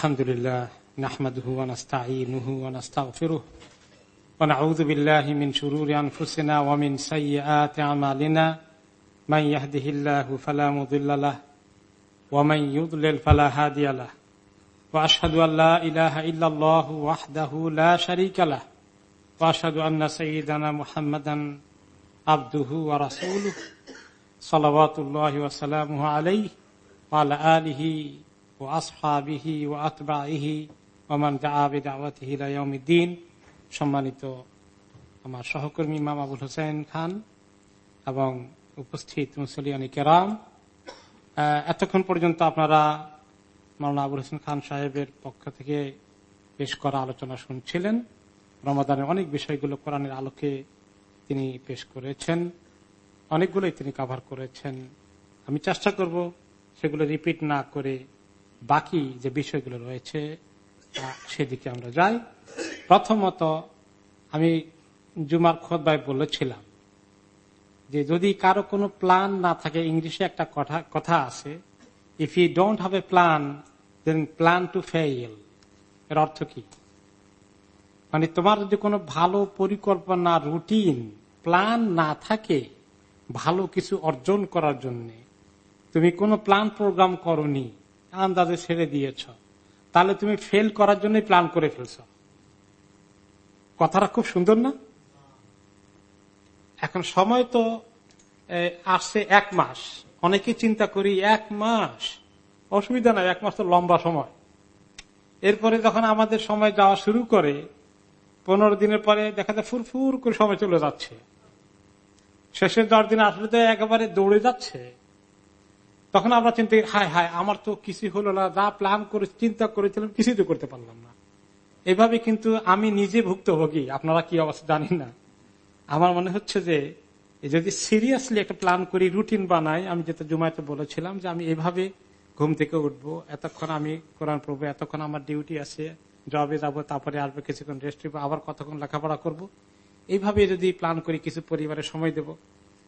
الحمد لله نحمده ونستعينه ونستغفره ونعوذ بالله من شرور أنفسنا ومن سيئات أعمالنا. من يهده الله فلا مضل له ومن يضلل فلا هادي له. وأشهد أن لا إله إلا الله وحده لا شريك له. وأشهد أن سيدنا محمدا عبده ورسوله صلوات الله وسلامه عليه وعلى آله وأصحابه وأتباعه ومن دعا بدعوته إلى يوم الدين সম্মানিত আমার সহকর্মী ইমাম আবুল হোসেন খান এবং উপস্থিত মুসলিয়ানি কেরাম এতক্ষণ পর্যন্ত আপনারা মাওলানা আবুল হোসেন খান সাহেবের পক্ষ থেকে পেশ করা আলোচনা শুনছিলেন রমাদানের অনেক বিষয়গুলো কোরআনের আলোকে তিনি পেশ করেছেন অনেকগুলোই তিনি কাভার করেছেন আমি চেষ্টা করব সেগুলো রিপিট না করে বাকি যে বিষয়গুলো রয়েছে সেদিকে আমরা যাই। প্রথমত আমি জুমার খোদ্ায় বলেছিলাম যে যদি কারও কোনো প্ল্যান না থাকে, ইংলিশে একটা কথা আছে if you don't have a plan then plan to fail এর অর্থ কি? মানে তোমার যদি কোনো ভালো পরিকল্পনা রুটিন প্ল্যান না থাকে, ভালো কিছু অর্জন করার জন্য, তুমি কোনো প্ল্যান প্রোগ্রাম করনি আন্দাজে ছেড়ে দিয়েছ। তাহলে তুমি ফেল করার জন্য প্ল্যান করে ফেলছ। কথাটা খুব সুন্দর না? এখন সময় তো আসছে এক মাস। অনেকে চিন্তা করি, এক মাস? অসুবিধা নাই, এক মাস তো লম্বা সময়। এরপরে যখন আমাদের সময় যাওয়া শুরু করে, পনেরো দিনের পরে দেখা যায় ফুরফুর করে সময় চলে যাচ্ছে। শেষের দশ দিন আসলে তো একেবারে দৌড়ে যাচ্ছে। তখন আমরা চিন্তা হায় হায়, আমার তো কিছু হলো না, যা প্ল্যান করে, চিন্তা করেছিলাম, কিছুই তো করতে পারলাম না। এভাবে কিন্তু আমি নিজে ভুক্তভোগী, আপনারা কি অবস্থা জানি না। আমার মনে হচ্ছে যে যদি সিরিয়াসলি একটা প্ল্যান করি রুটিন বানাই, আমি যেটা জুমাইতে বলেছিলাম যে আমি এভাবে ঘুম থেকে উঠবো, এতক্ষণ আমি কোরআন পড়ব, এতক্ষণ আমার ডিউটি আছে জবে যাব, তারপরে আসব, কিছুক্ষণ রেস্ট নিবো, আবার কতক্ষণ লেখাপড়া করব। এইভাবে যদি প্ল্যান করি, কিছু পরিবারে সময় দেব।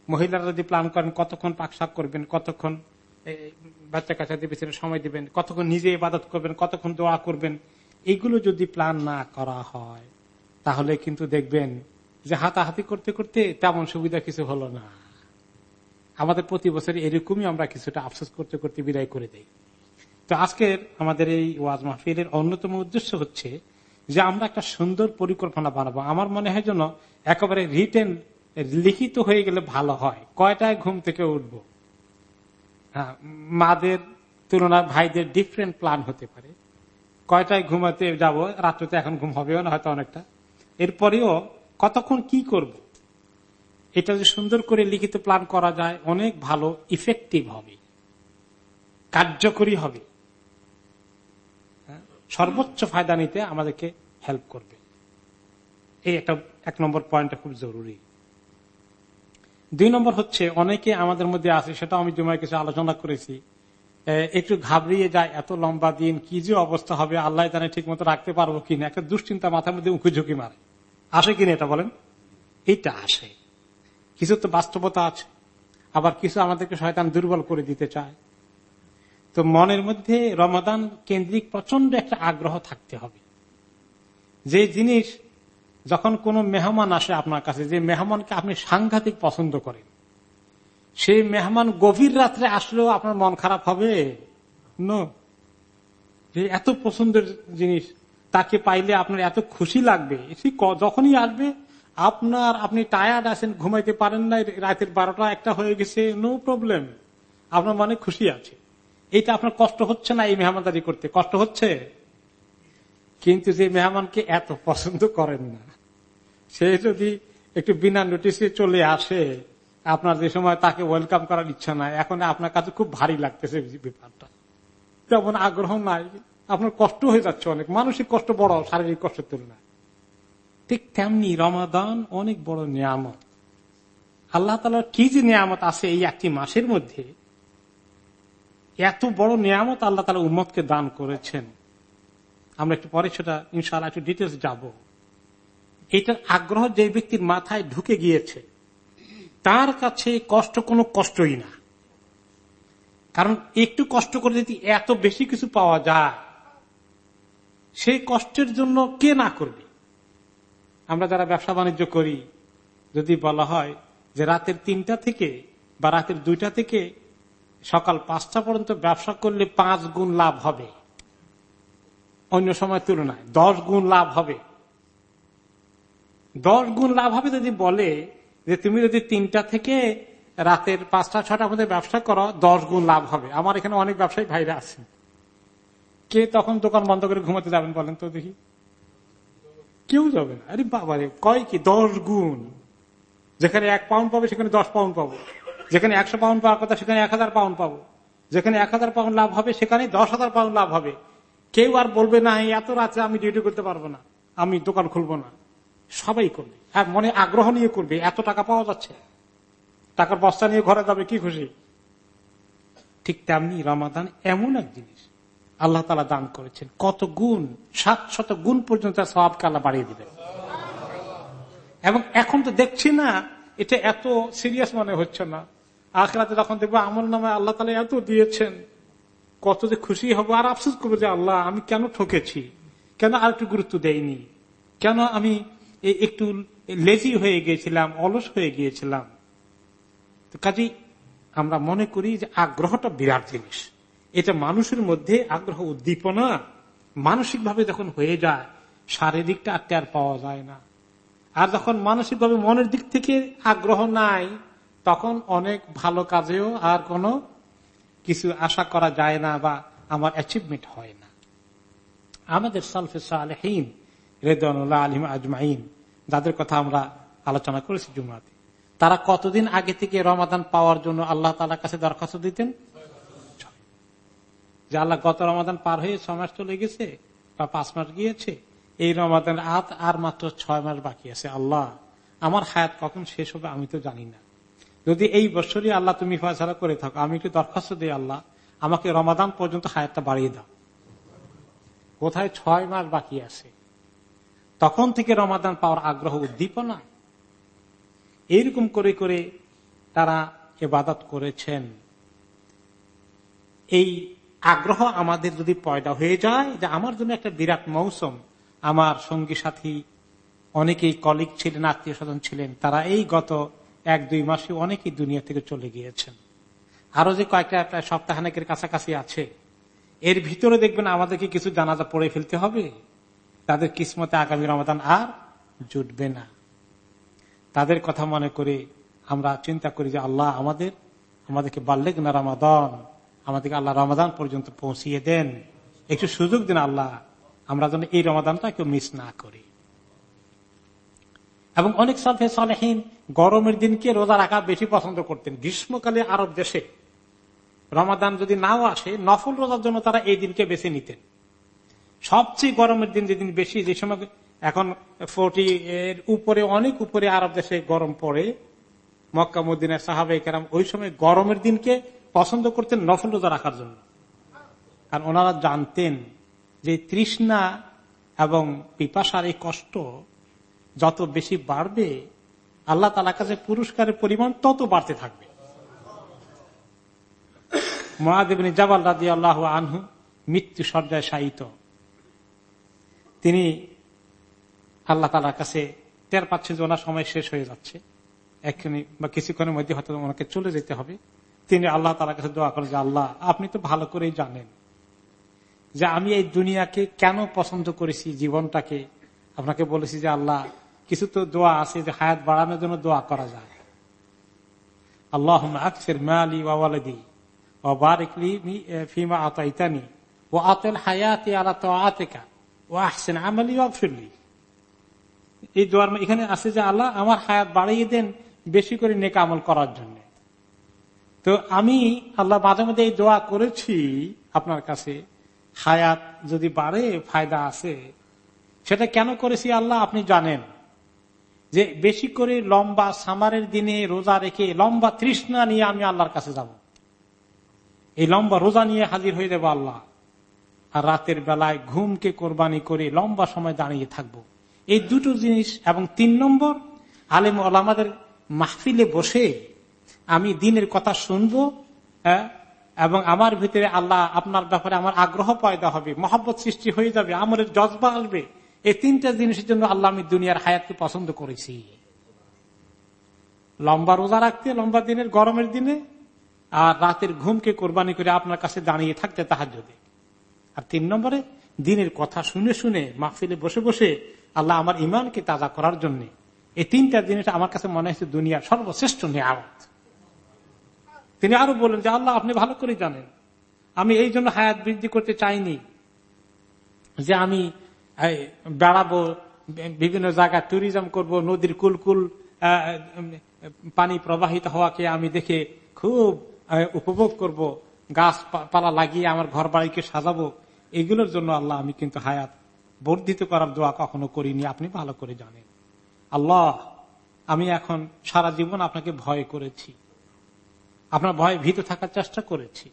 মহিলারা যদি প্ল্যান করেন, কতক্ষণ পাকশাক করবেন, কতক্ষণ বাচ্চা কাচ্চাদের পিছনে সময় দিবেন, কতক্ষণ নিজে ইবাদত করবেন, কতক্ষণ দোয়া করবেন এইগুলো যদি প্ল্যান না করা হয়, তাহলে কিন্তু দেখবেন যে হাতাহাতি করতে করতে তেমন সুবিধা কিছু হলো না। আমাদের প্রতি বছর এরকমই আমরা কিছুটা আফসোস করতে করতে বিদায় করে দেই। তো আজকের আমাদের এই ওয়াজ মাহফিলের অন্যতম উদ্দেশ্য হচ্ছে যে আমরা একটা সুন্দর পরিকল্পনা বানাবো। আমার মনে হয় যেন একেবারে রিটেন লিখিত হয়ে গেলে ভালো হয়। কয়টায় ঘুম থেকে উঠবো? মাদের তুলনায় ভাইদের ডিফারেন্ট প্ল্যান হতে পারে। কয়টায় ঘুমাতে যাব? রাত্রে এখন ঘুম হবেও না, হয়তো অনেকটা। এরপরেও কতক্ষণ কি করব। এটা যদি সুন্দর করে লিখিত প্ল্যান করা যায়, অনেক ভালো ইফেক্টিভ হবে। কার্যকরী হবে। সর্বোচ্চ ফায়দা নিতে আমাদেরকে হেল্প করবে। এই একটা, এক নম্বর পয়েন্টটা খুব জরুরি। দুই নম্বর হচ্ছে, অনেকে আমাদের মধ্যে আছে সেটা আমি জুমায় কিছু আলোচনা করেছি। একটু ঘাবড়িয়ে যায়, এত লম্বা দিন, কি যে অবস্থা হবে, আল্লাহ জানে ঠিক মতো রাখতে পারব কিনা। একটা দুশ্চিন্তা মাথার মধ্যে উঁকি ঝুঁকি মারে। আসে কিনা এটা বলেন? এইটা আসে। কিছু তো বাস্তবতা আছে, আবার কিছু আমাদেরকে শয়তান দুর্বল করে দিতে চায়। তো মনের মধ্যে রমাদান কেন্দ্রিক প্রচণ্ড একটা আগ্রহ থাকতে হবে। যে জিনিস যখন কোন মেহমান আসে আপনার কাছে, যে মেহমানকে আপনি সাংঘাতিক পছন্দ করেন, সেই মেহমান গভীর রাত্রে আসলেও আপনার মন খারাপ হবে? যে এত পছন্দের জিনিস, তাকে পাইলে আপনার এত খুশি লাগবে। যখনই আসবে, আপনার আপনি টায়ার্ড আছেন, ঘুমাইতে পারেন না রাতের বারোটা, একটা হয়ে গেছে নো প্রবলেম আপনার মনে খুশি আছে। এটা আপনার কষ্ট হচ্ছে না এই মেহমানদারি করতে? কষ্ট হচ্ছে? কিন্তু যে মেহমানকে এত পছন্দ করেন না। সে যদি একটু বিনা নোটিসে চলে আসে, আপনার যে সময় তাকে ওয়েলকাম করার ইচ্ছা নাই, এখন আপনার কাছে খুব ভারী লাগতেছে ব্যাপারটা। তেমন আগ্রহ নাই, আপনার কষ্ট হয়ে যাচ্ছে অনেক, মানসিক কষ্ট বড়, শারীরিক কষ্টের তুলনায়। ঠিক তেমনি রমাদান অনেক বড় নিয়ামত। আল্লাহ তালার কি যে নিয়ামত আছে এই একটি মাসের মধ্যে, এত বড় নিয়ামত আল্লাহ তালা উম্মতকে দান করেছেন। আমরা একটু পরে সেটা ইনশাল্লাহ একটু ডিটেলস যাব। এটার আগ্রহ যে ব্যক্তির মাথায় ঢুকে গিয়েছে, তার কাছে কষ্ট কোনো কষ্টই না। কারণ একটু কষ্ট করে যদি এত বেশি কিছু পাওয়া যায়, সেই কষ্টের জন্য কে না করবে? আমরা যারা ব্যবসা বাণিজ্য করি, যদি বলা হয় যে রাতের তিনটা থেকে বা রাতের দুইটা থেকে সকাল পাঁচটা পর্যন্ত ব্যবসা করলে পাঁচ গুণ লাভ হবে। অন্য সময় তুলনায় দশ গুণ লাভ হবে। দশ গুণ লাভ হবে যদি বলে যে তুমি যদি তিনটা থেকে রাতের পাঁচটা ছটা মধ্যে ব্যবসা করো, দশ গুণ লাভ হবে। আমার এখানে অনেক ব্যবসায়ী ভাইরা আছে কে তখন দোকান বন্ধ করে ঘুমাতে যাবেন বলেন তো দেখি? কেউ যাবে না। আরে বাবা রে, কয় কি? দশ গুণ। যেখানে এক পাউন্ড পাবে, সেখানে দশ পাউন্ড পাবো। যেখানে একশো পাউন্ড পাওয়ার কথা, সেখানে এক হাজার পাউন্ড পাবো। যেখানে এক হাজার পাউন্ড লাভ হবে, সেখানে দশ হাজার পাউন্ড লাভ হবে। কেউ আর বলবে না এত রাতে আমি ডিউটি করতে পারব না। আমি দোকান খুলবো না। সবাই করবে। আর মনে আগ্রহ নিয়ে করবে, এত টাকা পাওয়া যাচ্ছে। টাকার বস্তা নিয়ে ঘরে যাবে, কি খুশি? ঠিক তেমনি রমাদান এমন এক জিনিস। আল্লাহ তালা দান করেছেন। কত গুণ, সাত শত গুণ পর্যন্ত সবকে আল্লাহ বাড়িয়ে দিবেন এবং এখন তো দেখছি না, এটা এত সিরিয়াস মনে হচ্ছে না। আখরাতে যখন দেখব আমল নামে আল্লাহ তালা এত দিয়েছেন, কত যে খুশি হব আর আফসোস করব যে আল্লাহ, আমি কেন ঠকেছি? কেন আর একটু গুরুত্ব দেয়নি কেন আমি একটু লেজি হয়ে গিয়েছিলাম, অলস হয়ে গিয়েছিলাম। কাজী আমরা মনে করি যে আগ্রহটা বিরাট জিনিস। এটা মানুষের মধ্যে আগ্রহ উদ্দীপনা মানসিকভাবে যখন হয়ে যায়, শারীরিকটা আটকে আর পাওয়া যায় না। আর যখন মানসিকভাবে মনের দিক থেকে আগ্রহ নাই, তখন অনেক ভালো কাজেও আর কোনো কিছু আশা করা যায় না বা আমার অ্যাচিভমেন্ট হয় না। আমাদের সালফে সালহীন রেদানুল্লাহ আলিম আজমাইন। যাদের কথা আমরা আলোচনা করেছি জুমাতে। তারা কতদিন আগে থেকে রমাদান পাওয়ার জন্য আল্লাহ তালার কাছে দরখাস্ত দিতেন? যে আল্লাহ গত রমাদান পার হয়ে ছ মাস চলে গেছে বা পাঁচ মাস গিয়েছে, এই রমাদান আত আর মাত্র ছয় মাস বাকি আছে। আল্লাহ, আমার হায়াত কখন শেষ হবে আমি তো জানি না। যদি এই বছরই আল্লাহ তুমি ফয়সালা করে থাকো, আমি একটু দরখাস্ত দিই আল্লাহ, আমাকে রমাদান পর্যন্ত হায়াতটা বাড়িয়ে দাও। কোথায় ছয় মাস বাকি আছে? তখন থেকে রমাদান পাওয়ার আগ্রহ উদ্দীপনা। এইরকম করে করে তারা এবাদত করেছেন। এই আগ্রহ আমাদের যদি পয়দা হয়ে যায়, যে আমার জন্য একটা বিরাট মৌসুম। আমার সঙ্গী সাথী, অনেকেই কলিগ ছিলেন, আত্মীয় স্বজন ছিলেন, তারা এই গত এক, দুই মাসে অনেকেই দুনিয়া থেকে চলে গিয়েছেন। আরও যে কয়েকটা একটা সপ্তাহানেকের কাছাকাছি আছে। এর ভিতরে দেখবেন আমাদেরকে কিছু জানাজা পড়ে ফেলতে হবে। তাদের কিসমতে আগামী রমাদান আর জুটবে না। তাদের কথা মনে করে আমরা চিন্তা করি যে আল্লাহ আমাদের, আমাদেরকে বাল্যেক না রমাদান, আমাদেরকে আল্লাহ রমাদান পর্যন্ত পৌঁছিয়ে দেন। একটু সুযোগ দিন আল্লাহ, আমরা যেন এই রমাদানটা কেউ মিস না করি। এবং অনেক সালফে সালেহীন গরমের দিনকে রোজা রাখা বেশি পছন্দ করতেন। গ্রীষ্মকালে আরব দেশে রমাদান যদি নাও আসে, নফল রোজার জন্য তারা এই দিনকে বেছে নিতেন। সবচেয়ে গরমের দিন যেদিন বেশি, যে সময় এখন ফোরটি এর উপরে, অনেক উপরে আরব দেশে গরম পড়ে, মক্কা, মদিনের সাহাবে কেরাম ওই সময় গরমের দিনকে পছন্দ করতেন নফল রোজা রাখার জন্য। আর ওনারা জানতেন যে তৃষ্ণা এবং পিপাসার এই কষ্ট যত বেশি বাড়বে, আল্লাহ তালা কাছে পুরস্কারের পরিমাণ তত বাড়তে থাকবে। মহাদেবনী জাবাল রাজি আল্লাহ আনহু মৃত্যু সজ্জায় শায়িত। তিনি আল্লাহ তালার কাছে টের পাচ্ছে যে ওনার সময় শেষ হয়ে যাচ্ছে। এক্ষুনি বা কিছুক্ষণের মধ্যে হয়তো ওনাকে চলে যেতে হবে। তিনি আল্লাহ তালার কাছে দোয়া করেন যে, আল্লাহ, আপনি তো ভালো করেই জানেন যে আমি এই দুনিয়াকে কেন পছন্দ করেছি, জীবনটাকে। আপনাকে বলেছি যে, আল্লাহ, কিছু তো দোয়া আছে যে হায়াত বাড়ানোর জন্য দোয়া করা যায়। আল্লাহ আকসের মালি ওয়ালাদি ও বারিকলি ফিমা ও আতেল হায়াতি আলা তো আতেকা ও আসছেন আমালি অফিরলি এই দোয়ার এখানে আছে যে আল্লাহ আমার হায়াত বাড়িয়ে দেন বেশি করে নেক আমল করার জন্য। তো আমি আল্লাহ মাঝে মাঝে এই দোয়া করেছি আপনার কাছে। হায়াত যদি বাড়ে, ফায়দা আছে। সেটা কেন করেছি আল্লাহ আপনি জানেন। যে বেশি করে লম্বা সামারের দিনে রোজা রেখে লম্বা তৃষ্ণা নিয়ে আমি আল্লাহর কাছে যাব। এই লম্বা রোজা নিয়ে হাজির হয়ে দেবো আল্লাহ। আর রাতের বেলায় ঘুমকে কোরবানি করে লম্বা সময় দাঁড়িয়ে থাকব। এই দুটো জিনিস এবং তিন নম্বর, আলেম আলামাদের মাহফিলে বসে আমি দিনের কথা শুনব এবং আমার ভিতরে আল্লাহ আপনার ব্যাপারে আমার আগ্রহ পয়দা হবে, মহাব্বত সৃষ্টি হয়ে যাবে, আমলের জজবা আসবে। এই তিনটা জিনিসের জন্য আল্লাহ আমি দুনিয়ার হায়াতকে পছন্দ করেছি। লম্বা রোজা রাখতে, লম্বা দিনের, গরমের দিনে, আর রাতের ঘুমকে কোরবানি করে আপনার কাছে দাঁড়িয়ে থাকতে তাহার যদি আর তিন নম্বরে, দিনের কথা শুনে শুনে মাহফিলে বসে বসে আল্লাহ আমার ইমানকে তাজা করার জন্য এই তিনটা জিনিস আমার কাছে মনে হয়েছে দুনিয়ার সর্বশ্রেষ্ঠ নিয়ামত। তিনি আরও বলেন যে, আল্লাহ আপনি ভালো করে জানেন। আমি এই জন্য হায়াত বৃদ্ধি করতে চাইনি যে আমি বেড়াবো, বিভিন্ন জায়গায় ট্যুরিজম করব, নদীর কুলকুল পানি প্রবাহিত হওয়াকে আমি দেখে খুব উপভোগ করব। গাছ পালা লাগিয়ে আমার ঘর বাড়িকে সাজাবো, এগুলোর জন্য আল্লাহ আমি কিন্তু হায়াত বর্ধিত করার দোয়া কখনো করিনি, আপনি ভালো করে জানেন। আল্লাহ, আমি এখন সারা জীবন আপনাকে ভয় করেছি। আপনার ভয়ে ভীত থাকার চেষ্টা করেছি।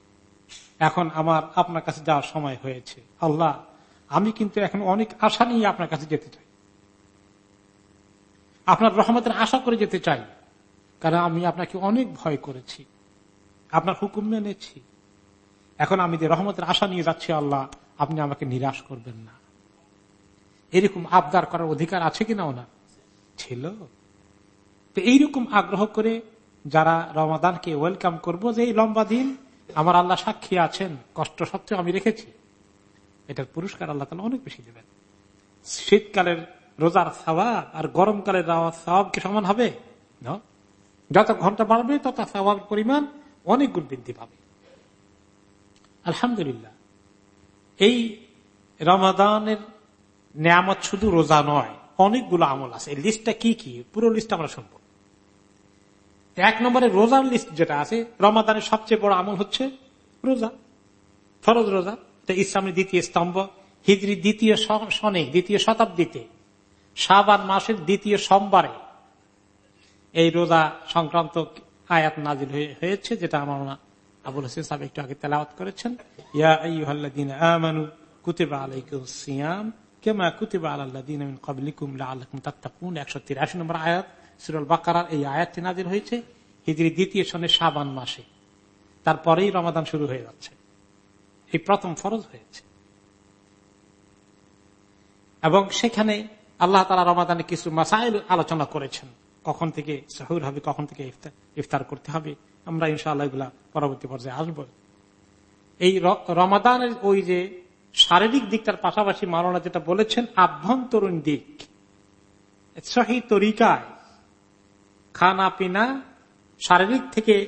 এখন আমার, আপনার কাছে যাওয়ার সময় হয়েছে। আল্লাহ, আমি কিন্তু এখন অনেক আশা নিয়ে আপনার কাছে যেতে চাই। আপনার রহমতের আশা করে যেতে চাই। কারণ আমি আপনাকে অনেক ভয় করেছি। আপনার হুকুম মেনেছি। এখন আমি যে রহমতের আশা নিয়ে যাচ্ছি, আল্লাহ, আপনি আমাকে নিরাশ করবেন না। এরকম আবদার করার অধিকার আছে কিনা ওনার? ছিল। তো এইরকম আগ্রহ করে যারা রমাদানকে ওয়েলকাম করব, যে এই লম্বা দিন আমার আল্লাহ সাক্ষী আছেন, কষ্ট সত্ত্বেও আমি রেখেছি। এটার পুরস্কার আল্লাহ তালা অনেক বেশি দেবেন। শীতকালের রোজার সবাব আর গরমকালের সবাব কি সমান হবে? যত ঘণ্টা বাড়বে, তত সবাবের পরিমাণ অনেক গুণ বৃদ্ধি পাবে। আলহামদুলিল্লাহ। এই রমাদানের নিয়ামত শুধু রোজা নয়, অনেকগুলো আমল আছে। এই লিস্টটা কি কি? পুরো লিস্ট আমরা শুনব। এক নম্বরে রোজার লিস্ট যেটা আছে, রমাদানের সবচেয়ে বড় আমল হচ্ছে রোজা, ফরজ রোজা। ইসলামের দ্বিতীয় স্তম্ভ হিজড়ি দ্বিতীয় সনে দ্বিতীয় শতাব্দীতে সাবান মাসের দ্বিতীয় সোমবারে এই রোজা সংক্রান্ত আয়াত নাজিল হয়েছে, যেটা আমার আবুল হোসেন সাহেব একটু আগে তেলাওয়াত করেছেন আলাইকুম সিয়াম কেমা কুতিবা আল্লাদিন কবলিকুম আল্লাহ তাত্তাকুন। একশো তিরাশি নম্বর আয়াত বাকার এই আয়াতটি নাজির হয়েছে হিজড়ি দ্বিতীয় সনে সাবান মাসে। তারপরেই রমাদান শুরু হয়ে যাচ্ছে। এই প্রথম ফরজ হয়েছে। এবং সেখানে আল্লাহ তালা রমাদানে কিছু মাসাইল আলোচনা করেছেন। কখন থেকে সাহুর হবে, কখন থেকে ইফতার করতে হবে? আমরা ইনশাআল্লাহ এগুলা পরবর্তী পর্যায়ে আসব। এই রমাদানের ওই যে শারীরিক দিকটার পাশাপাশি মাওলানা যেটা বলেছেন, আভ্যন্তরীণ দিক। সহি তরিকায় খানা, পিনা, শারীরিক থেকে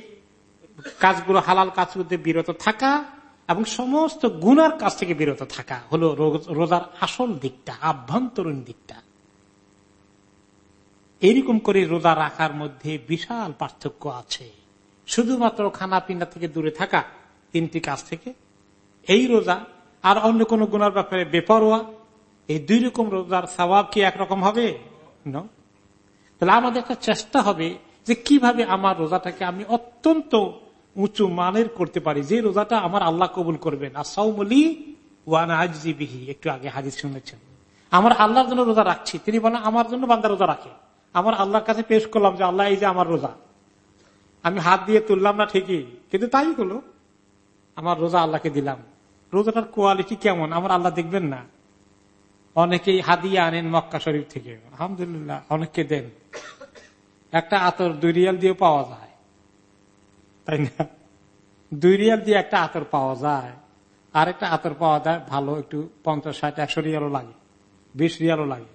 কাজগুলো, হালাল কাজগুলোতে বিরত থাকা এবং সমস্ত গুনার কাছ থেকে বিরত থাকা হলো রোজার আসল দিকটা, আভ্যন্তরীণ দিকটা। এরকম করে রোজা রাখার মধ্যে বিশাল পার্থক্য আছে। শুধুমাত্র খানা পিনা থেকে দূরে থাকা তিনটি কাজ থেকে, এই রোজা আর অন্য কোন গুনার ব্যাপারে বেপরোয়া, এই দুই রকম রোজার স্বভাব কি একরকম হবে? তাহলে আমাদের একটা চেষ্টা হবে যে কীভাবে আমার রোজাটাকে আমি অত্যন্ত উঁচু মানের করতে পারি, যে রোজাটা আমার আল্লাহ কবুল করবেন। আর সৌমলি ওয়ান একটু আগে হাজির শুনেছেন। আমার আল্লাহর জন্য রোজা রাখছি, তিনি বলেন আমার জন্য বান্দা রোজা রাখে। আমার আল্লাহর কাছে পেশ করলাম যে আল্লাহ, এই যে আমার রোজা। আমি হাত দিয়ে তুললাম না ঠিকই, কিন্তু তাই হলো। আমার রোজা আল্লাহকে দিলাম। রোজাটার কোয়ালিটি কেমন? আমার আল্লাহ দেখবেন না। অনেকেই হাদিয়া আনেন মক্কা শরীফ থেকে। আলহামদুলিল্লাহ, অনেককে দেন। একটা আতর দুই রিয়াল দিয়ে পাওয়া যায়। তাই না? দুই রিয়াল দিয়ে একটা আতর পাওয়া যায়। আর একটা আতর পাওয়া যায়, ভালো, একটু পঞ্চাশ, ষাট, একশো রিয়ালও লাগে, বিশ রিয়ালও লাগে।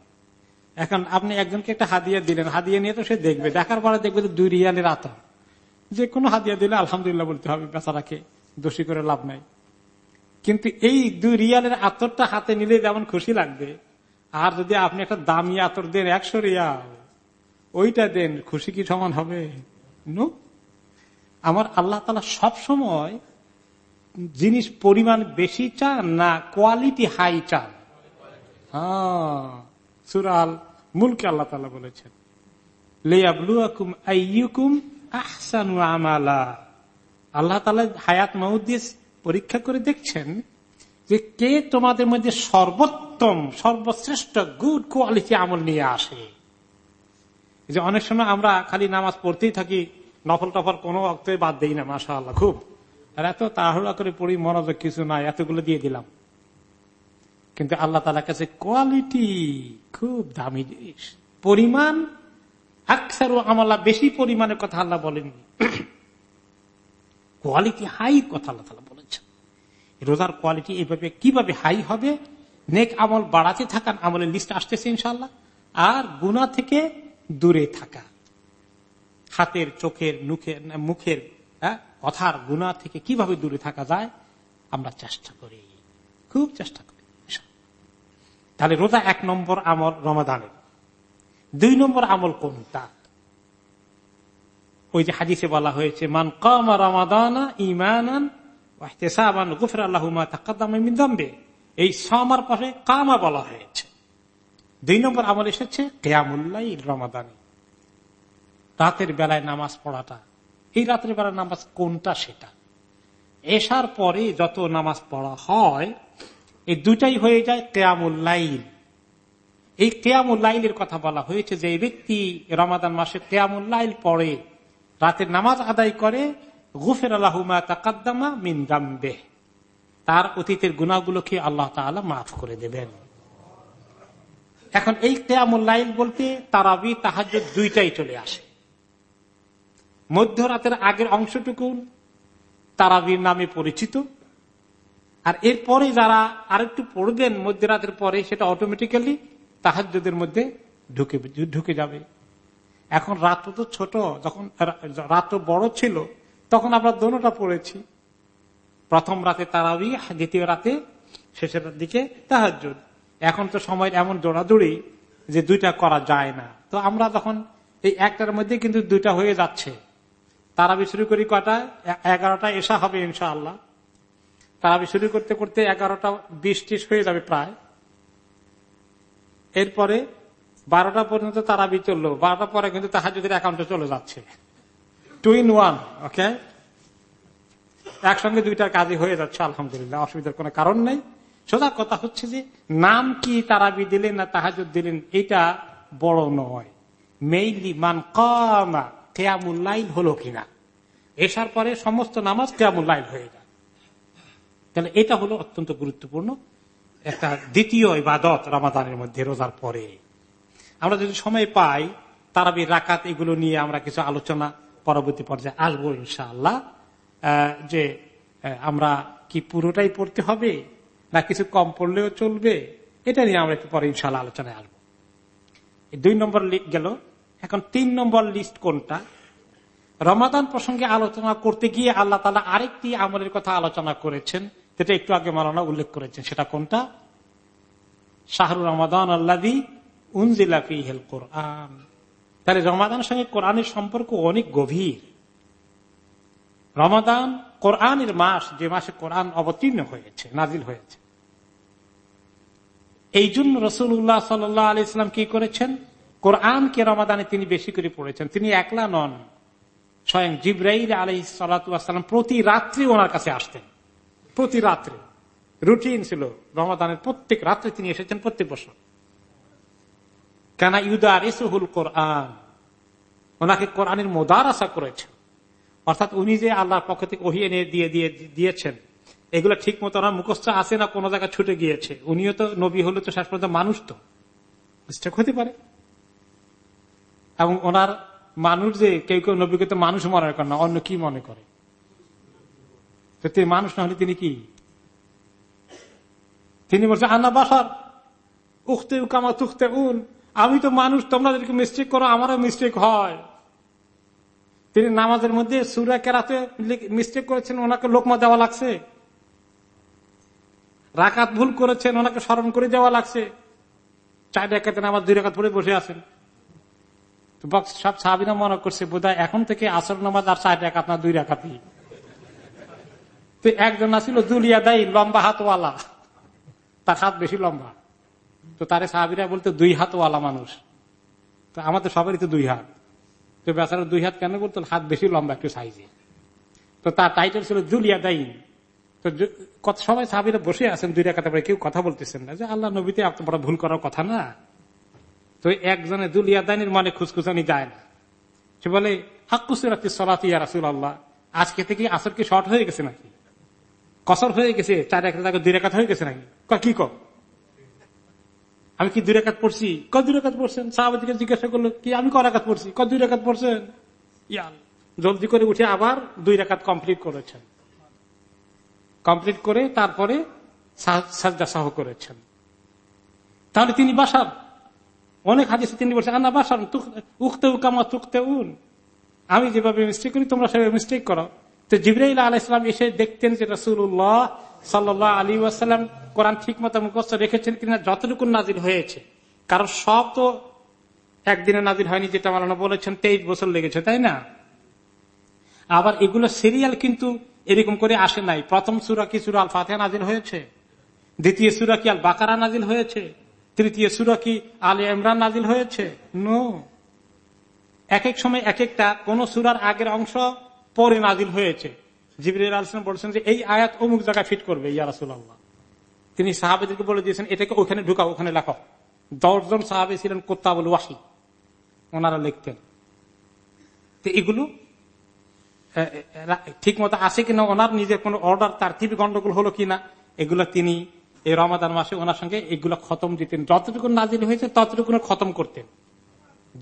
এখন আপনি একজনকে একটা হাদিয়া দিলেন, হাদিয়া নিয়ে তো সে দেখবে, দেখার পরে দেখবে যে দুই রিয়ালের আতর। যে কোনো হাদিয়া দিলে আলহামদুলিল্লাহ বলতে হবে, বেচারাকে দোষী করে লাভ নাই। কিন্তু এই দুই রিয়ালের আতরটা হাতে নিলে যেমন খুশি লাগবে, আর যদি আপনি একটা দামি আতর দেন একশো রিয়াল, ওইটা দেন খুশি কি সমান হবে? নো। আমার আল্লাহ তালা সব সময় জিনিস পরিমাণ বেশি চান না কোয়ালিটি হাই চান? হ্যাঁ সুরাল মুলকে আল্লাহ তালা বলেছেন, লেয়াবলুয়াকুম আইয়ুকুম আহসানু আমালা। আল্লাহ তালা হায়াত মহুদ্দিস পরীক্ষা করে দেখছেন যে কে তোমাদের মধ্যে সর্বোত্তম, সর্বশ্রেষ্ঠ গুড কোয়ালিটি আমল নিয়ে আসে। যে অনেক সময় আমরা খালি নামাজ পড়তেই থাকি, নফল টফল কোনো অক্তে বাদ দেই না মাসা আল্লাহ খুব। আর এত তাড়াহুড়া করে পড়ি, মনোযোগ কিছু নাই, এতগুলো দিয়ে দিলাম। কিন্তু আল্লাহ তালার কাছে কোয়ালিটি খুব দামি জিনিস। পরিমাণ আকসার আমলা বেশি পরিমাণে কথা আল্লাহ বলেননি। কোয়ালিটি হাই কথা আল্লাহ বলেছেন। রোজার কোয়ালিটি এইভাবে কীভাবে হাই হবে? নেক আমল বাড়াতে থাকার আমলের লিস্ট আসতেছে ইনশাল্লাহ আর গুণা থেকে দূরে থাকা। হাতের চোখের মুখের মুখের হ্যাঁ, কথার গুণা থেকে কীভাবে দূরে থাকা যায়? আমরা চেষ্টা করি। খুব চেষ্টা করি তাহলে রোজা এক নম্বর আমল রমাদানের। দুই নম্বর আমল কোনটা? ওই যে হাদিসে বলা হয়েছে, মান কামা রমাদানা ইমানান গুফর আল্লাহুমা তাকাদ্দামে এই সামার পাশে কামা বলা হয়েছে। দুই নম্বর আমল এসেছে কেয়ামুল্লাহ রমাদানি। রাতের বেলায় নামাজ পড়াটা। এই রাতের বেলায় নামাজ কোনটা সেটা? এসার পরে যত নামাজ পড়া হয়, এই দুটাই হয়ে যায় কেয়ামুল্লাইল এই কেয়ামুল্লাইলের কথা বলা হয়েছে যে ব্যক্তি রমাদান মাসে কেয়ামুল্লাইল পড়ে, রাতের নামাজ আদায় করে গুফের আল্লাহুমা তাকাদ্দামা মিন দাম্বে। তার অতীতের গুণাগুলোকে আল্লাহ তালা মাফ করে দেবেন। এখন এই কেয়ামুল্লাইল বলতে তারাবি তাহাজ দুইটাই চলে আসে। মধ্যরাতের আগের অংশটুকু তারাবির নামে পরিচিত। আর এরপরে যারা আরেকটু পড়বেন মধ্যরাতের পরে, সেটা অটোমেটিক্যালি তাহাজের মধ্যে ঢুকে ঢুকে যাবে। এখন রাত তো ছোট, যখন রাত বড় ছিল, তখন আমরা দোনোটা পড়েছি। প্রথম রাতে তারাবি, দ্বিতীয় রাতে শেষের দিকে তাহাজ এখন তো সময় এমন দৌড়াদৌড়ি যে দুইটা করা যায় না। তো আমরা তখন এই একটার মধ্যে কিন্তু দুইটা হয়ে যাচ্ছে। তারাবি শুরু করি কটা এগারোটা এসা হবে ইনশাআল্লাহ। তারাবি শুরু করতে করতে এগারোটা বিশ টিস হয়ে যাবে প্রায়। এরপরে বারোটা পর্যন্ত তারাবি চলল। বারোটা পরে কিন্তু তাহাজুদের অ্যাকাউন্টে চলে যাচ্ছে। টু ইন ওয়ান ওকে একসঙ্গে দুইটার কাজই হয়ে যাচ্ছে, আলহামদুলিল্লাহ। অসুবিধার কোনো কারণ নেই। সোজা কথা হচ্ছে যে, নাম কি তারাবি দিলেন না তাহাজুদ দিলেন, এটা বড় নয়। মেইনলি মান কমা কেয়ামুল্লাইল হলো কিনা? এসার পরে সমস্ত নামাজ কেয়ামুল্লাইল হয়ে যায়। তাহলে এটা হলো অত্যন্ত গুরুত্বপূর্ণ। একটা দ্বিতীয় ইবাদত রমাদানের মধ্যে, রোজার পরে। আমরা যদি সময় পাই, তারাবি, রাকাত এগুলো নিয়ে আমরা কিছু আলোচনা পরবর্তী পর্যায়ে আসব ইনশাআল্লাহ। যে আমরা কি পুরোটাই পড়তে হবে, না কিছু কম পড়লেও চলবে, এটা নিয়ে আমরা একটু পরে ইনশাল্লাহ আলোচনায় আসব দুই নম্বর গেল। এখন তিন নম্বর লিস্ট কোনটা? রমাদান প্রসঙ্গে আলোচনা করতে গিয়ে আল্লাহ তালা আরেকটি আমলের কথা আলোচনা করেছেন। যেটা একটু আগে মালানা উল্লেখ করেছেন। সেটা কোনটা? শাহরুর রমাদান আল্লাদি উনজিলাফি হেল কোরআন। তাহলে রমাদানের সঙ্গে কোরআনের সম্পর্ক অনেক গভীর। রমাদান কোরআনের মাস, যে মাসে কোরআন অবতীর্ণ হয়েছে, নাজিল হয়েছে। এই জন্য রসুল্লাহ সাল্লাহ আলি ইসলাম কি করেছেন? কোরআনকে রমাদানে তিনি বেশি করে পড়েছেন। তিনি একলা নন। স্বয়ং জিব্রাইল আলহ সালাম প্রতি রাত্রি ওনার কাছে আসতেন। প্রতি রাত্রে। রুটিন ছিল, রমাদানের প্রত্যেক রাত্রে তিনি এসেছেন প্রত্যেক বছর। কেন ইউদার ইসুহুল কোরআন। ওনাকে কোরআনের মোদার আশা করেছেন। অর্থাৎ উনি যে আল্লাহর পক্ষ থেকে ওহিয়ে নিয়ে দিয়ে দিয়ে, দিয়েছেন, এগুলো ঠিক মতো ওনার মুখস্থ আছে না কোনো জায়গায় ছুটে গিয়েছে? উনিও তো নবী হলে তো শেষ পর্যন্ত মানুষ তো। মিস্টেক হতে পারে। এবং ওনার মানুষ যে, কেউ কেউ নবীকে তো মানুষ মনে করে না, অন্য কি মনে করে? তিনি মানুষ না হলে তিনি কি? তিনি বলছে, আন্না বাসার উখতে কামা তুখতে উন আমি তো মানুষ তোমরা যদি মিস্টেক করো, আমারও মিস্টেক হয়। তিনি নামাজের মধ্যে সুরা কেরাতে মিস্টেক করেছেন, ওনাকে লোকমা দেওয়া লাগছে। রাকাত ভুল করেছেন, ওনাকে স্মরণ করে দেওয়া লাগছে। চার রেখাতে নামাজ দুই রেখাত পরে বসে আছেন। সব সাহাবিনা মনে করছে বোধ এখন থেকে আসর নামাজ আর চার রেখাত না, দুই রেখাতি তো একজন ছিল জুলিয়া দেয়, লম্বা হাতওয়ালা। তার হাত বেশি লম্বা। তো তারে সাহাবিরা বলতে, দুই হাতওয়ালা মানুষ। তো আমাদের সবারই তো দুই হাত। তো বেচারা দুই হাত কেন বলতো? হাত বেশি লম্বা, একটু সাইজে। তো তার টাইটেল ছিল জুলিয়া দাইন তো কত সবাই সাহাবিরা বসে আছেন দুই রেখাতে পরে কেউ কথা বলতেছেন না। যে আল্লাহ নবীতে এত বড় ভুল করার কথা না। তো একজনে জুলিয়া দাইনের মনে খুসখুসানি যায় না। সে বলে হাক্কুসিরাতি সলাতি রাসুল আল্লাহ আজকে থেকে আসর কি শর্ট হয়ে গেছে নাকি? কসর হয়ে গেছে, চার এক দুই রেখাত হয়ে গেছে নাকি? কি কর আমি কি দুই রেখাত পড়ছি? ক দুই রেখাত পড়ছেন? সাহাবাদিকে জিজ্ঞাসা করল, কি, আমি ক রেখাত পড়ছি? ক দুই রেখাত পড়ছেন? ইয়াল। জলদি করে উঠে আবার দুই রেখাত কমপ্লিট করেছেন। কমপ্লিট করে তারপরে সাজদা করেছেন। তাহলে তিনি বাসার। অনেক হাদিসে তিনি বলছেন আনা বাসার উখতে উকামা তুকতে উন আমি যেভাবে মিস্টেক করি, তোমরা সেভাবে মিস্টেক করো। তো জিব্রাইল আলাহ ইসলাম এসে দেখতেন যে রসুল্লাহ সাল্লাহ আলী ওয়াসাল্লাম কোরআন ঠিক মতো মুখস্থ রেখেছেন কিনা, যতটুকু নাজির হয়েছে। কারণ সব তো একদিনে নাজির হয়নি, যেটা মালানো বলেছেন, তেইশ বছর লেগেছে, তাই না? আবার এগুলো সিরিয়াল কিন্তু এরকম করে আসে নাই। প্রথম সুরা কি সুরা আল ফাতে নাজিল হয়েছে? দ্বিতীয় সুরা কি আল বাকারা নাজিল হয়েছে? তৃতীয় সুরা কি আল ইমরান নাজিল হয়েছে? নো। এক এক সময় এক একটা কোন সুরার আগের অংশ পরে নাজিল হয়েছে। জিবির আলসালাম বলছেন যে, এই আয়াত অমুক জায়গায় ফিট করবে ইয়ারাসুল্লাহ তিনি সাহাবেদেরকে বলে দিয়েছেন, এটাকে ওখানে ঢুকাও, ওখানে লেখো। দশজন সাহাবে ছিলেন কোত্তাবল ওয়াসি ওনারা লিখতেন। তো এগুলো ঠিক মতো আসে কিনা, ওনার নিজের কোন অর্ডার তার টিভি গন্ডগোল হলো কিনা, এগুলো তিনি এই রমাদান মাসে ওনার সঙ্গে এগুলো খতম দিতেন। যতটুকু নাজিল হয়েছে ততটুকু খতম করতেন।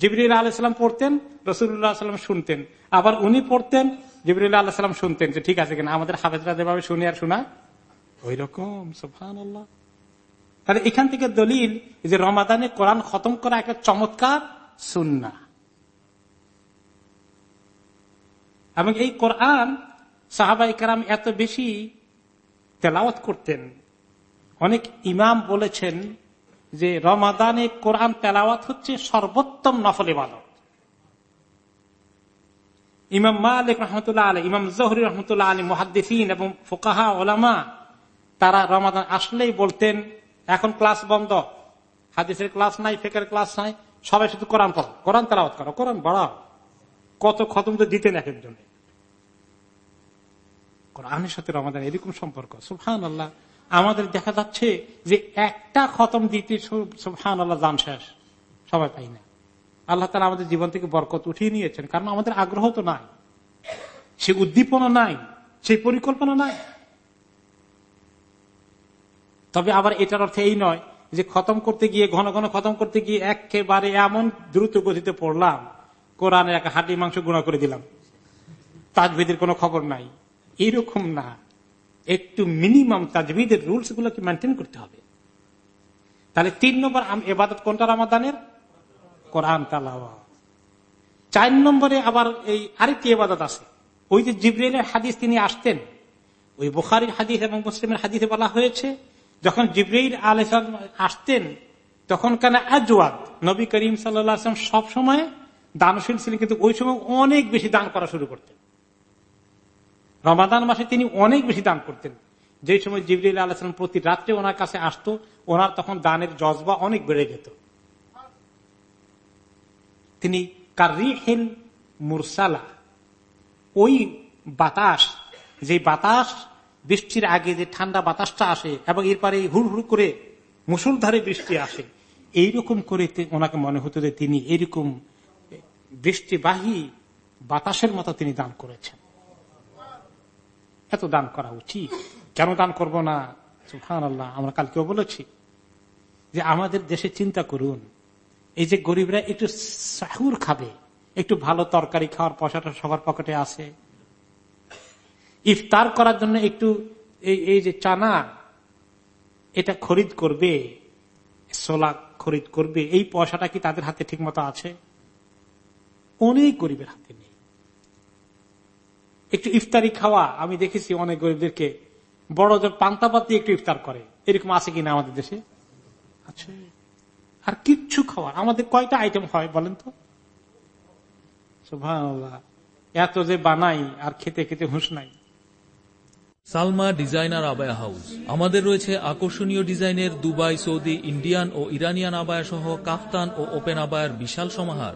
জিবরিল আলাইসাল্লাম পড়তেন রসুল্লাহ সাল্লাম শুনতেন। আবার উনি পড়তেন জিবরুল্লাহ আল্লাহ সাল্লাম শুনতেন যে ঠিক আছে কিনা, আমাদের হাফেজরা যেভাবে শুনি আর শোনা ওই রকম আল্লাহ তাহলে এখান থেকে দলিল যে রমাদানে কোরআন খতম করা একটা চমৎকার সুন্না এবং এই কোরআন সাহাবাই কারাম এত বেশি তেলাওয়াত করতেন। অনেক ইমাম বলেছেন যে রমাদানে কোরআন তেলাওয়াত হচ্ছে সর্বোত্তম নফল ইবাদত। ইমাম মালিক রহমতুল্লাহ আলী ইমাম জহরি রহমতুল্লাহ আলী মহাদ্দিন এবং ফোকাহা ওলামা তারা রমাদান আসলেই বলতেন, এখন ক্লাস বন্ধ, হাদিসের ক্লাস নাই, ফেকের ক্লাস নাই, সবাই শুধু কোরআন পড়ো, কোরআন তেলাওয়াত করো, কোরআন বাড়াও কত খতম তো দিতেন এক একজনে কোরআনের সাথে রমাদান এরকম সম্পর্ক সুফহান আল্লাহ আমাদের দেখা যাচ্ছে যে একটা খতম দিতে সুফহান আল্লাহ জান শেষ। সবাই পাই না। আল্লাহ তালা আমাদের জীবন থেকে বরকত উঠিয়ে নিয়েছেন, কারণ আমাদের আগ্রহ তো নাই। সে উদ্দীপনা নাই সেই পরিকল্পনা নাই। তবে আবার এটার অর্থ এই নয় যে খতম করতে গিয়ে, ঘন ঘন খতম করতে গিয়ে একেবারে এমন দ্রুত গতিতে পড়লাম কোরআনে এক হাডি মাংস গুণা করে দিলাম। তাজবিদের কোনো খবর নাই। এইরকম না। একটু মিনিমাম তাজবিদের রুলস গুলোকে মেনটেন করতে হবে। তাহলে তিন নম্বর এবাদত কোনটা রামাদানের? কোরআন তালাওয়া চার নম্বরে আবার এই আরেকটি এবাদত আছে। ওই যে জিব্রাইলের হাদিস তিনি আসতেন, ওই বুখারির হাদিস এবং মুসলিমের হাদিসে বলা হয়েছে, যখন জিব্রাইল আলহাম আসতেন, তখন কেন আজওয়াদ, নবী করিম সাল্লাম সবসময় দানশীল ছিলেন, কিন্তু ওই সময় অনেক বেশি দান করা শুরু করতেন। রমাদান মাসে তিনি অনেক বেশি দান করতেন। যে সময় জিবরিল আলাহাম প্রতি রাত্রে ওনার কাছে আসতো, ওনার তখন দানের জজবা অনেক বেড়ে যেত। তিনি কারিহেল মুরসালা, ওই বাতাস যে বাতাস, বৃষ্টির আগে যে ঠান্ডা বাতাসটা আসে এবং এরপরে হুড় হুড় করে মুসুলধারে বৃষ্টি আসে, এইরকম করে ওনাকে মনে হতো যে তিনি এরকম বৃষ্টিবাহী বাতাসের মতো তিনি দান করেছেন। এত দান করা উচিত। কেন দান করব না? সুফান আল্লাহ আমরা কালকেও বলেছি যে আমাদের দেশে চিন্তা করুন। এই যে গরিবরা একটু সাহুর খাবে, একটু ভালো তরকারি খাওয়ার পয়সাটা সবার পকেটে আছে। ইফতার করার জন্য একটু এই যে চানা, এটা খরিদ করবে সোলা খরিদ করবে, এই পয়সাটা কি তাদের হাতে ঠিক মতো আছে? অনেক গরিবের হাতে নেই। একটু ইফতারি খাওয়া, আমি দেখেছি অনেক গরিবদেরকে বড় জন পান্তাপাত একটু ইফতার করে। এরকম আছে কিনা আমাদের দেশে? আছে আর কিচ্ছু খাওয়া আমাদের কয়টা আইটেম হয় বলেন তো? এত যে বানাই, আর খেতে খেতে হুঁশ নাই। Salma designer abaya house. আমাদের রয়েছে আকর্ষণীয় ডিজাইনের দুবাই, সৌদি, ইন্ডিয়ান ও ইরানিয়ান আবায়া সহ কাফতান ও ওপেন আবায়ার বিশাল সমাহার।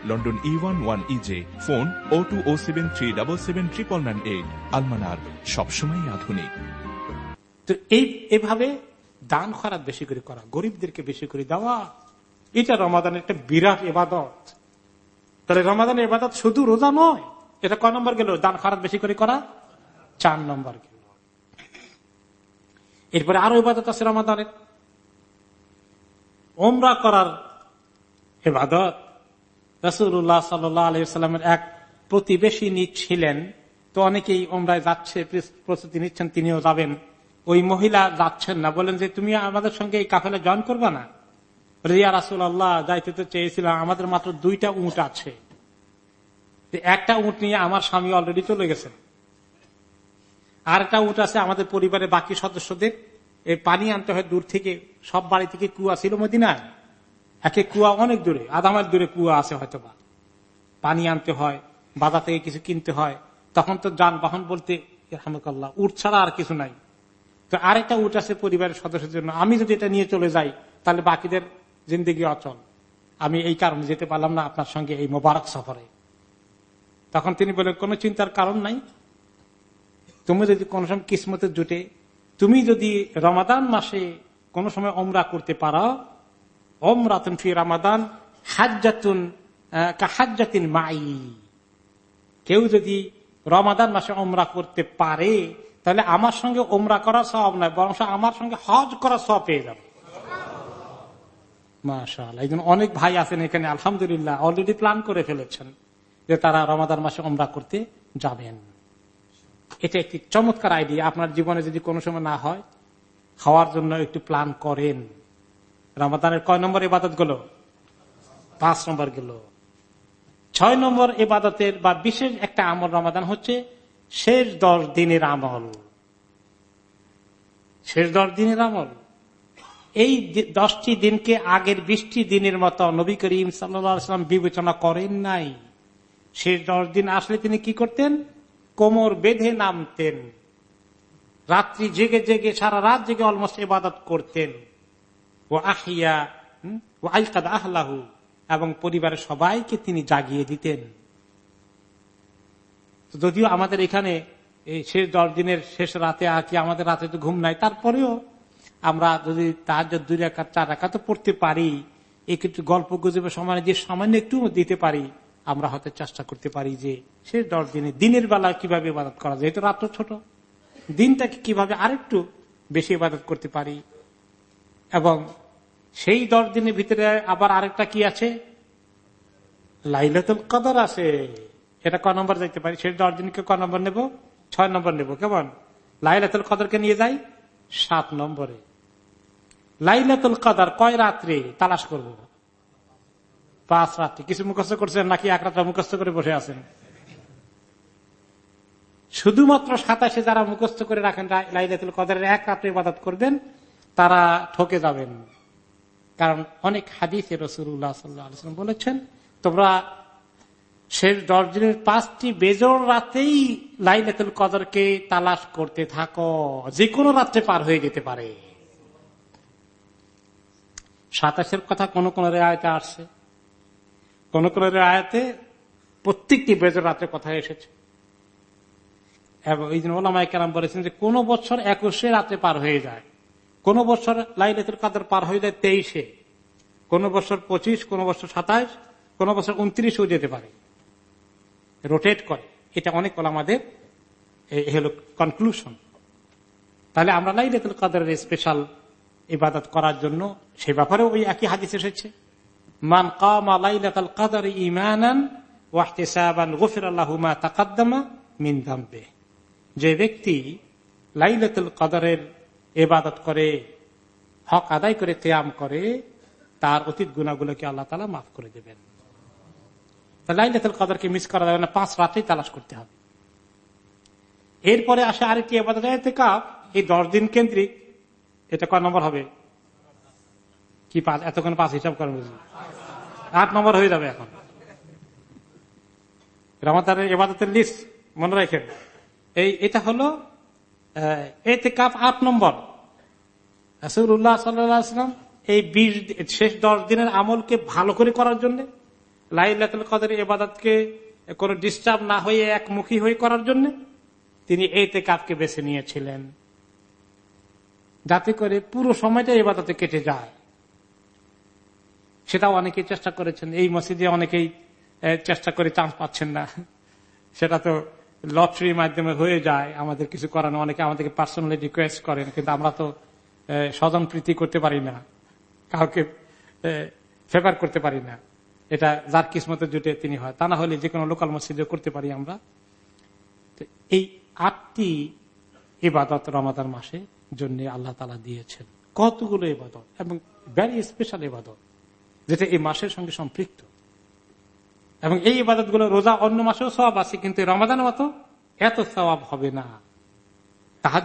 London E one one E J phone O two O seven three double seven triple nine eight Almanar সবসময় আধুনিক। তো এই, এভাবে দান খরাত বেশি করে করা, গরিবদেরকে বেশি করে দেওয়া, এটা রমাদানের একটা বিরাট এবাদত। তাহলে রমাদানের এবাদত শুধু রোজা নয়, এটা কয় নম্বর গেল? দান খরাত বেশি করে করা? চার নম্বর গেল। এরপরে আরও ইবাদত আছে রমাদানের। ওমরা করার এবাদত। রসুল্লাহ সাল্লাহ আলহিমের এক প্রতিবেশী ছিলেন। তো অনেকেই ওমরায় যাচ্ছে প্রস্তুতি নিচ্ছেন, তিনিও যাবেন। ওই মহিলা যাচ্ছেন না। বলেন যে, তুমি আমাদের সঙ্গে এই কাফেলে জয়েন করবে না? রিয়া রাসুল আল্লাহ যাইতে তো চেয়েছিলাম আমাদের মাত্র দুইটা উঁট আছে। একটা উঁট নিয়ে আমার স্বামী অলরেডি চলে গেছেন আর একটা উঁট আছে আমাদের পরিবারের বাকি সদস্যদের। পানি আনতে হয় দূর থেকে, সব বাড়ি থেকে কুয়া ছিল মদিনায়। একে কুয়া অনেক দূরে মাইল দূরে কুয়া আছে হয়তো বা পানি আনতে হয় বাজার থেকে কিছু কিনতে হয়। তখন তো যানবাহন বলতে রহমকাল্লাহ উঠ ছাড়া আর কিছু নাই। তো আরেকটা উঠ আছে পরিবারের সদস্যের জন্য। আমি যদি এটা নিয়ে চলে যাই, তাহলে বাকিদের জিন্দগি অচল। আমি এই কারণে যেতে পারলাম না আপনার সঙ্গে এই মোবারক সফরে। তখন তিনি বলেন, কোন চিন্তার কারণ নাই। তুমি যদি কোন সময় কিসমতে জুটে, তুমি যদি রমাদান মাসে কোন সময় অমরা করতে পারো অমরাতুন ফি রমাদান হাজাতুন হাজাতিন মাই কেউ যদি রমাদান মাসে ওমরা করতে পারে, তাহলে আমার সঙ্গে ওমরা করা সব নয়, বরং আমার সঙ্গে হজ করা সব পেয়ে যাবে। মাশাল এই অনেক ভাই আছেন এখানে, আলহামদুলিল্লাহ অলরেডি প্ল্যান করে ফেলেছেন যে তারা রমাদান মাসে ওমরা করতে যাবেন। এটা একটি চমৎকার আইডিয়া আপনার জীবনে যদি কোনো সময় না হয়, খাওয়ার জন্য একটু প্ল্যান করেন। রমাদানের কয় নম্বর ইবাদতগুলো পাঁচ নম্বর গেল ছয় নম্বর এবাদতের বা বিশেষ একটা আমল রমাদান হচ্ছে শেষ দশ দিনের আমল। শেষ দশ দিনের আমল। এই দশটি দিনকে আগের বিশটি দিনের মতো নবী করিম সাল্লাম বিবেচনা করেন নাই। শেষ দশ দিন আসলে তিনি কি করতেন? কোমর বেঁধে নামতেন। রাত্রি জেগে জেগে, সারা রাত জেগে অলমোস্ট ইবাদত করতেন। ও আহিয়া ও আইকাদ আহলাহু, এবং পরিবারের সবাইকে তিনি জাগিয়ে দিতেন। যদিও আমাদের এখানে শেষ দশ দিনের শেষ রাতে আর কি আমাদের রাতে তো ঘুম নাই, তারপরেও আমরা যদি তার দুই রেখা চার রেখা তো পড়তে পারি, একটু গল্প গুজবে সময় যে সামান্য একটু দিতে পারি, আমরা হয়তো চেষ্টা করতে পারি যে শেষ দশ দিনে দিনের বেলা কীভাবে ইবাদত করা যায়। এটা রাত্র ছোট, দিনটাকে কীভাবে আরেকটু বেশি ইবাদত করতে পারি, এবং সেই দশ দিনের ভিতরে আবার আরেকটা কি আছে? লাইলাতুল কদর আছে। এটা ক নম্বর দেখতে পারি? সেই দশ দিনকে ক নম্বর নেব? ছয় নম্বর নেব। কেমন? লাইলাতুল কদরকে নিয়ে যাই? সাত নম্বরে। লাইলাতুল কদর কয় রাত্রে তালাশ করব? পাঁচ রাত্রি। কিছু মুখস্থ করছেন নাকি এক রাত্রা মুখস্থ করে বসে আছেন? শুধুমাত্র সাতাশে যারা মুখস্থ করে রাখেন লাইলাতুল কদরের এক রাত্রে ইবাদত করবেন, তারা ঠকে যাবেন। কারণ অনেক হাদিসে রসুল্লাহ সাল্লাম বলেছেন, তোমরা শেষ দশ দিনের পাঁচটি বেজর রাতেই লাইলাতুল কদরকে তালাশ করতে থাকো। যে কোনো রাত্রে পার হয়ে যেতে পারে। সাতাশের কথা কোন কোন রেয়ায়তে আসছে। কোন কোন রেয়ায়তে প্রত্যেকটি বেজর রাত্রে কথা এসেছে। এবং এই জন্য ওলামাই কেরাম বলেছেন যে কোন বছর একুশে রাতে পার হয়ে যায়। কোন বছর লাইলাতুল কাদের পার হয়ে যায় তেইশে। কোন বছর পঁচিশ, কোন বছর সাতাইশ, কোন বছর উনত্রিশেও যেতে পারে। রোটেট করে। এটা অনেক আমাদের হলো কনক্লুশন তাহলে আমরা লাইলাতুল কাদের স্পেশাল ইবাদত করার জন্য সে ব্যাপারে ওই একই হাদিস এসেছে। মান কামা লাইলাতুল কাদার ইমানান ওয়াহতিসাবান গফির আল্লাহুমা তাকাদ্দামা মিন যে ব্যক্তি লাইলাতুল কাদারের এবাদত করে, হক আদায় করে, তেয়াম করে, তার অতীত গুণাগুলোকে আল্লাহ তালা মাফ করে দেবেন। লাইলাতুল কদরকে মিস করা যাবে না, পাঁচ রাতেই তালাশ করতে হবে। এরপরে আসে আরেকটি আবাদত এই দশ দিন কেন্দ্রিক। এটা কয় নম্বর হবে? কি পাঁচ? এতক্ষণ পাঁচ হিসাব করেন আট নম্বর হয়ে যাবে এখন। রমাদানের এবাদতের লিস্ট মনে রাখেন। এই, এটা হলো এতে কাপ আট নম্বর। রাসুল্লাহ সাল্লাম এই বিশ শেষ দশ দিনের আমলকে ভালো করে করার জন্য, লাইলাতুল কদের এবাদতকে কোন ডিস্টার্ব না হয়ে একমুখী হয়ে করার জন্য তিনি এতে কাপকে বেছে নিয়েছিলেন। যাতে করে পুরো সময়টা এবাদতে কেটে যায়। সেটাও অনেকেই চেষ্টা করেছেন। এই মসজিদে অনেকেই চেষ্টা করে চান্স পাচ্ছেন না। সেটা তো লটারির মাধ্যমে হয়ে যায়, আমাদের কিছু করানো অনেকে আমাদেরকে পার্সোনালি রিকোয়েস্ট করেন, কিন্তু আমরা তো স্বজন প্রীতি করতে পারি না। কাউকে ফেভার করতে পারি না। এটা যার কিসমতে জুটে তিনি হয়। তা না হলে যে কোনো লোকাল মসজিদে করতে পারি আমরা। এই আটটি ইবাদত রমাদান মাসে জন্য আল্লাহ তালা দিয়েছেন। কতগুলো ইবাদত এবং ভ্যারি স্পেশাল ইবাদত, যেটা এই মাসের সঙ্গে সম্পৃক্ত। এবং এই ইবাদতগুলো রোজা অন্য মাসেও সব আছে, কিন্তু রমাদানের মতো এত সবাব হবে না।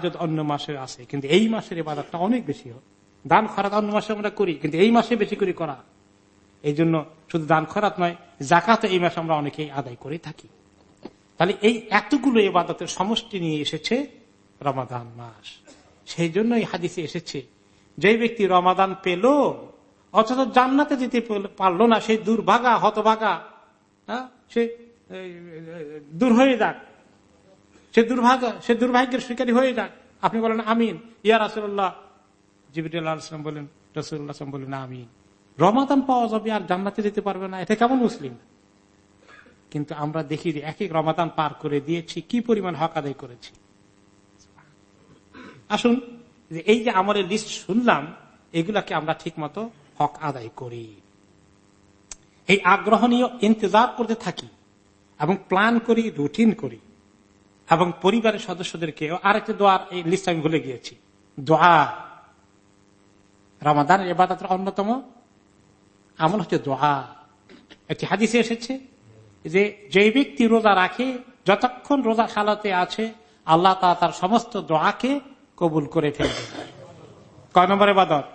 যদি অন্য মাসে আছে, কিন্তু এই মাসের ইবাদতটা অনেক বেশি হয়। দান খরাত অন্য মাসে আমরা করি, কিন্তু এই মাসে বেশি করে করা। এই জন্য শুধু দান খরাত নয় জাকাত এই মাসে আমরা অনেকেই আদায় করে থাকি। তাহলে এই এতগুলো ইবাদতের সমষ্টি নিয়ে এসেছে রমাদান মাস। সেই জন্য এই হাদিসে এসেছে, যে ব্যক্তি রমাদান পেল, অথচ জান্নাতে যেতে পারল না সেই দুর্ভাগা, হতভাগা সে দূর হয়ে যাক। সে দুর্ভাগ্য, সে দুর্ভাগ্যের শিকারী হয়ে যাক। আপনি বলেন, আমিন। ইয়া রাসুল্লাহ জিবিরাম বলেন রসুল্লাহ বলেন, আমিন। রমাদান পাওয়া যাবে আর জান্নাতে যেতে পারবে না। এটা কেমন মুসলিম? কিন্তু আমরা দেখি যে এক এক রমাদান পার করে দিয়েছি, কি পরিমাণ হক আদায় করেছি। আসুন এই যে আমার লিস্ট শুনলাম, এগুলাকে আমরা ঠিক মতো হক আদায় করি। এই আগ্রহ নিয়ে ইন্তজার করতে থাকি এবং প্ল্যান করি, রুটিন করি এবং পরিবারের সদস্যদেরকে আরেকটা দোয়ার এই লিস্ট আমি ভুলে গিয়েছি। দোয়া। রামাদান এবাদতের অন্যতম আমল হচ্ছে দোয়া। একটি হাদিসে এসেছে যে যে ব্যক্তি রোজা রাখে, যতক্ষণ রোজা খালাতে আছে, আল্লাহ তা তার সমস্ত দোয়াকে কবুল করে ফেলবে কয় নম্বর এবাদত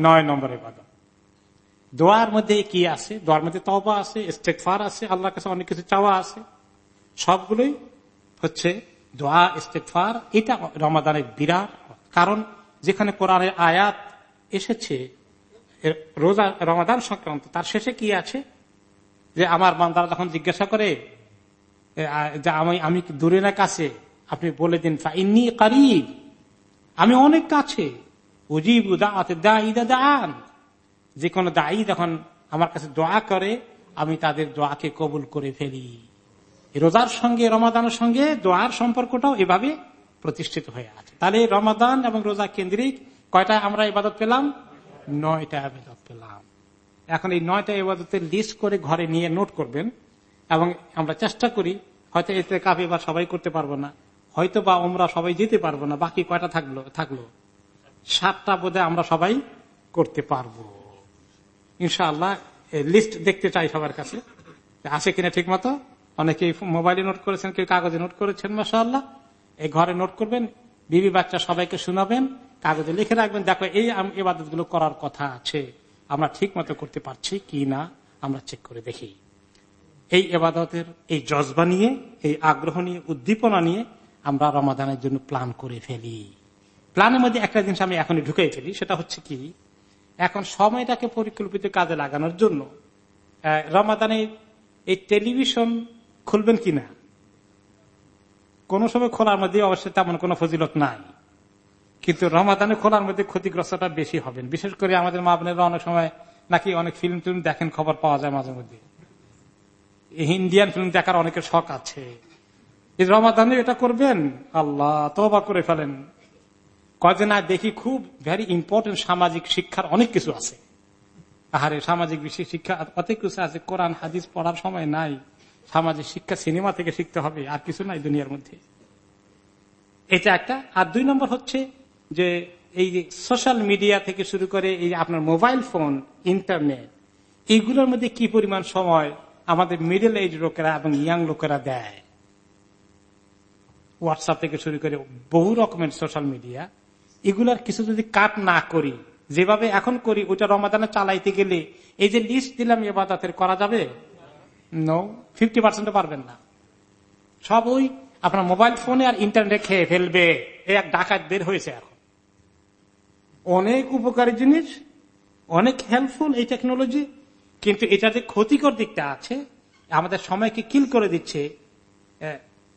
নয় নম্বর এবাদত দোয়ার মধ্যে কি আছে? দোয়ার মধ্যে তবা আছে ইস্তেকফার আছে, আল্লাহর কাছে অনেক কিছু চাওয়া আছে। সবগুলোই হচ্ছে দোয়া ইস্তেকফার এটা রমাদানের বিরাট কারণ যেখানে কোরআনের আয়াত এসেছে রোজা, রমাদান সংক্রান্ত, তার শেষে কি আছে? যে আমার বান্দারা যখন জিজ্ঞাসা করে যে আমি আমি দূরে না কাছে? আপনি বলে দিন ইন্নি কারিব। আমি অনেক কাছে। উজিব দা ইদা দান যে কোনো দায়ী যখন আমার কাছে দোয়া করে, আমি তাদের দোয়াকে কবুল করে ফেলি। রোজার সঙ্গে, রমাদানের সঙ্গে দোয়ার সম্পর্কটাও এভাবে প্রতিষ্ঠিত হয়ে আছে। তাহলে রমাদান এবং রোজা কেন্দ্রিক কয়টা আমরা ইবাদত পেলাম? নয়টা আবেদত পেলাম। এখন এই নয়টা ইবাদতের লিস্ট করে ঘরে নিয়ে নোট করবেন এবং আমরা চেষ্টা করি, হয়তো এতে কাপ এবার সবাই করতে পারব না, হয়তো বা আমরা সবাই যেতে পারব না, বাকি কয়টা থাকল থাকল? সাতটা বোধে আমরা সবাই করতে পারব। ইনশাআল্লাহ লিস্ট দেখতে চাই সবার কাছে। আছে কিনা ঠিক মতো অনেকে মোবাইলে নোট করেছেন, কেউ কাগজে নোট করেছেন মাসাল্লাহ এই ঘরে নোট করবেন, বিবি বাচ্চা সবাইকে শোনাবেন, কাগজে লিখে রাখবেন, দেখো এই ইবাদতগুলো করার কথা আছে। আমরা ঠিক মতো করতে পারছি কি না, আমরা চেক করে দেখি। এই এবাদতের এই জজবা নিয়ে, এই আগ্রহ নিয়ে, উদ্দীপনা নিয়ে আমরা রমাদানের জন্য প্ল্যান করে ফেলি। প্ল্যানের মধ্যে একটা জিনিস আমি এখনই ঢুকাই ফেলি, সেটা হচ্ছে কি? এখন সময়টাকে পরিকল্পিত কাজে লাগানোর জন্য রমাদানে এই টেলিভিশন খুলবেন কিনা? কোন সময় খোলার মধ্যে অবশ্যই তেমন কোন ফজিলত নাই। কিন্তু রমাদানে খোলার মধ্যে ক্ষতিগ্রস্তটা বেশি হবেন। বিশেষ করে আমাদের মা বোনেরা অনেক সময় নাকি অনেক ফিল্ম টিল্ম দেখেন, খবর পাওয়া যায় মাঝে মধ্যে। ইন্ডিয়ান ফিল্ম দেখার অনেকের শখ আছে। রমাদানে এটা করবেন? আল্লাহ তবা করে ফেলেন। আর দেখি খুব ভেরি ইম্পর্টেন্ট সামাজিক শিক্ষার অনেক কিছু আছে। আহারে, সামাজিক বিষয় শিক্ষা অনেক কিছু আছে, কোরআন, হাদিস পড়ার সময় নাই। সামাজিক শিক্ষা সিনেমা থেকে শিখতে হবে, আর কিছু নাই দুনিয়ার মধ্যে। এটা একটা। আর দুই নম্বর হচ্ছে যে এই যে সোশ্যাল মিডিয়া থেকে শুরু করে এই আপনার মোবাইল ফোন ইন্টারনেট এইগুলোর মধ্যে কি পরিমাণ সময় আমাদের মিডল এজ লোকেরা এবং ইয়াং লোকেরা দেয়? হোয়াটসঅ্যাপ থেকে শুরু করে বহু রকমের সোশ্যাল মিডিয়া এগুলার কিছু যদি কাট না করি, যেভাবে এখন করি, ওটা রমাদানে চালাইতে গেলে এই যে লিস্ট দিলাম এবাদাতের করা যাবে? নো ফিফটি পার্সেন্ট পারবেন না। সব ওই আপনার মোবাইল ফোনে আর ইন্টারনেট খেয়ে ফেলবে এক ডাকাত বের হয়েছে এখন। অনেক উপকারী জিনিস, অনেক হেল্পফুল এই টেকনোলজি কিন্তু এটা যে ক্ষতিকর দিকটা আছে, আমাদের সময়কে কিল করে দিচ্ছে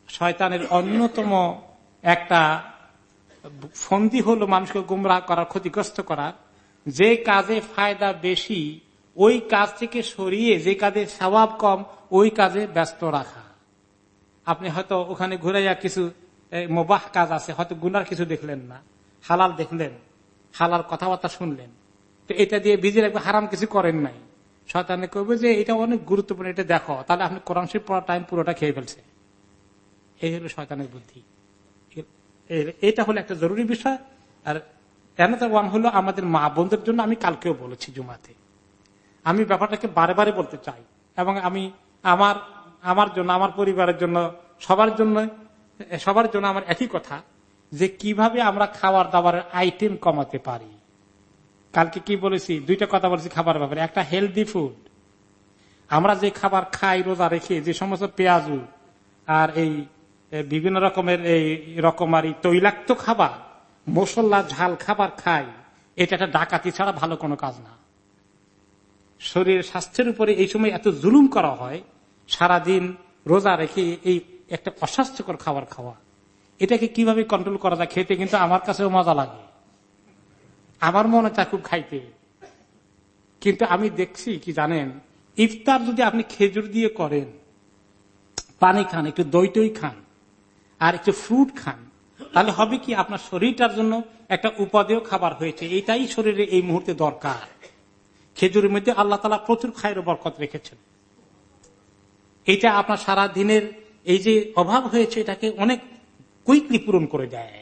শয়তানের অন্যতম একটা ফন্দি হলো মানুষকে গুমরাহ করার, ক্ষতিগ্রস্ত করার। যে কাজে ফায়দা বেশি, ওই কাজ থেকে সরিয়ে যে কাজে স্বভাব কম, ওই কাজে ব্যস্ত রাখা। আপনি হয়তো ওখানে ঘুরে যা কিছু মোবাহ কাজ আছে, হয়তো গুনার কিছু দেখলেন না। হালাল দেখলেন, হালাল কথাবার্তা শুনলেন। তো এটা দিয়ে বিজে রাখবে, হারাম কিছু করেন নাই। শয়তানে করবে যে এটা অনেক গুরুত্বপূর্ণ, এটা দেখো। তাহলে আপনি কোরআন শিব পড়ার টাইম পুরোটা খেয়ে ফেলছে। এই হলো শয়তানের বুদ্ধি। এটা হলো একটা জরুরি বিষয়। আর অ্যানাদার ওয়ান হলো আমাদের মা বোনদের জন্য আমি কালকেও বলেছি জুমাতে। আমি ব্যাপারটাকে বারে বারে বলতে চাই। এবং আমি আমার আমার জন্য, আমার পরিবারের জন্য, সবার জন্য সবার জন্য আমার একই কথা যে কীভাবে আমরা খাবার দাবারের আইটেম কমাতে পারি। কালকে কি বলেছি? দুইটা কথা বলেছি খাবার ব্যাপারে। একটা হেলদি ফুড আমরা যে খাবার খাই, রোজা রেখে যে সমস্ত পেঁয়াজু আর এই বিভিন্ন রকমের এই রকমারি তৈলাক্ত খাবার মশল্লা ঝাল খাবার খাই, এটা একটা ডাকাতি ছাড়া ভালো কোনো কাজ না। শরীর স্বাস্থ্যের উপরে এই সময় এত জুলুম করা হয়, সারাদিন রোজা রেখে এই একটা অস্বাস্থ্যকর খাবার খাওয়া। এটাকে কীভাবে কন্ট্রোল করা যায় খেতে কিন্তু আমার কাছেও মজা লাগে। আমার মনে চায় খুব খাইতে। কিন্তু আমি দেখছি কি জানেন, ইফতার যদি আপনি খেজুর দিয়ে করেন, পানি খান, একটু দই টই খান আর একটু ফ্রুট খান। তাহলে হবে কি আপনার শরীরটার জন্য একটা উপাদেয় খাবার হয়েছে। এটাই শরীরে এই মুহূর্তে দরকার। খেজুরের মধ্যে আল্লাহ তালা প্রচুর খায়ের বরকত রেখেছেন। এটা আপনার সারা দিনের এই যে অভাব হয়েছে, এটাকে অনেক কুইকলি পূরণ করে দেয়।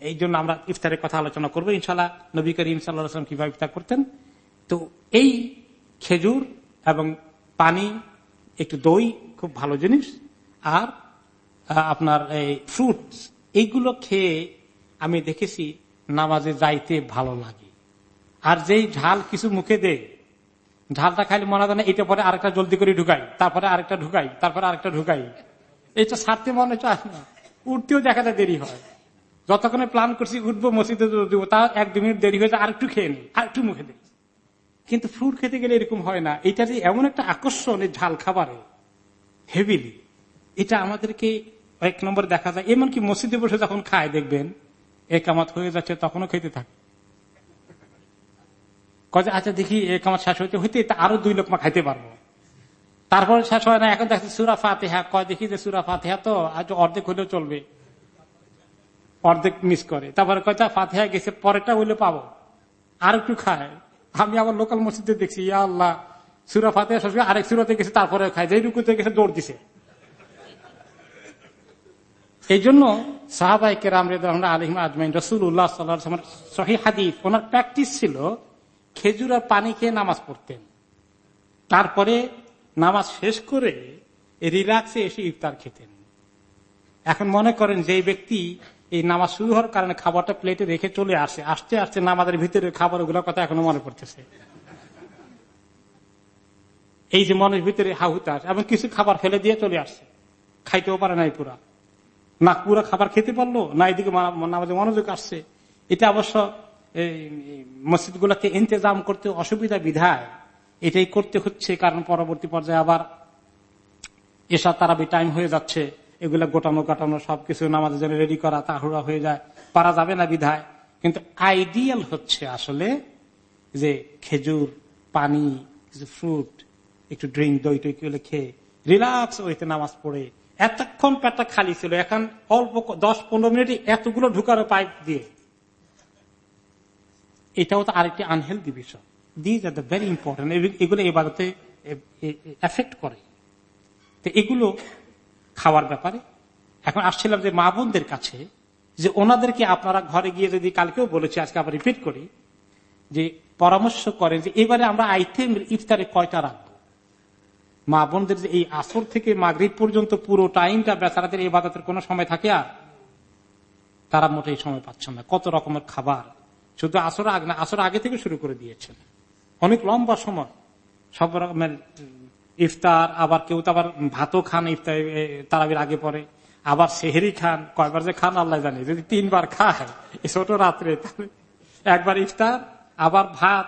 এই জন্য আমরা ইফতারের কথা আলোচনা করব। ইনশাল্লাহ নবী করিম সাল্লাম কীভাবে ইফতার করতেন। তো এই খেজুর এবং পানি, একটু দই, খুব ভালো জিনিস। আর আপনার এই ফ্রুটস এইগুলো খেয়ে আমি দেখেছি নামাজে যাইতে ভালো লাগে। আর যেই ঝাল কিছু মুখে দে ঝালটা খাইলে মনে হয় এটা পরে আরেকটা জলদি করে ঢুকাই, তারপরে আরেকটা ঢুকাই, তারপরে আরেকটা ঢুকাই। এটা সারতে মনে চায় না, উঠতেও দেখা যায় দেরি হয়। যতক্ষণে প্ল্যান করছি উঠবো, মসজিদে দেবো তা এক দু মিনিট দেরি হয়েছে আরেকটু খেয়ে নি আরেকটু মুখে দিই। কিন্তু ফ্রুট খেতে গেলে এরকম হয় না, এটা যে এমন একটা আকর্ষণ এই ঝাল খাবারে হেভিলি এটা আমাদেরকে এক নম্বর দেখা যায়। এমনকি মসজিদে বসে যখন খায়, দেখবেন, একামাত হয়ে যাচ্ছে, তখনও খেতে থাকে। কয়ে আচ্ছা দেখি, একামাত শেষ হইতে হইতে আরও দুই লোক মা খাইতে পারব। তারপরে শেষ হয় না। এখন দেখছি সুরা ফাতেহা। কয়, দেখি যে সুরা ফাতেহা তো আজ অর্ধেক হইলেও চলবে। অর্ধেক মিস করে। তারপরে কয়টা ফাতেহা গেছে, পরেরটা হইলে পাবো। আর একটু খায়। আমি আবার লোকাল মসজিদে দেখছি, ইয়া আল্লাহ, সুরা শেষ আরেক সুরাতে গেছে তারপরে খায়। যেই রুকুতে গেছে, দৌড় দিছে। এই জন্য সাহাবাই কেরাম আলিম আজমাইন রসুল উল্লাহ সহি হাদিফ ওনার প্র্যাকটিস ছিল খেজুর আর পানি খেয়ে নামাজ পড়তেন। তারপরে নামাজ শেষ করে রিল্যাক্সে এসে ইফতার খেতেন। এখন মনে করেন যে ব্যক্তি এই নামাজ শুরু হওয়ার কারণে খাবারটা প্লেটে রেখে চলে আসে, আসতে আসতে নামাজের ভিতরে খাবার ওগুলোর কথা এখনও মনে পড়তেছে। এই যে মনের ভিতরে হাহুতাস এবং কিছু খাবার ফেলে দিয়ে চলে আসছে খাইতেও পারে নাই পুরা। না পুরা খাবার খেতে পারল, না এদিকে নামাজে মনোযোগ আসছে। এটা অবশ্য মসজিদ গুলাকে ইন্তজাম করতে অসুবিধা বিধায়। এটাই করতে হচ্ছে, কারণ পরবর্তী পর্যায়ে আবার এসা তারাবি টাইম হয়ে যাচ্ছে। এগুলা গোটানো কাটানো সবকিছু নামাজের জন্য রেডি করা তাহুড়া হয়ে যায়। পারা যাবে না বিধায়। কিন্তু আইডিয়াল হচ্ছে আসলে যে খেজুর, পানি, কিছু ফ্রুট একটু ড্রিঙ্ক দই টই খেয়ে রিল্যাক্স ওইতে নামাজ পড়ে। এতক্ষণ পেটটা খালি ছিল, এখন অল্প দশ পনেরো মিনিটে এতগুলো ঢুকানো পাইপ দিয়ে। এটাও তো আরেকটি আনহেলদি বিষয়। These are the very important এগুলো এবারতে এফেক্ট করে। তো এগুলো খাওয়ার ব্যাপারে এখন আসছিলাম যে মা বোনদের কাছে যে ওনাদেরকে আপনারা ঘরে গিয়ে যদি কালকেও বলেছি, আজকে আবার রিপিট করি, যে পরামর্শ করেন যে এবারে আমরা আইটেম ইফতারে কয়টা রাখব? মা বোনদের যে এই আসর থেকে মাগরীব পর্যন্ত পুরো টাইমটা বেচারাদের ইবাদতের কোনো সময় থাকে আর? তারা মোটেই সময় পাচ্ছেন না। কত রকমের খাবার। শুধু আসর আগে না, আসর আগে থেকে শুরু করে দিয়েছেন। অনেক লম্বা সময়। সব রকমের ইফতার, আবার কেউ তো আবার ভাতও খান ইফতার তারাবির আগে পরে। আবার সেহেরি খান, কয়বার যে খান আল্লাহ জানি। যদি তিনবার খায় ছোট রাত্রে একবার ইফতার, আবার ভাত।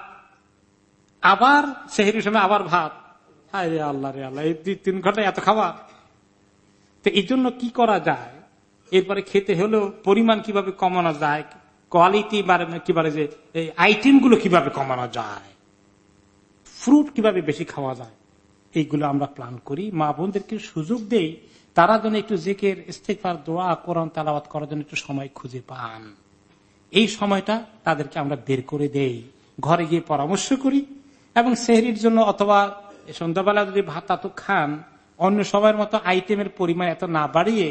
আবার সেহেরির সময় আবার ভাত। হায় রে আল্লাহ রে আল্লাহ, এই তিন ঘণ্টা এত খাবার তো এই জন্য কি করা যায়? এরপরে খেতে হলেও পরিমাণ কীভাবে কমানো যায়? কোয়ালিটি কি বলে যে, এই আইটেমগুলো কীভাবে কমানো যায়? ফ্রুট কীভাবে বেশি খাওয়া যায়? এইগুলো আমরা প্ল্যান করি। মা বোনদেরকে সুযোগ দেই, তারা যেন একটু জেকের ইস্তেফার দোয়া, কোরআন তালাবাদ করার জন্য একটু সময় খুঁজে পান। এই সময়টা তাদেরকে আমরা বের করে দেই। ঘরে গিয়ে পরামর্শ করি এবং সেহরির জন্য অথবা সন্ধ্যাবেলা যদি ভাত তো খান, অন্য সময়ের মতো আইটেমের পরিমাণ এত না বাড়িয়ে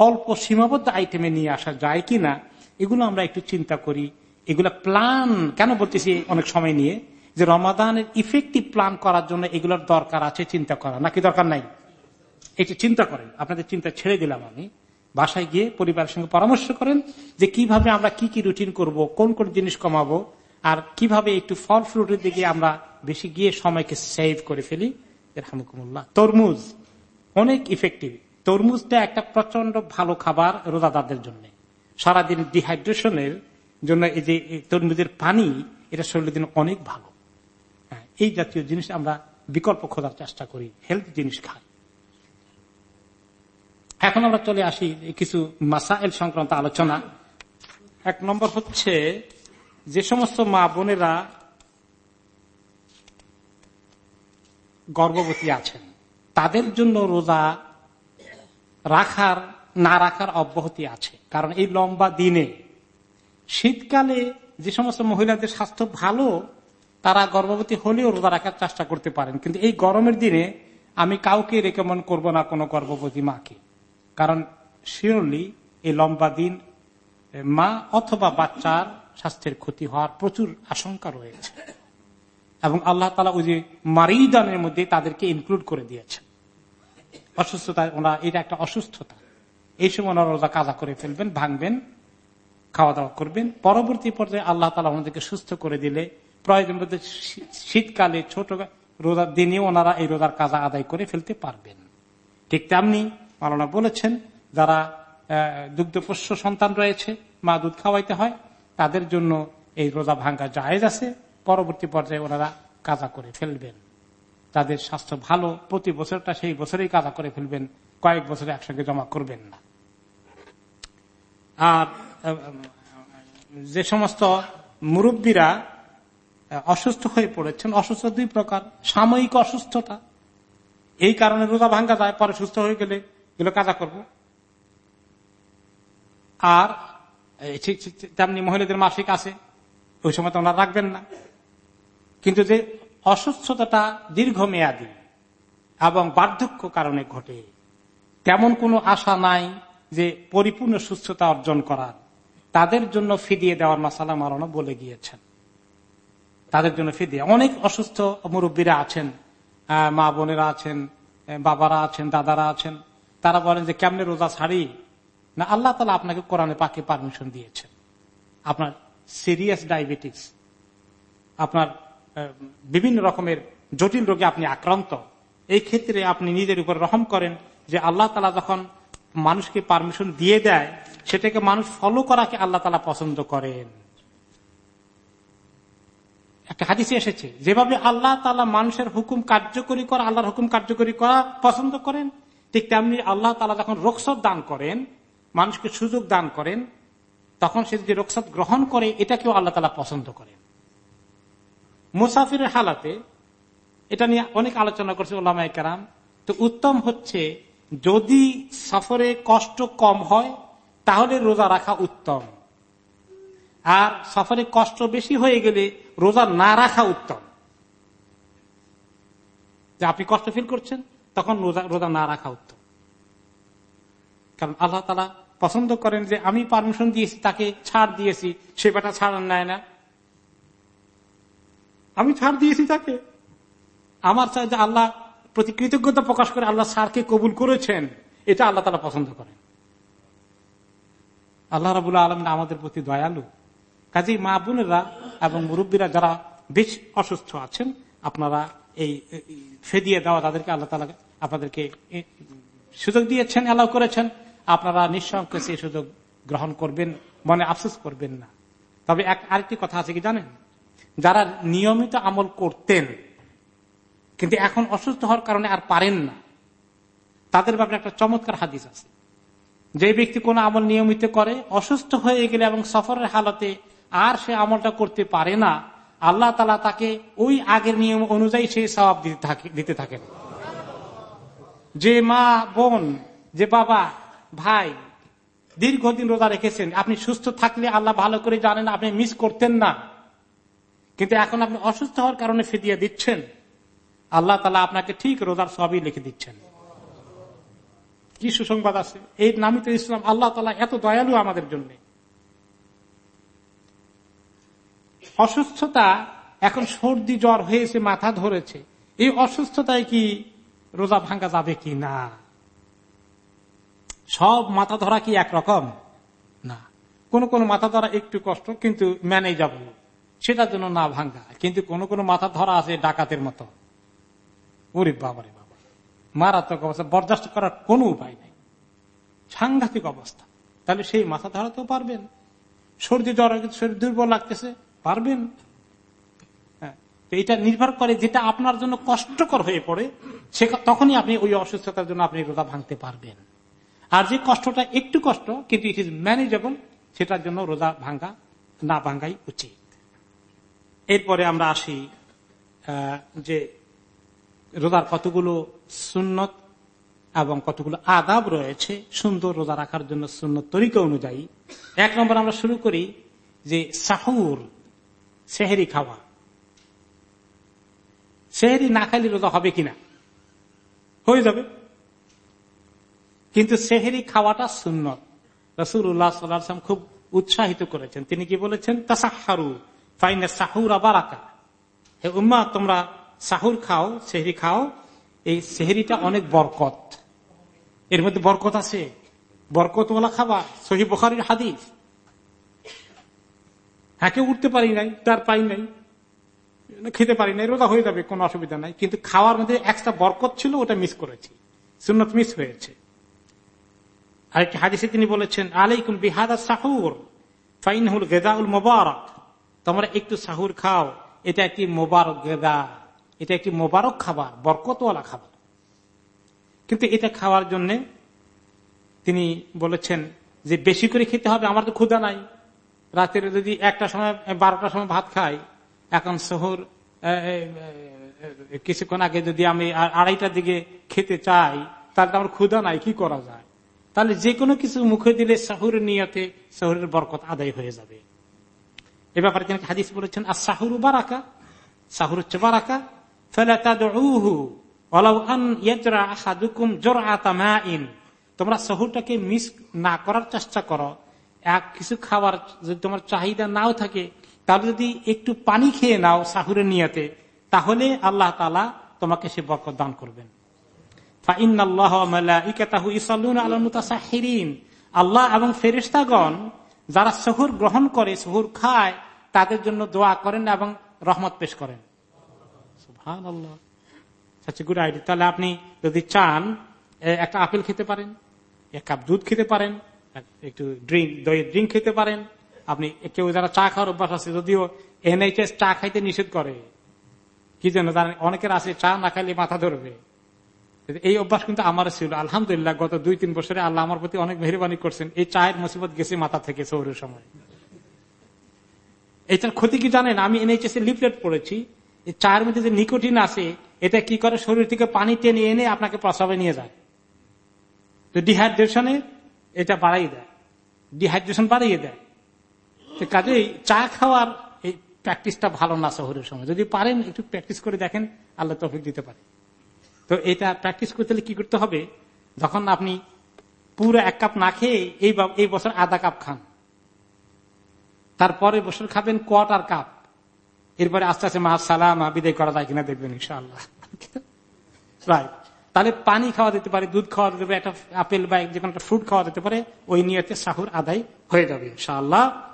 অল্প সীমাবদ্ধ আইটেমে নিয়ে আসা যায় কিনা, এগুলো আমরা একটু চিন্তা করি। এগুলা প্ল্যান কেন বলতেছি অনেক সময় নিয়ে? যে রমাদানের ইফেক্টিভ প্ল্যান করার জন্য এগুলোর দরকার আছে চিন্তা করা। নাকি দরকার নাই? এটি চিন্তা করেন, আপনাদের চিন্তা ছেড়ে দিলাম আমি। বাসায় গিয়ে পরিবারের সঙ্গে পরামর্শ করেন যে কীভাবে আমরা কি কি রুটিন করব, কোন কোন জিনিস কমাবো, আর কীভাবে একটু ফল ফ্রুটের দিকে আমরা বেশি গিয়ে সময়কে সেভ করে ফেলি। রহমকুল্লাহ তরমুজ। অনেক ইফেক্টিভ তরমুজটা একটা প্রচণ্ড ভালো খাবার রোজাদারদের জন্য। সারাদিন ডিহাইড্রেশনের জন্য এই যে তরমুজের পানি এটা শরীরের জন্য অনেক ভালো। হ্যাঁ, এই জাতীয় জিনিস আমরা বিকল্প খোঁজার চেষ্টা করি। হেলথ জিনিস খাই। এখন আমরা চলে আসি কিছু মাসাইল সংক্রান্ত আলোচনা। এক নম্বর হচ্ছে যে সমস্ত মা বোনেরা গর্ভবতী আছেন। তাদের জন্য রোজা রাখার, না রাখার অব্যাহতি আছে। কারণ এই লম্বা দিনে শীতকালে যে সমস্ত মহিলাদের স্বাস্থ্য ভালো, তারা গর্ভবতী হলেও রোজা রাখার চেষ্টা করতে পারেন। কিন্তু এই গরমের দিনে আমি কাউকে রেকমেন্ড করব না কোনো গর্ভবতী মাকে। কারণ শিওরলি এই লম্বা দিন মা অথবা বাচ্চার স্বাস্থ্যের ক্ষতি হওয়ার প্রচুর আশঙ্কা রয়েছে। এবং আল্লাহ তালা ওই যে মারিদানের মধ্যে তাদেরকে ইনক্লুড করে দিয়েছে। অসুস্থতা, ওরা, এটা একটা অসুস্থতা। এই সময় ওনারা রোজা কাজা করে ফেলবেন, ভাঙবেন খাওয়া দাওয়া করবেন। পরবর্তী পর্যায়ে আল্লাহ তালা ওনাদেরকে সুস্থ করে দিলে, প্রয়োজন মধ্যে শীতকালে ছোট রোজার দিনে ওনারা এই রোজার কাজা আদায় করে ফেলতে পারবেন। ঠিক তেমনি মালানা বলেছেন, যারা দুগ্ধপোষ্য সন্তান রয়েছে, মা দুধ খাওয়াইতে হয়, তাদের জন্য এই রোজা ভাঙ্গা জায়েজ আছে। পরবর্তী পর্যায়ে ওনারা কাজা করে ফেলবেন। তাদের স্বাস্থ্য ভালো, প্রতি বছরটা সেই বছরেই কাজা করে ফেলবেন, কয়েক বছরে একসঙ্গে জমা করবেন না। আর যে সমস্ত মুরব্বীরা অসুস্থ হয়ে পড়েছেন, অসুস্থ দুই প্রকার, সাময়িক অসুস্থতা, এই কারণে রোজা ভাঙ্গা যায়, পরে সুস্থ হয়ে গেলে এগুলো কাজা করব। আর তেমনি মহিলাদের মাসিক আছে, ওই সময় তো ওনারা রাখবেন না। কিন্তু যে অসুস্থতাটা দীর্ঘমেয়াদী এবং বার্ধক্য কারণে ঘটে, তেমন কোনো আশা নাই যে পরিপূর্ণ সুস্থতা অর্জন করার। তাদের জন্য ফিদিয়ে দেওয়ার মাসালা মারানো বলে গিয়েছেন। তাদের জন্য ফিদিয়ে। অনেক অসুস্থ মুরব্বীরা আছেন মা বোনেরা আছেন বাবারা আছেন, দাদারা আছেন। তারা বলেন যে, কেমনে রোজা ছাড়ি? না, আল্লাহ তালা আপনাকে কোরআনে পাকে পারমিশন দিয়েছেন। আপনার সিরিয়াস ডায়াবেটিস, আপনার বিভিন্ন রকমের জটিল রোগে আপনি আক্রান্ত। এই ক্ষেত্রে আপনি নিজের উপর রহম করেন যে আল্লাহ তালা যখন মানুষকে পারমিশন দিয়ে দেয়, সেটাকে মানুষ ফলো করাকে আল্লাহ তালা পছন্দ করেন। একটা হাদিসে এসেছে, যেভাবে আল্লাহ তালা মানুষের হুকুম কার্যকরী করা, আল্লাহর হুকুম কার্যকরী করা পছন্দ করেন, ঠিক তেমনি আল্লাহ তালা যখন রোকসত দান করেন, মানুষকে সুযোগ দান করেন, তখন সে যদি রোকসত গ্রহণ করে, এটাকেও আল্লাহ তালা পছন্দ করেন। মুসাফিরের হালাতে এটা নিয়ে অনেক আলোচনা করছে ওলামাই কারাম। তো উত্তম হচ্ছে যদি সফরে কষ্ট কম হয়, তাহলে রোজা রাখা উত্তম। আর সফরে কষ্ট বেশি হয়ে গেলে রোজা না রাখা উত্তম। যে আপনি কষ্ট ফিল করছেন, তখন রোজা রোজা না রাখা উত্তম। কারণ আল্লাহ তালা পছন্দ করেন যে আমি পারমিশন দিয়েছি, তাকে ছাড় দিয়েছি, সে বেটা ছাড় নেয় না। আমি ছাড় দিয়েছি তাকে। আমার চাই যে আল্লাহ প্রতি কৃতজ্ঞতা প্রকাশ করে আল্লাহ স্যারকে কবুল করেছেন, এটা আল্লাহ তালা পছন্দ করেন। আল্লাহ রাবুল্লাহ আলম আমাদের প্রতি দয়ালু। কাজী মা বোনেরা এবং মুরব্বীরা যারা বেশ অসুস্থ আছেন, আপনারা এই ফেদিয়ে দেওয়া তাদেরকে আল্লাহ তালা আপনাদেরকে সুযোগ দিয়েছেন, অ্যালাউ করেছেন। আপনারা নিঃসংখ্যে সেই সুযোগ গ্রহণ করবেন, মনে আফসোস করবেন না। তবে এক, আরেকটি কথা আছে কি জানেন? যারা নিয়মিত আমল করতেন, কিন্তু এখন অসুস্থ হওয়ার কারণে আর পারেন না। তাদের ব্যাপারে একটা চমৎকার হাদিস আছে। যে ব্যক্তি কোন আমল নিয়মিত করে, অসুস্থ হয়ে গেলে এবং সফরের হালতে আর সে আমলটা করতে পারে না, আল্লাহ তালা তাকে ওই আগের নিয়ম অনুযায়ী সেই সবাব দিতে থাকেন। যে মা, বোন, যে বাবা, ভাই দীর্ঘদিন রোজা রেখেছেন, আপনি সুস্থ থাকলে আল্লাহ ভালো করে জানেন, আপনি মিস করতেন না। কিন্তু এখন আপনি অসুস্থ হওয়ার কারণে ফিদিয়ে দিচ্ছেন। আল্লাহ তালা আপনাকে ঠিক রোজার সবই লিখে দিচ্ছেন। কি সুসংবাদ আছে? এই নামই তো ইসলাম আল্লাহ তালা এত দয়ালু আমাদের জন্য। অসুস্থতা এখন সর্দি জ্বর হয়েছে, মাথা ধরেছে। এই অসুস্থতায় কি রোজা ভাঙ্গা যাবে কি না? সব মাথা ধরা কি একরকম? না। কোন কোন মাথা ধরা একটু কষ্ট, কিন্তু ম্যানেজাবল সেটার জন্য না ভাঙ্গা। কিন্তু কোন কোন মাথা ধরা আছে ডাকাতের মতো। ওরে বাবারে বাবা। মারাত্মক অবস্থা। বরদাস্ত করার কোন উপায় নেই। সাংঘাতিক অবস্থা। তাহলে সেই মাথা ধরাতেও পারবেন। সর্দি জ্বর শরীর দুর্বল লাগতেছে পারবেন। হ্যাঁ, এটা নির্ভর করে যেটা আপনার জন্য কষ্টকর হয়ে পড়ে সে তখনই আপনি ওই অসুস্থতার জন্য আপনি রোজা ভাঙতে পারবেন। আর যে কষ্টটা একটু কষ্ট কিন্তু ইট ইজ ম্যানেজেবল সেটার জন্য রোজা ভাঙ্গা না ভাঙ্গাই উচিত। এরপরে আমরা আসি যে রোজার কতগুলো সুন্নত এবং কতগুলো আদাব রয়েছে, সুন্দর রোজা রাখার জন্য সুন্নত তরিকা অনুযায়ী। এক নম্বর আমরা শুরু করি যে সাহুর, সেহেরি খাওয়া। সেহেরি না খাইলে রোজা হবে কিনা? হয়ে যাবে। কিন্তু সেহেরি খাওয়াটা সুন্নত। রসুল্লাহ সাল্লাম খুব উৎসাহিত করেছেন। তিনি কি বলেছেন? তাসাহারু ফাইনে সাহুর আবারাকা। হে উম্মা, তোমরা সাহুর খাও, সেহরি খাও। এই সেহরিটা অনেক বরকত। এর মধ্যে বরকত আছে। বরকতওয়ালা খাবার, সহি বখারির হাদিস। কেউ উঠতে পারি নাই তার পাই নাই, খেতে পারি নাই, রোজা হয়ে যাবে, কোনো অসুবিধা নাই। কিন্তু খাওয়ার মধ্যে একটা বরকত ছিল, ওটা মিস করেছি। সুন্নত মিস হয়েছে। আরেকটি হাদিসে তিনি বলেছেন, আলাইকুম বিহাদা সাহুর ফাইনহুল গেদাউল মোবারক। তোমরা একটু সাহুর খাও। এটা একটি মোবারক গেদা। এটা একটি মোবারক খাবার, বরকতওয়ালা খাবার। কিন্তু এটা খাওয়ার জন্য তিনি বলেছেন যে বেশি করে খেতে হবে, আমার তো ক্ষুদা নাই। রাতের যদি একটা সময়, বারোটার সময় ভাত খাই, এখন শহর কিছুক্ষণ আগে যদি আমি আড়াইটার দিকে খেতে চাই, তাহলে তো আমার ক্ষুদা নাই, কি করা যায়? তাহলে যে কোনো কিছু মুখে দিলে শাহুরের নিয়তে শহরের বরকত আদায় হয়ে যাবে। এ ব্যাপারে তিনি হাদিস বলেছেন? আর শাহুরু বারাকা। শাহুর হচ্ছে বারাকা। তোমরা শহুরটাকে মিস না করার চেষ্টা করো। এক কিছু খাবার যদি তোমার চাহিদা নাও থাকে, তাহলে যদি একটু পানি খেয়ে নাও সাহুরের নিয়তে, তাহলে আল্লাহ তালা তোমাকে সে বরকত দান করবেন। আল্লাহ এবং ফেরিস্তাগণ যারা শহুর গ্রহণ করে, শহুর খায়, তাদের জন্য দোয়া করেন এবং রহমত পেশ করেন। গুড আইডিয়া তাহলে আপনি যদি চান একটা আপেল খেতে পারেন, এক কাপ দুধ খেতে পারেন একটু ড্রিঙ্ক দইয়ের ড্রিঙ্ক খেতে পারেন। আপনি, কেউ যারা চা খাওয়ার অভ্যাস আছে, যদিও এনএইচএস চা খাইতে নিষেধ করে। কি যেন অনেকের আছে, চা না খাইলে মাথা ধরবে। এই অভ্যাস কিন্তু আমার ছিল। আলহামদুলিল্লাহ, গত দুই, তিন বছরে আল্লাহ আমার প্রতি অনেক মেহরবানি করছেন। এই চায়ের মুসিবত গেছে মাথা থেকে সৌরের সময়। এটার ক্ষতি কি জানেন? আমি এনএইচএস লিফলেট পড়েছি। চায়ের মধ্যে যে নিকোটিন আছে, এটা কি করে শরীর থেকে পানি টেনে এনে আপনাকে প্রসাবে নিয়ে যায়? তো ডিহাইড্রেশনে এটা বাড়াই দেয়। ডিহাইড্রেশন বাড়িয়ে দেয়। কাজেই চা খাওয়ার এই প্র্যাকটিসটা ভালো না শহরের সময়। যদি পারেন, একটু প্র্যাকটিস করে দেখেন, আল্লাহ তফিক দিতে পারে। তো এটা প্র্যাকটিস করতে হলে কি করতে হবে? যখন আপনি পুরো এক কাপ না খেয়ে এই বছর আধা কাপ খান। তারপরে বছর খাবেন কোয়ার্টার কাপ। এরপরে আস্তে আস্তে মা সালামা বিদায় করা যায় কিনা দেখবেন ইনশাআল্লাহ। রাইট তাহলে পানি খাওয়া যেতে পারে, দুধ খাওয়া যেতে পারে, একটা আপেল বা যে কোনো একটা ফ্রুট খাওয়া যেতে পারে, ওই নিয়ে সাহুর আদায় হয়ে যাবে ইনশাআল্লাহ।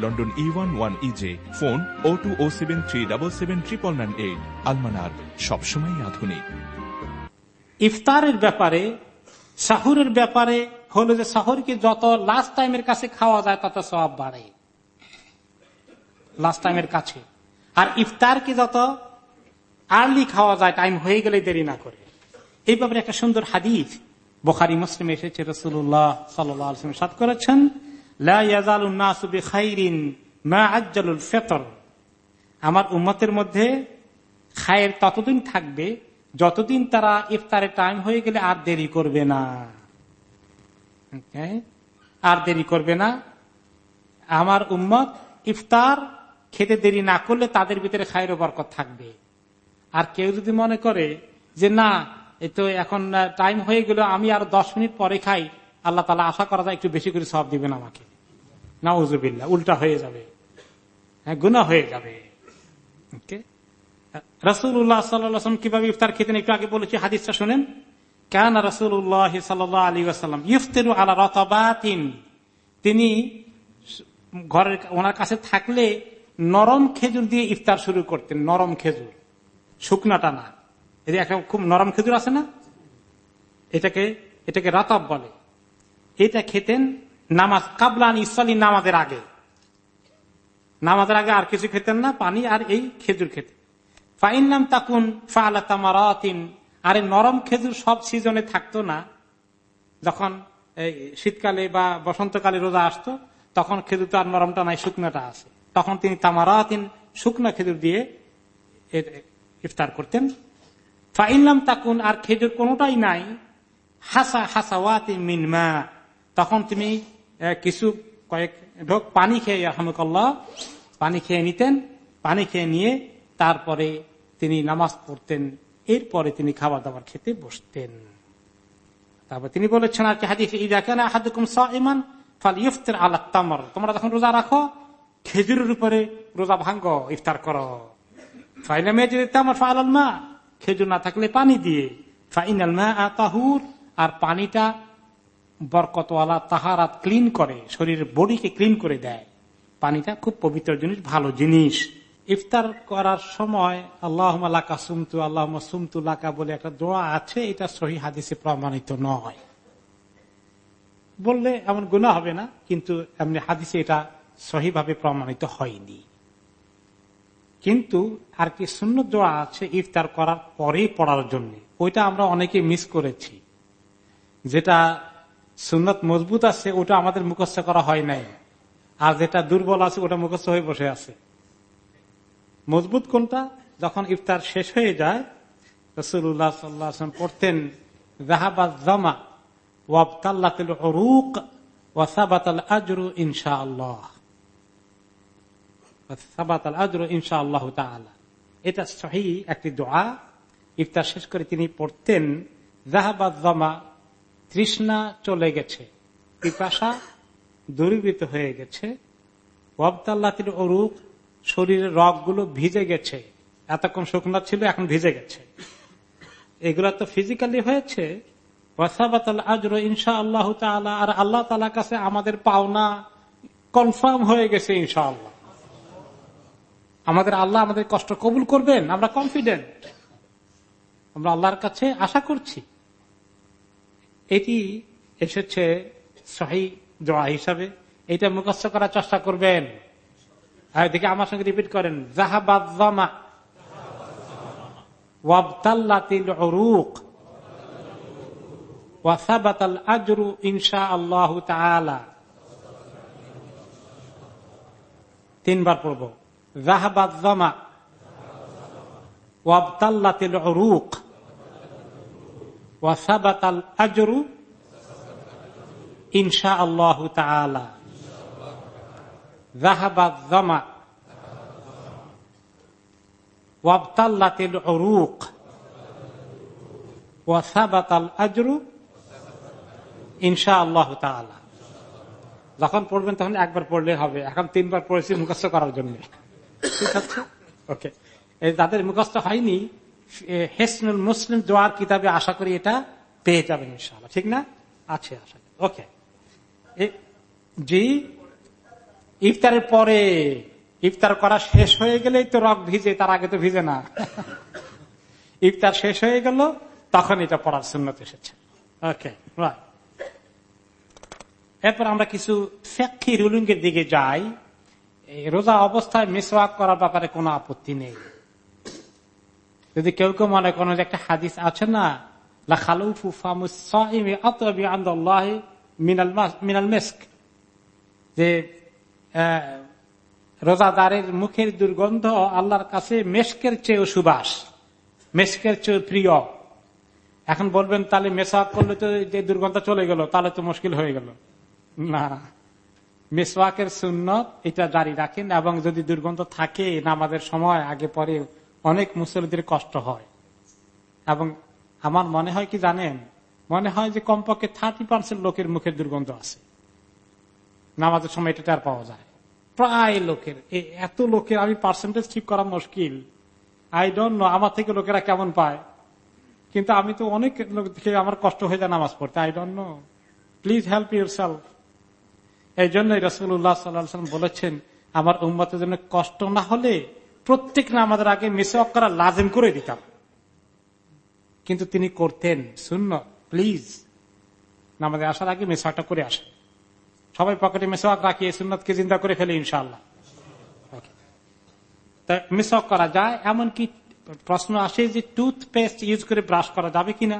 London E one one E J phone O two O seven three double seven triple nine eight Almanar সবসময় আধুনিক। ইফতারের ব্যাপারে, সাহুরের ব্যাপারে, হলো যে সাহুরকে যত লাস্ট টাইমের কাছে খাওয়া যায়, তত সব বাড়ে। লাস্ট টাইমের কাছে। আর ইফতারকে যত আর্লি খাওয়া যায় টাইম হয়ে গেলে দেরি না করে। এই ব্যাপারে একটা সুন্দর হাদিফ বোখারি, মুসলিম এসেছে রসুল্লাহ সাল্লাম সাত করেছেন। আমার উম্মতের মধ্যে খায়ের ততদিন থাকবে, যতদিন তারা ইফতারের টাইম হয়ে গেলে আর দেরি করবে না। আর দেরি করবে না। আমার উম্মত ইফতার খেতে দেরি না করলে তাদের ভিতরে খায়ের বরকত থাকবে। আর কেউ যদি মনে করে যে, না তো এখন টাইম হয়ে গেল, আমি আর দশ মিনিট পরে খাই। আল্লাহ তালা আশা করা যায় একটু বেশি করে সব দিবেন আমাকে। না উজুবিল্লা উল্টা হয়ে যাবে। হ্যাঁ গুণা হয়ে যাবে। রসুল্লাহ সাল্লাম কীভাবে ইফতার খেতেন? একটু আগে বলেছি হাদিসটা শোনেন। কেন রসুল্লাহ সাল্লাহ আলী আসাল্লাম ইফতেরু আলা রতবাতিন। তিনি ঘরের ওনার কাছে থাকলে নরম খেজুর দিয়ে ইফতার শুরু করতেন নরম খেজুর। শুকনাটা না এই একটা খুব নরম খেজুর আছে না? এটাকে এটাকে রাতাব বলে। এটা খেতেন নামাজ কাবলান ইসলি নামাজের আগে। নামাজের আগে আর কিছু খেতেন না, পানি আর এই খেজুর খেতেন ফাইনাম তাকুন ফালা তামারাতিন। আরে নরম খেজুর সব সিজনে থাকতো না। যখন শীতকালে বা বসন্তকালে রোজা আসতো, তখন খেজুর তো আর নরমটা নাই, শুকনাটা আছে। তখন তিনি তামারাতিন শুকনা খেজুর দিয়ে ইফতার করতেন। ফাইনলাম তাকুন আর খেজুর কোনোটাই নাই। হাসা হাসাওয়াতি মিনমা তখন তুমি কিছু কয়েক ঢোক পানি খেয়ে আহমকল্লা পানি খেয়ে নিতেন, পানি খেয়ে নিয়ে তারপরে তিনি নামাজ পড়তেন, এরপরে তিনি খাবার দাবার খেতে বসতেন। তারপর তিনি বলেছেন আর কি হাদিস ইফতার আল্লাহ তামর। যখন রোজা রাখো, খেজুরের উপরে রোজা ভাঙ্গ, ইফতার করো। ফাইনামে যদি তামর ফাল মা, খেজুর না থাকলে পানি দিয়ে। ফাইনাল মা আর পানিটা বরকতওয়ালা তাহারাত ক্লিন করে, শরীরের বডিকে ক্লিন করে দেয়। পানিটা খুব পবিত্র জিনিস, ভালো জিনিস। ইফতার করার সময় আল্লাহ লাকা সুমতু আল্লাহ সুমতু লাকা বলে একটা দোয়া আছে, এটা সহি হাদিসে প্রমাণিত নয়। বললে এমন গুণা হবে না, কিন্তু এমনি হাদিসে এটা সহিভাবে প্রমাণিত হয়নি। কিন্তু আর কি শূন্য দোয়া আছে ইফতার করার পরেই পড়ার জন্য, ওইটা আমরা অনেকে মিস করেছি। যেটা সুন্নত মজবুত আছে, ওটা আমাদের মুখস্থ করা হয় নাই। আর যেটা দুর্বল আছে, ওটা মুখস্থ হয়ে বসে আছে। মজবুত কোনটা? যখন ইফতার শেষ হয়ে যায় রসুল্লাহ পড়তেন জামা এটা সহি একটি দোয়া। ইফতার শেষ করে তিনি পড়তেন জাহাবাদ জামা তৃষ্ণা চলে গেছে, পিপাসা দূরীভূত হয়ে গেছে ওয়াবতাল্লাতিল অরুক শরীরের রগগুলো ভিজে গেছে, এতক্ষণ শুকনো ছিল, এখন ভিজে গেছে। এগুলা তো ফিজিক্যালি হয়েছে। আজর ইনশা আল্লাহ আর আল্লাহ তালা কাছে আমাদের পাওনা কনফার্ম হয়ে গেছে ইনশা আল্লাহ আমাদের আল্লাহ আমাদের কষ্ট কবুল করবেন, আমরা কনফিডেন্ট আমরা আল্লাহর কাছে আশা করছি। এটি এসেছে সহি দোয়া হিসাবে। এটা মুখস্থ করার চেষ্টা করবেন। এদিকে আমার সঙ্গে রিপিট করেন জাহাবাদ জামা ওয়াবতাল্লাতিল উরুক ওয়াসাবাতাল ইনশা আল্লাহ তিনবার পড়ব জাহাবাদ জামা ওয়াবতাল্লাতিল উরুক ওয়াসাবাতাল আজরু ইনশা আল্লাহ ওয়াসাবাতাল আজরু ইনশা আল্লাহ তাআলা যখন পড়বেন তখন একবার পড়লে হবে। এখন তিনবার পড়েছি মুখস্থ করার জন্য। ঠিক আছে? ওকে যাদের মুখস্থ হয়নি। হেসনুল মুসলিম দোয়ার কিতাবে আশা করি এটা পেয়ে যাবেন ইনশাআল্লাহ। ঠিক না? আছে আশা ওকে। জি, ইফতারের পরে ইফতার করা শেষ হয়ে গেলেই তো রক ভিজে, তার আগে তো ভিজে না। ইফতার শেষ হয়ে গেল, তখন এটা পড়ার সুন্নত এসেছে। ওকে এরপর আমরা কিছু ফ্যাক্কি রুলিং এর দিকে যাই। রোজা অবস্থায় মিসওয়াক করার ব্যাপারে কোনো আপত্তি নেই। যদি কেউ কেউ মনে করেন যে একটা হাদিস আছে না মিনাল মেস্ক, যে রোজাদারের মুখের দুর্গন্ধ আল্লাহর কাছে মেস্কের চেয়েও সুবাস, মেস্কের চেয়ে প্রিয়। এখন বলবেন, তাহলে মেসাক করলে তো যে দুর্গন্ধ চলে গেল, তাহলে তো মুশকিল হয়ে গেল। না। মেসওয়াকের সুন্নত এটা জারি রাখেন, এবং যদি দুর্গন্ধ থাকে নামাজের সময়, আগে পরে অনেক মুসলিদের কষ্ট হয়। এবং আমার মনে হয় কি জানেন? মনে হয় যে কমপক্ষে থার্টি পার্সেন্ট লোকের মুখের দুর্গন্ধ আছে। নামাজের সময় এটা আর পাওয়া যায়। প্রায় লোকের। এত লোকের, আমি পার্সেন্টেজ ঠিক করা মুশকিল। আই ডোন্ট নো আমার থেকে লোকেরা কেমন পায়? কিন্তু আমি তো অনেক লোক থেকে আমার কষ্ট হয়ে যায় নামাজ পড়তে। I don't know please help yourself এই জন্য রসুল্লাহ সাল্লাম বলেছেন, আমার উম্মতের জন্য কষ্ট না হলে প্রত্যেক নামাজের আগে মিসওয়াক করা লাজেম করে দিতাম। কিন্তু তিনি করতেন শূন্য প্লিজ নামাজে আসার আগে মেসওয়াকটা করে আসেন। সবাই পকেটে মেসওয়াক রাখিয়ে সুন্নতকে চিন্তা করে ফেলে ইনশাল্লাহ মিসওয়াক করা যায়, এমনকি প্রশ্ন আসে যে টুথপেস্ট ইউজ করে ব্রাশ করা যাবে কিনা?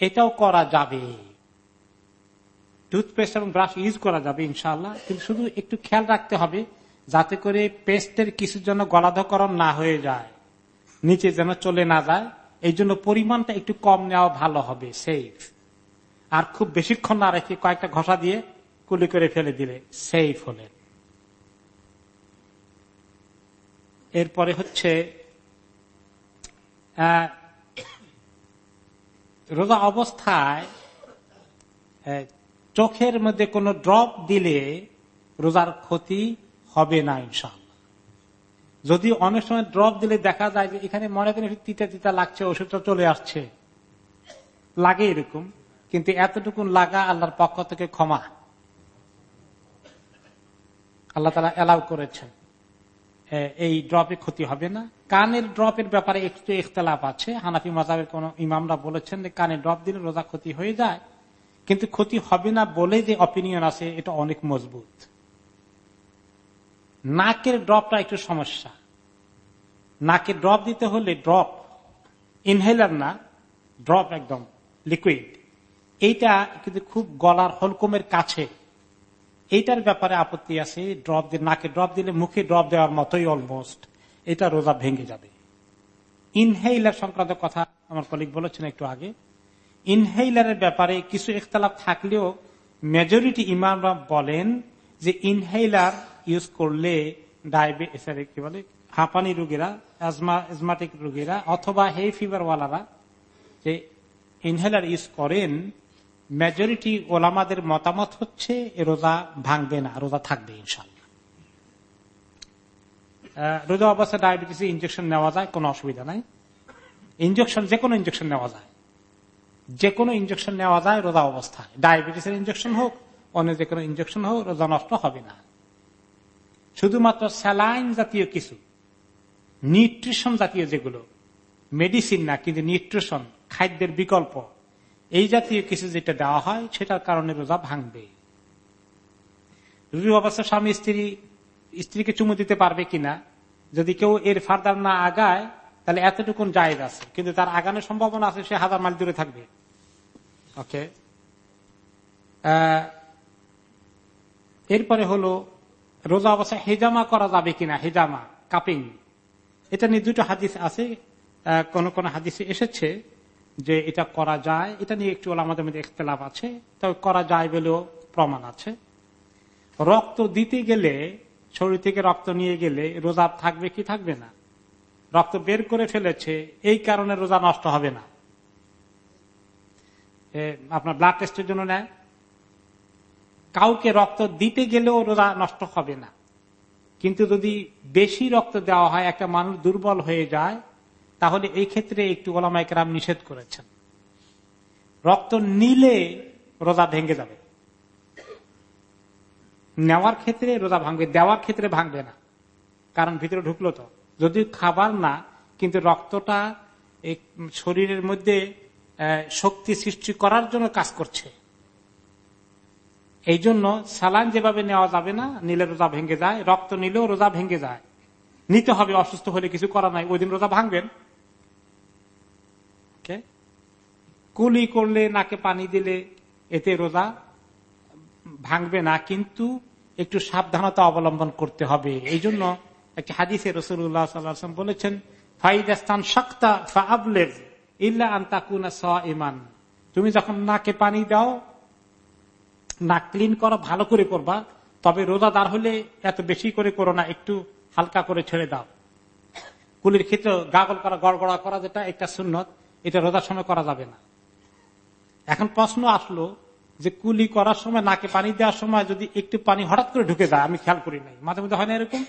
এটাও করা যাবে। টুথপেস্ট এবং ব্রাশ ইউজ করা যাবে ইনশাল্লাহ কিন্তু শুধু একটু খেয়াল রাখতে হবে যাতে করে পেস্টের কিছু যেন গলাধকরণ না হয়ে যায়, নিচে যেন চলে না যায়, এই জন্য পরিমাণটা একটু কম নেওয়া ভালো হবে সেফ আর খুব বেশিক্ষণ না রেখে কয়েকটা ঘষা দিয়ে কুলি করে ফেলে দিলে সেফ হলেন এরপরে হচ্ছে রোজা অবস্থায় চোখের মধ্যে কোনো ড্রপ দিলে রোজার ক্ষতি হবে না ইনশাল যদি অনেক সময় ড্রপ দিলে দেখা যায় যে এখানে মনে করেন তিতা তিতা লাগছে, ওষুধটা চলে আসছে। লাগে এরকম, কিন্তু এতটুকু লাগা আল্লাহর পক্ষ থেকে ক্ষমা। আল্লাহ তালা অ্যালাউ করেছেন। এই ড্রপে ক্ষতি হবে না। কানের ড্রপের ব্যাপারে একটু ইখতলাফ আছে। হানাফি মজাবের কোন ইমামরা বলেছেন যে কানে ড্রপ দিলে রোজা ক্ষতি হয়ে যায়, কিন্তু ক্ষতি হবে না বলে যে অপিনিয়ন আছে, এটা অনেক মজবুত। নাকের ড্রপটা একটু সমস্যা। নাকে ড্রপ দিতে হলে ড্রপ, ইনহেলার না, ড্রপ একদম লিকুইড এইটা কিন্তু খুব গলার হলকমের কাছে। এইটার ব্যাপারে আপত্তি আছে, ড্রপ দিয়ে নাকে ড্রপ দিলে মুখে ড্রপ দেওয়ার মতোই অলমোস্ট এটা রোজা ভেঙে যাবে। ইনহেইলার সংক্রান্ত কথা আমার কলিগ বলেছেন একটু আগে। ইনহেইলারের ব্যাপারে কিছু ইখতলাফ থাকলেও মেজরিটি ইমামরা বলেন যে ইনহেইলার ইউজ করলে ডায়াবেটিস কি বলে? হাঁপানি রোগীরা রোগীরা অথবা হে ফিভার ওয়ালারা যে ইনহেলার ইউজ করেন মেজরিটি ওলামাদের মতামত হচ্ছে রোজা ভাঙবে না, রোজা থাকবে ইনশাল্লাহ রোজা অবস্থায় ডায়াবেটিস ইঞ্জেকশন নেওয়া যায়, কোনো অসুবিধা নাই। ইঞ্জেকশন যে কোনো ইঞ্জেকশন নেওয়া যায়। যে কোনো ইঞ্জেকশন নেওয়া যায় রোজা অবস্থায়। ডায়াবেটিসের ইঞ্জেকশন হোক, অন্য যে কোনো ইঞ্জেকশন হোক, রোজা নষ্ট হবে না। শুধুমাত্র স্যালাইন জাতীয় কিছু, নিউট্রিশন জাতীয় যেগুলো, মেডিসিন না, কিন্তু নিউট্রিশন, খাদ্যের বিকল্প, এই জাতীয় কিছু যেটা দেওয়া হয়, সেটার কারণে রোজা ভাঙবে। রুজু অবস্থা স্বামী, স্ত্রী, স্ত্রীকে চুমু দিতে পারবে কিনা? যদি কেউ এর ফার্দার না আগায়, তাহলে এতটুকুন জায়েজ আছে। কিন্তু তার আগানোর সম্ভাবনা আছে, সে হাজার মাইল দূরে থাকবে। ওকে এরপরে হলো রোজা অবস্থায় হেজামা করা যাবে কিনা? হেজামা, কাপিং। এটা নিয়ে দুটো হাদিস আছে। কোন কোন হাদিসে এসেছে যে এটা করা যায়। এটা নিয়ে একটু আমাদের মধ্যে ইখতলাফ আছে। তবে করা যায় বলেও প্রমাণ আছে। রক্ত দিতে গেলে, শরীর থেকে রক্ত নিয়ে গেলে রোজা থাকবে কি থাকবে না? রক্ত বের করে ফেলেছে, এই কারণে রোজা নষ্ট হবে না। আপনার ব্লাড টেস্টের জন্য নেয় কাউকে রক্ত দিতে গেলেও রোজা নষ্ট হবে না। কিন্তু যদি বেশি রক্ত দেওয়া হয়, একটা মানুষ দুর্বল হয়ে যায়, তাহলে এই ক্ষেত্রে একটু ওলামাইকরাম নিষেধ করেছেন। রক্ত নিলে রোজা ভেঙে যাবে। নেওয়ার ক্ষেত্রে রোজা ভাঙবে, দেওয়ার ক্ষেত্রে ভাঙবে না। কারণ ভিতরে ঢুকলো তো। যদি খাবার না, কিন্তু রক্তটা শরীরের মধ্যে শক্তি সৃষ্টি করার জন্য কাজ করছে। এই জন্য সালান যেভাবে নেওয়া যাবে না, নিলে রোজা ভেঙে যায়, রক্ত নিলেও রোজা ভেঙে যায়। নিতে হবে, অসুস্থ হলে কিছু করা নাই, ওই দিন রোজা ভাঙবেন। কুলি করলে, নাকে পানি দিলে এতে রোজা ভাঙবে না, কিন্তু একটু সাবধানতা অবলম্বন করতে হবে। এই জন্য একটি হাদিসে রসুল্লাহ সাল্লাম বলেছেন, ফাইদাস্তান শক্তা ইল্লা আন্তাকুনা স ইমান তুমি যখন নাকে পানি দাও নাক ক্লিন করা ভালো করে করবা, তবে রোজাদার হলে এত বেশি করে করো না, একটু হালকা করে ছেড়ে দাও। কুলির ক্ষেত্রে গাগল করা, গড়গড়া করা যেটা একটা সুন্নত, এটা রোজার সময় করা যাবে না। এখন প্রশ্ন আসলো যে কুলি করার সময়, নাকে পানি দেওয়ার সময় যদি একটু পানি হঠাৎ করে ঢুকে যায়, আমি খেয়াল করি নাই। মাঝে মধ্যে হয় না এরকম?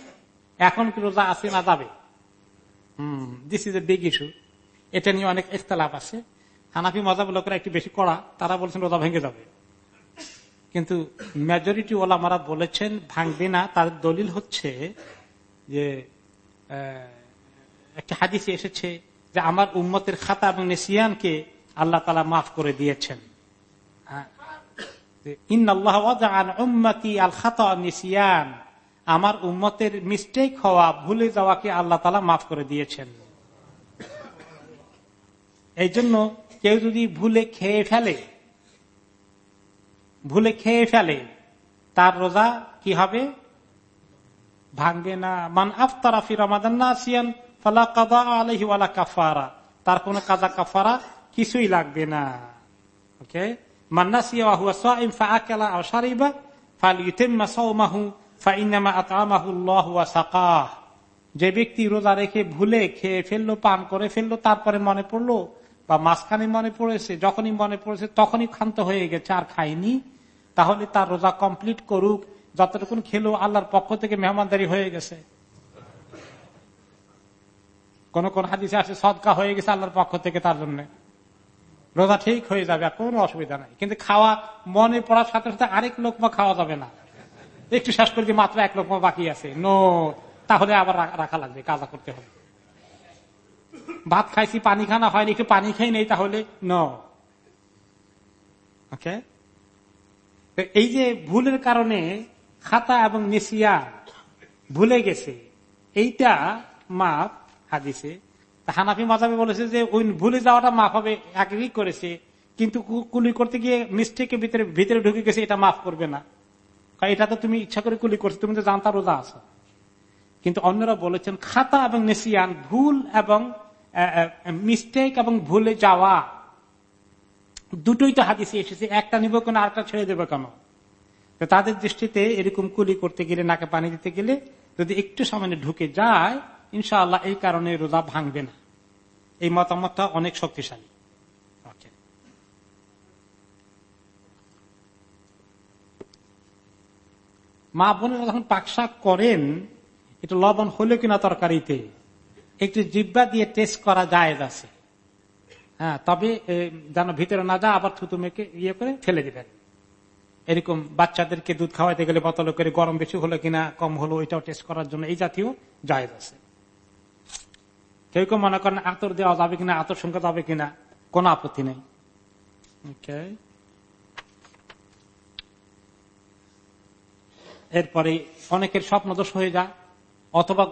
এখন কি রোজা আছে না যাবে? হম this is a big issue এটা নিয়ে অনেক ইস্তালাপ আছে। হানাফি মজাব লোকেরা একটু বেশি কড়া, তারা বলছেন রোজা ভেঙে যাবে। কিন্তু মেজরিটি ওলামারা বলেছেন, ভাঙবে না। তার দলিল হচ্ছে যে একটা হাদিসে এসেছে যে আমার উম্মতের খাতা এবং নেসিয়ানকে আল্লাহ তালা মাফ করে দিয়েছেন। আমার উম্মতের মিস্টেক হওয়া, ভুলে যাওয়াকে আল্লাহ তালা মাফ করে দিয়েছেন। এই জন্য কেউ যদি ভুলে খেয়ে ফেলে ভুলে খেয়ে ফেলে। তার রোজা কি হবে? ভাঙবে না। মান আফতারাফি রমাদান না সিয়ান ফালা কাদা আলহি কাফারা। তার কোন কাদা কাফারা কিছুই লাগবে না। ওকে যে ব্যক্তি রোজা রেখে ভুলে খেয়ে ফেলল, পান করে ফেলল, তারপরে মনে পড়ল বা মাঝখানে মনে পড়েছে, যখনই মনে পড়েছে, তখনই ক্ষান্ত হয়ে গেছে, আর খাইনি তাহলে তার রোজা কমপ্লিট করুক, যতটুকুন খেলো, আল্লাহর পক্ষ থেকে মেহমানদারি হয়ে গেছে। কোন কোন হাদিসে আছে সদকা হয়ে গেছে আল্লাহর পক্ষ থেকে তার জন্য। রোজা ঠিক হয়ে যাবে, আর কোনো অসুবিধা নাই। কিন্তু খাওয়া, মনে পড়ার সাথে সাথে আরেক লোকমা খাওয়া যাবে না। একটু শেষ করে দিয়ে মাত্র এক লোকমা বাকি আছে। নো, তাহলে আবার রাখা লাগবে, কাজা করতে হবে। ভাত খাইছি, পানি খানা হয়নি, একটু পানি খাই নেই তাহলে, ন। ওকে? এই যে ভুলের কারণে খাতা এবং নেশিয়া ভুলে গেছে, এইটা মাপ হাদিসে। হানাফি মাজাবে বলেছে যে ওই ভুলে যাওয়াটা মাফ হবে, একই করেছে, কিন্তু কুলি করতে গিয়ে মিস্টেকের ভিতরে ভিতরে ঢুকে গেছে, এটা মাফ করবে না। এটা তো তুমি ইচ্ছা করে কুলি করছ, তুমি তো জানতা রোজা আছো। কিন্তু অন্যরা বলেছেন, খাতা এবং নেশিয়ান ভুল এবং মিস্টেক এবং ভুলে যাওয়া দুটোই তো হাদিসে এসেছে, একটা নিব কেন, আরেকটা ছেড়ে দেবে কেন? তাদের দৃষ্টিতে এরকম কুলি করতে গেলে, নাকে পানি দিতে গেলে, যদি একটু সামনে ঢুকে যায়, ইনশাআল্লাহ এই কারণে রোজা ভাঙবে না। এই মতামতটা অনেক শক্তিশালী। মা বোনেরা যখন পাকশাক করেন, একটু লবণ হলো কিনা তরকারিতে, একটু জিব্বা দিয়ে টেস্ট করা যায় আছে। হ্যাঁ তবে যেন ভিতরে না যা আবার থুতু মেকে ইয়ে করে ফেলে দিবেন এরকম বাচ্চাদেরকে দুধ খাওয়াইতে গেলে বোতল করে গরম বেশি হলো কিনা, কম হলো, ওইটাও টেস্ট করার জন্য এই জাতীয় জায়জ আছে। কেউ কেউ মনে করেন আতর দেওয়া যাবে কিনা, আতর সংখ্যা যাবে কিনা, কোন আপত্তি নেই। এরপরে অনেকের স্বপ্ন দোষ হয়ে যায়, অথবা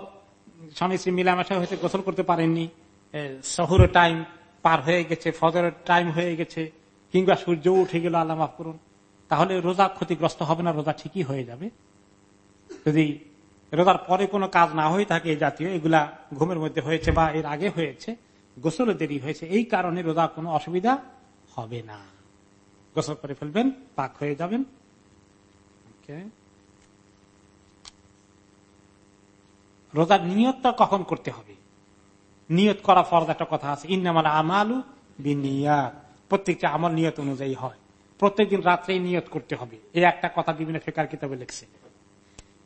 স্বামী স্ত্রী মিলামেশা হয়েছে গোসল করতে পারেননি শহরের টাইম পার হয়ে গেছে, ফজরের টাইম হয়ে গেছে, কিংবা সূর্য উঠে গেল, আল্লাহ মাফ করুন। তাহলে রোজা ক্ষতিগ্রস্ত হবে না, রোজা ঠিকই হয়ে যাবে। যদি রোজার পরে কোনো কাজ না হয়ে থাকে এই জাতীয়, এগুলা ঘুমের মধ্যে হয়েছে বা এর আগে হয়েছে, গোসলে দেরি হয়েছে, এই কারণে রোজার কোনো অসুবিধা হবে না। গোসল করে ফেলবেন, পাক হয়ে যাবেন। রোজার নিয়তটা কখন করতে হবে? নিয়ত করা ফরজ একটা কথা আছে। ইন্নামাল আমালু বিনিয়াত। প্রত্যেকটা আমল নিয়ত অনুযায়ী হয়। প্রত্যেকদিন রাত্রেই নিয়ত করতে হবে। এই একটা কথা বিভিন্ন ফেকার কিতাবে লিখছে।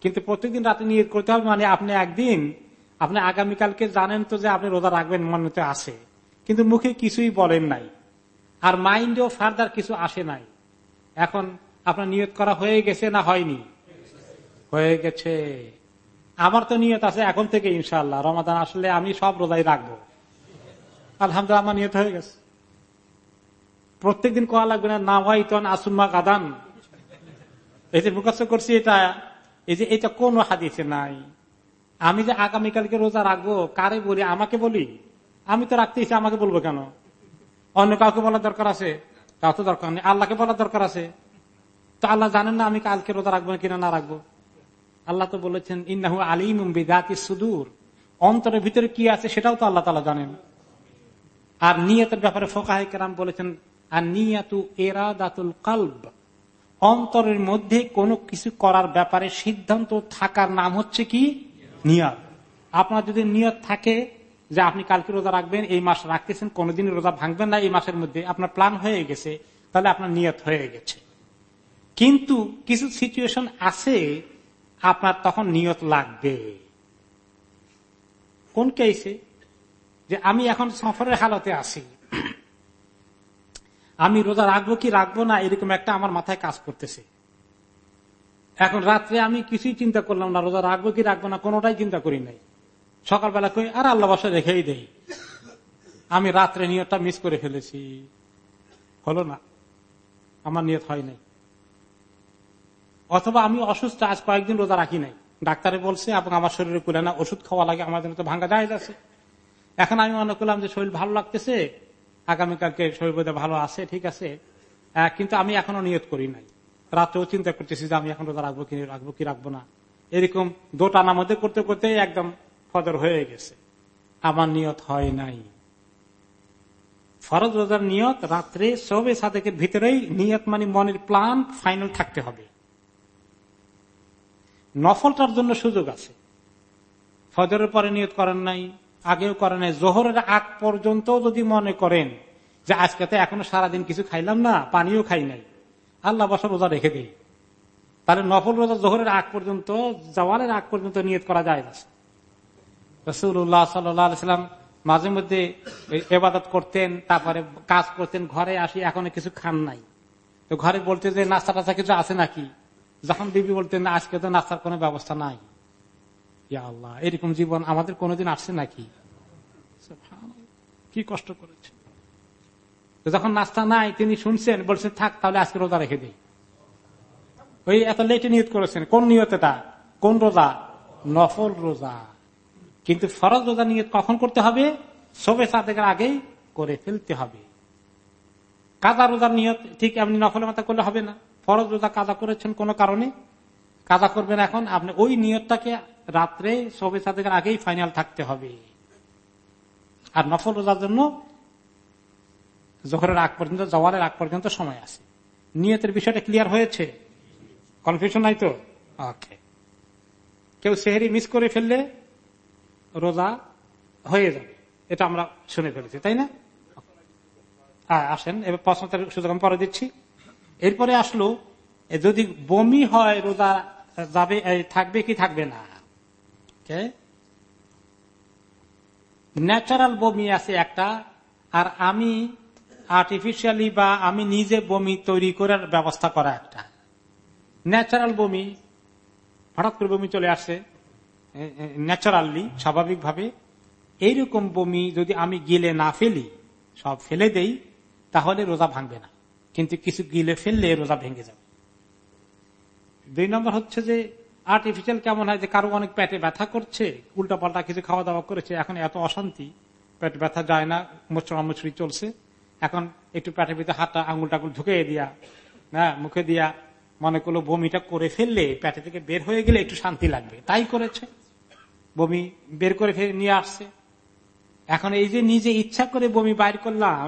কিন্তু প্রত্যেকদিন রাতে নিয়ত করতে হবে মানে আপনি একদিন, আপনি আগামীকালকে জানেন তো যে আপনি রোজা রাখবেন, মনে আসে কিন্তু মুখে কিছুই বলেন নাই। আর মাইন্ডেও ফার্দার কিছু আসে নাই। এখন আপনার নিয়ত করা হয়ে গেছে না হয়নি? হয়ে গেছে। আমার তো নিয়ত আছে এখন থেকে ইনশাল্লাহ রমাদান আসলে আমি সব রোজাই রাখব। আলহামদুলিল্লাহ আমার নিয়ত হয়ে গেছে। প্রত্যেকদিন কোয়া লাগবে না না ভাই তখন আসুম্মা কাদান এই যে মুখাস্ত করছি এটা, এই যে এটা কোন হাদিসে নাই। আমি যে আগামীকালকে রোজা রাখব, কারে বলি? আমাকে বলি? আমি তো রাখতে ইচ্ছে আমাকে বলব কেন? অন্য কাউকে বলার দরকার আছে? তা তো দরকার নেই। আল্লাহকে বলার দরকার আছে। তো আল্লাহ জানেন না আমি কালকে রোজা রাখব কিনা না রাখব। আল্লাহ তো বলেছেন, ইন্নাহু আলিম বিদাতি সুদূর। অন্তরের ভিতরে কি আছে সেটাও তো আল্লাহ তালা জানেন। আর নিয়তের ব্যাপারে ফোকাহ কেরাম বলেছেন আর নিয়াতু এরা দাতুল কালব। অন্তরের মধ্যে কোনো কিছু করার ব্যাপারে সিদ্ধান্ত থাকার নাম হচ্ছে কি? নিয়ত। আপনার যদি নিয়ত থাকে যে আপনি কালকে রোজা রাখবেন, এই মাস রাখতেছেন কোনোদিন রোজা ভাঙবেন না, এই মাসের মধ্যে আপনার প্ল্যান হয়ে গেছে, তাহলে আপনার নিয়ত হয়ে গেছে। কিন্তু কিছু সিচুয়েশন আছে আপনার তখন নিয়ত লাগবে। কোন কেসে? যে আমি এখন সফরের হালতে আছি। আমি রোজা রাখব কি রাখব না এরকম একটা আমার মাথায় কাজ করতেছে। এখন রাত্রে আমি কিছুই চিন্তা করলাম না, রোজা রাখব কি রাখব না, কোনোটাই চিন্তা করি নাই। সকালবেলা কই, আর আল্লাহ বাসা রেখেই দেই। আমি রাত্রে নিয়তটা মিস করে ফেলেছি। হলো না। আমার নিয়ত হয় নাই। অথবা আমি অসুস্থ, আজ কয়েকদিন রোজা রাখি নাই। ডাক্তারে বলছে এবং আমার শরীরে কুলে না, ওষুধ খাওয়া লাগে, আমার জন্য তো ভাঙ্গা যায় আছে। এখন আমি মনে করলাম যে শরীর ভালো লাগতেছে, আগামীকালকে শরীর বোধ ভালো আছে, ঠিক আছে কিন্তু আমি এখনও নিয়ত করি নাই। রাত্রেও চিন্তা করতেছি যে আমি এখন রোজা রাখব কি রাখব কি, রাখব না। এরকম দোটানার মধ্যে করতে করতে একদম ফদর হয়ে গেছে। আমার নিয়ত হয় নাই। ফরজ রোজার নিয়ত রাত্রে সবে সাদেকের ভিতরেই নিয়ত মানে মনের প্লান ফাইনাল থাকতে হবে। নফলটার জন্য সুযোগ আছে। ফজরের পরে নিয়ত করেন নাই, আগেও করেন নাই, জোহরের আগ পর্যন্ত যদি মনে করেন যে আজকে তো এখনও সারাদিন কিছু খাইলাম না, পানিও খাই নাই, আল্লাহ বছর রোজা রেখে দিই তাহলে নফল রোজা জোহরের আগ পর্যন্ত জওয়ানের আগ পর্যন্ত নিয়ত করা যায় না। রসুল্লাহ সাল্লাম মাঝে মধ্যে এবাদত করতেন, তারপরে কাজ করতেন, ঘরে আসি, এখনও কিছু খান নাই। তো ঘরে বলতে যে নাস্তা টাস্তা কিছু আছে নাকি? যখন বিবি বলতেন না আজকে তো নাস্তার কোনো ব্যবস্থা নাই। আল্লাহ এরকম জীবন আমাদের কোনোদিন আসছে নাকি? কি কষ্ট করেছে। যখন নাস্তা নাই তিনি শুনছেন বলছেন থাক তাহলে আজকে রোজা রেখে দিই ওই এত লেটে নিয়ত করেছেন। কোন নিয়ত এটা? কোন রোজা? নফল রোজা। কিন্তু ফরজ রোজা নিয়ত কখন করতে হবে? সবে সাদেকের আগেই করে ফেলতে হবে। কাদা রোজার নিয়ত ঠিক এমনি নফলের মাথা করলে হবে না। ফরজ রোজা কাদা করেছেন কোন কারণে? কাদা করবেন এখন? আপনি ওই নিয়তটাকে রাত্রে সবে সাদেকের আগেই ফাইনাল থাকতে হবে। আর নফল রোজার জন্য জোহরের আগ পর্যন্ত জওয়ারের আগ পর্যন্ত সময় আছে। নিয়তের বিষয়টা ক্লিয়ার হয়েছে? কনফিউশন নাই তো? ওকে কেউ সেহেরি মিস করে ফেললে রোজা হয়ে যাবে। এটা আমরা শুনে ফেলেছি, তাই না? হ্যাঁ আসেন, এবার প্রশ্নটার সুযোগ আমি পরে দিচ্ছি। এরপরে আসলো যদি বমি হয়, রোজা যাবে থাকবে কি থাকবে না? ন্যাচারাল বমি আছে একটা, আর আমি আর্টিফিশিয়ালি বা আমি নিজে বমি তৈরি করার ব্যবস্থা করা একটা। ন্যাচারাল বমি, হঠাৎ করে বমি চলে আসছে ন্যাচারালি, স্বাভাবিকভাবে। এইরকম বমি যদি আমি গিলে না ফেলি, সব ফেলে দেই, তাহলে রোজা ভাঙবে না। কিন্তু কিছু গিলে ফেললে রোজা ভেঙে যাবে। দুই নম্বর হচ্ছে যে আর্টিফিশিয়াল কেমন হয় যে কারও অনেক পেটে ব্যথা করছে উল্টা পাল্টা কিছু খাওয়া দাওয়া করেছে, এখন এত অশান্তি, পেটে ব্যথা যায় না মুচড়ামুচড়ি চলছে। এখন একটু পেটের ভিতরে হাতটা আঙুল টাঙুল ঢুকে দিয়া হ্যাঁ মুখে দিয়া মনে করল বমিটা করে ফেললে পেটে থেকে বের হয়ে গেলে একটু শান্তি লাগবে। তাই করেছে। বমি বের করে নিয়ে আসছে। এখন এই যে নিজে ইচ্ছা করে বমি বাইর করলাম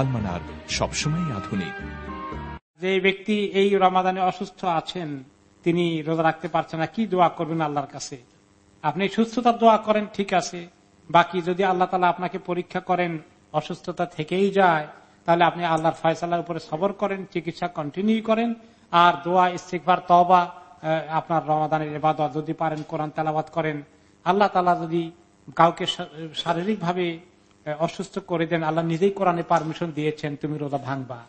Almanar সবসময় আধুনিক। যে ব্যক্তি এই রমাদানে অসুস্থ আছেন, তিনি রোজা রাখতে পারছেন না, কি দোয়া করবেন আল্লাহর কাছে? আপনি সুস্থতার দোয়া করেন, ঠিক আছে। বাকি যদি আল্লাহ তালা আপনাকে পরীক্ষা করেন, অসুস্থতা থেকেই যায়, তাহলে আপনি আল্লাহর ফয়সালার উপরে সবর করেন, চিকিৎসা কন্টিনিউ করেন, আর দোয়া ইস্তিকবার তবা আপনার রমাদানের এবাদত যদি পারেন, কোরআন তেলাবাদ করেন। আল্লাহ তালা যদি কাউকে শারীরিক ভাবে অসুস্থ করে দেন, আল্লাহ নিজেই কোরআনে পারমিশন দিয়েছেন, তুমি রোজা ভাঙবা।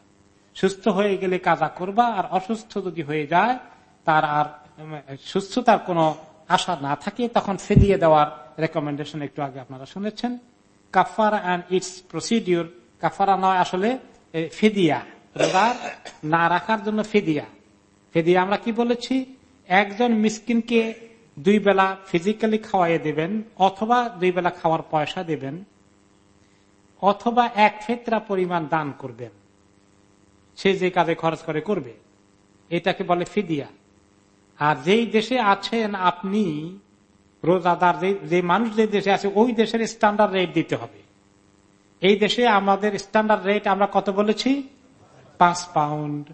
সুস্থ হয়ে গেলে কাজা করবা, আর অসুস্থ যদি হয়ে যায়, তার আর সুস্থতার কোনো আশা না থাকে, তখন ফেদিয়ে দেওয়ার রেকমেন্ডেশন একটু আগে আপনারা শুনেছেন। কাফারা অ্যান্ড ইটস কাফারা নয় আসলে ফেদিয়া, রোজার না রাখার জন্য ফেদিয়া। ফেদিয়া আমরা কি বলেছি? একজন মিসকিনকে দুই বেলা ফিজিক্যালি খাওয়াইয়ে দেবেন, অথবা দুই বেলা খাওয়ার পয়সা দেবেন। অথবা এক ফেতরা পরিমাণ দান করবেন। সে যে কাজে খরচ করে করবে। এটাকে বলে ফিদিয়া। আর যেই দেশে আছেন আপনি, রোজাদার যে মানুষ যে দেশে আছে, ওই দেশের স্ট্যান্ডার্ড রেট দিতে হবে। এই দেশে আমাদের স্ট্যান্ডার্ড রেট আমরা কত বলেছি? পাঁচ পাউন্ড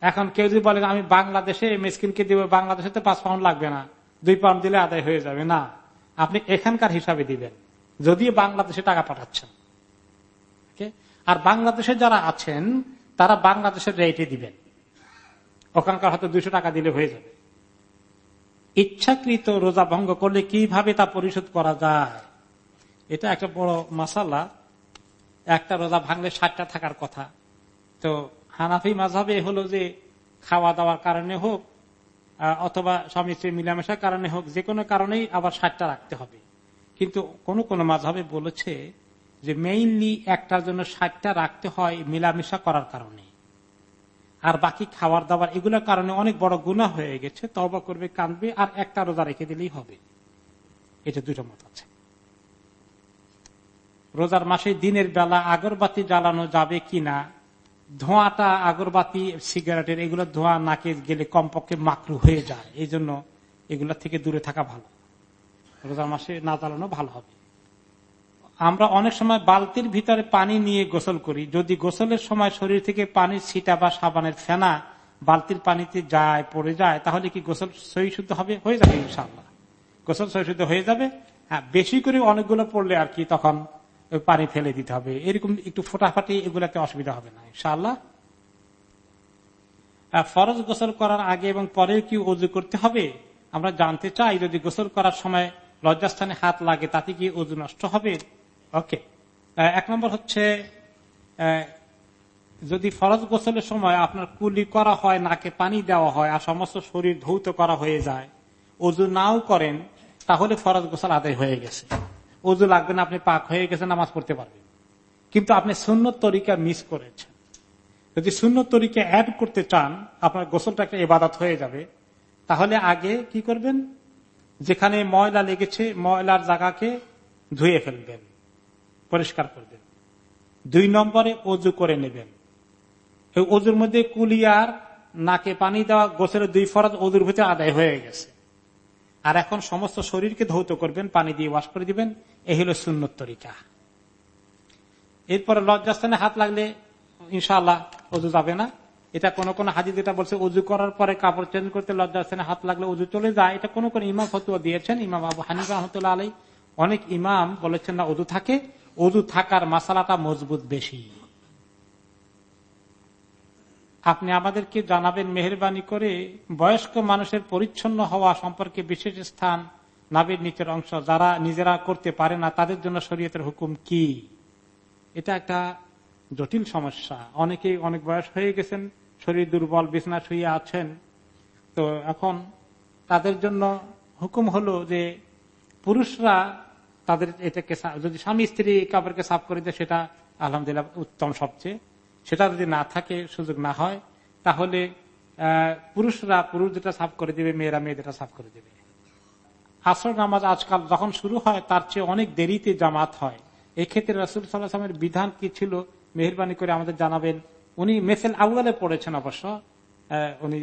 এখন কেউ যদি বলেন আমি বাংলাদেশে মিসকিনকে দিব, বাংলাদেশে তো পাঁচ পাউন্ড লাগবে না। দুই পাউন্ড দিলে আদায় হয়ে যাবে। না। আপনি এখানকার হিসাবে দিবেন। যদিও বাংলাদেশে টাকা পাঠাচ্ছেন। আর বাংলাদেশে যারা আছেন, তারা বাংলাদেশের রেটে দিবেন। ওখানকার হয়তো দুইশো টাকা দিলে হয়ে যাবে। ইচ্ছাকৃত রোজা ভঙ্গ করলে কীভাবে তা পরিশোধ করা যায়? এটা একটা বড় মশালা একটা রোজা ভাঙলে ষাটটা থাকার কথা। তো হানাফি মাঝাবে হলো যে খাওয়া দাওয়ার কারণে হোক অথবা স্বামী স্ত্রী মিলামেশার কারণে হোক যে কোনো কারণেই আবার ষাটটা রাখতে হবে। কিন্তু কোন কোন মাঝাবে বলেছে যে মেইনলি একটার জন্য ষাটটা রাখতে হয় মিলামেশা করার কারণে। আর বাকি খাবার দাবার এগুলোর কারণে অনেক বড় গুণা হয়ে গেছে তবা করবে, কাঁদবে, আর একটা রোজা রেখে দিলেই হবে। এটা দুটো মত আছে। রোজার মাসে দিনের বেলা আগরবাতি জ্বালানো যাবে কিনা, ধোঁয়াটা, আগরবাতি, সিগারেটের এগুলো ধোঁয়া নাকে গেলে কমপক্ষে মাকরু হয়ে যায়। এই জন্য এগুলো থেকে দূরে থাকা ভালো। রোজার মাসে না জ্বালানো ভালো হবে। আমরা অনেক সময় বালতির ভিতরে পানি নিয়ে গোসল করি। যদি গোসলের সময় শরীর থেকে পানির ছিটা বা সাবানের ফেনা বালতির পানিতে যায়, পড়ে যায়, তাহলে কি গোসল সহি শুদ্ধ হবে? হয়ে যাবে ইনশাল্লাহ গোসল সহি শুদ্ধ হয়ে যাবে। হ্যাঁ বেশি করে অনেকগুলো পড়লে আর কি তখন পানি ফেলে দিতে হবে। এরকম একটু ফোটাফাটি এগুলাতে অসুবিধা হবে না ইনশাল্লাহ ফরজ গোসল করার আগে এবং পরে কি উজু করতে হবে? আমরা জানতে চাই যদি গোসল করার সময় লজ্জাস্থানে হাত লাগে, তাতে কি উজু নষ্ট হবে? ওকে। এক নম্বর হচ্ছে যদি ফরজ গোসলের সময় আপনার কুলি করা হয়, নাকে পানি দেওয়া হয়, আর সমস্ত শরীর ধৌত করা হয়ে যায় অজু নাও করেন, তাহলে ফরজ গোসল আদায় হয়ে গেছে। অজু লাগবে না, আপনি পাক হয়ে গেছে নামাজ পড়তে পারবেন। কিন্তু আপনি শূন্য তরিকা মিস করেছেন। যদি শূন্য তরিকা অ্যাড করতে চান, আপনার গোসলটা একটা এবাদত হয়ে যাবে, তাহলে আগে কি করবেন? যেখানে ময়লা লেগেছে, ময়লার জায়গাকে ধুয়ে ফেলবেন, পরিষ্কার করবেন দুই নম্বরে অজু করে নেবেন। অজুর মধ্যে কুলিয়ার নাকে পানি দেওয়া গোসের দুই ফরজ অজুর ভিতরে আদায় হয়ে গেছে। আর এখন সমস্ত শরীরকে ধৌত করবেন, পানি দিয়ে ওয়াশ করে দিবেন। এই হলো সুন্নত তরিকা। এরপরে লজ্জাস্থানে হাত লাগলে ইনশাল্লাহ অজু যাবে না। এটা কোন কোন হাজি যেটা বলছে উজু করার পরে কাপড় চেঞ্জ করতে লজ্জাস্থানে হাত লাগলে উজু চলে যায়। এটা কোন কোন ইমাম ফতুয়া দিয়েছেন, ইমাম আবু হানিফ রহমতুল্লাহ আলাই অনেক ইমাম বলেছেন না, উজু থাকে। উজু থাকার মাসালাটা মজবুত বেশি। আপনি আমাদেরকে জানাবেন, মেহরবানি করে বয়স্ক মানুষের পরিচ্ছন্ন হওয়া সম্পর্কে বিশেষ স্থান, নাবির নিচের অংশ, যারা নিজেরা করতে পারে না, তাদের জন্য শরীয়তের হুকুম কি? এটা একটা জটিল সমস্যা। অনেকে অনেক বয়স হয়ে গেছেন শরীর দুর্বল বিছনা শুয়ে আছেন, তো এখন তাদের জন্য হুকুম হলো যে পুরুষরা তাদের এটাকে যদি স্বামী স্ত্রী কাপড়কে সাফ করে দেয়, সেটা আলহামদুলিল্লাহ উত্তম সবচেয়ে। সেটা যদি না থাকে, সুযোগ না হয়, তাহলে পুরুষরা, পুরুষ যেটা সাফ করে দেবে, মেয়েরা মেয়েদেরটা সাফ করে দেবে। আসর নামাজ আজকাল যখন শুরু হয়, তার চেয়ে অনেক দেরিতে জামাত হয়। এক্ষেত্রে রাসুল সাল্লাহামের বিধান কি ছিল? মেহরবানি করে আমাদের জানাবেন। উনি মেসেল আউয়ালে পড়েছেন অবশ্য। উনি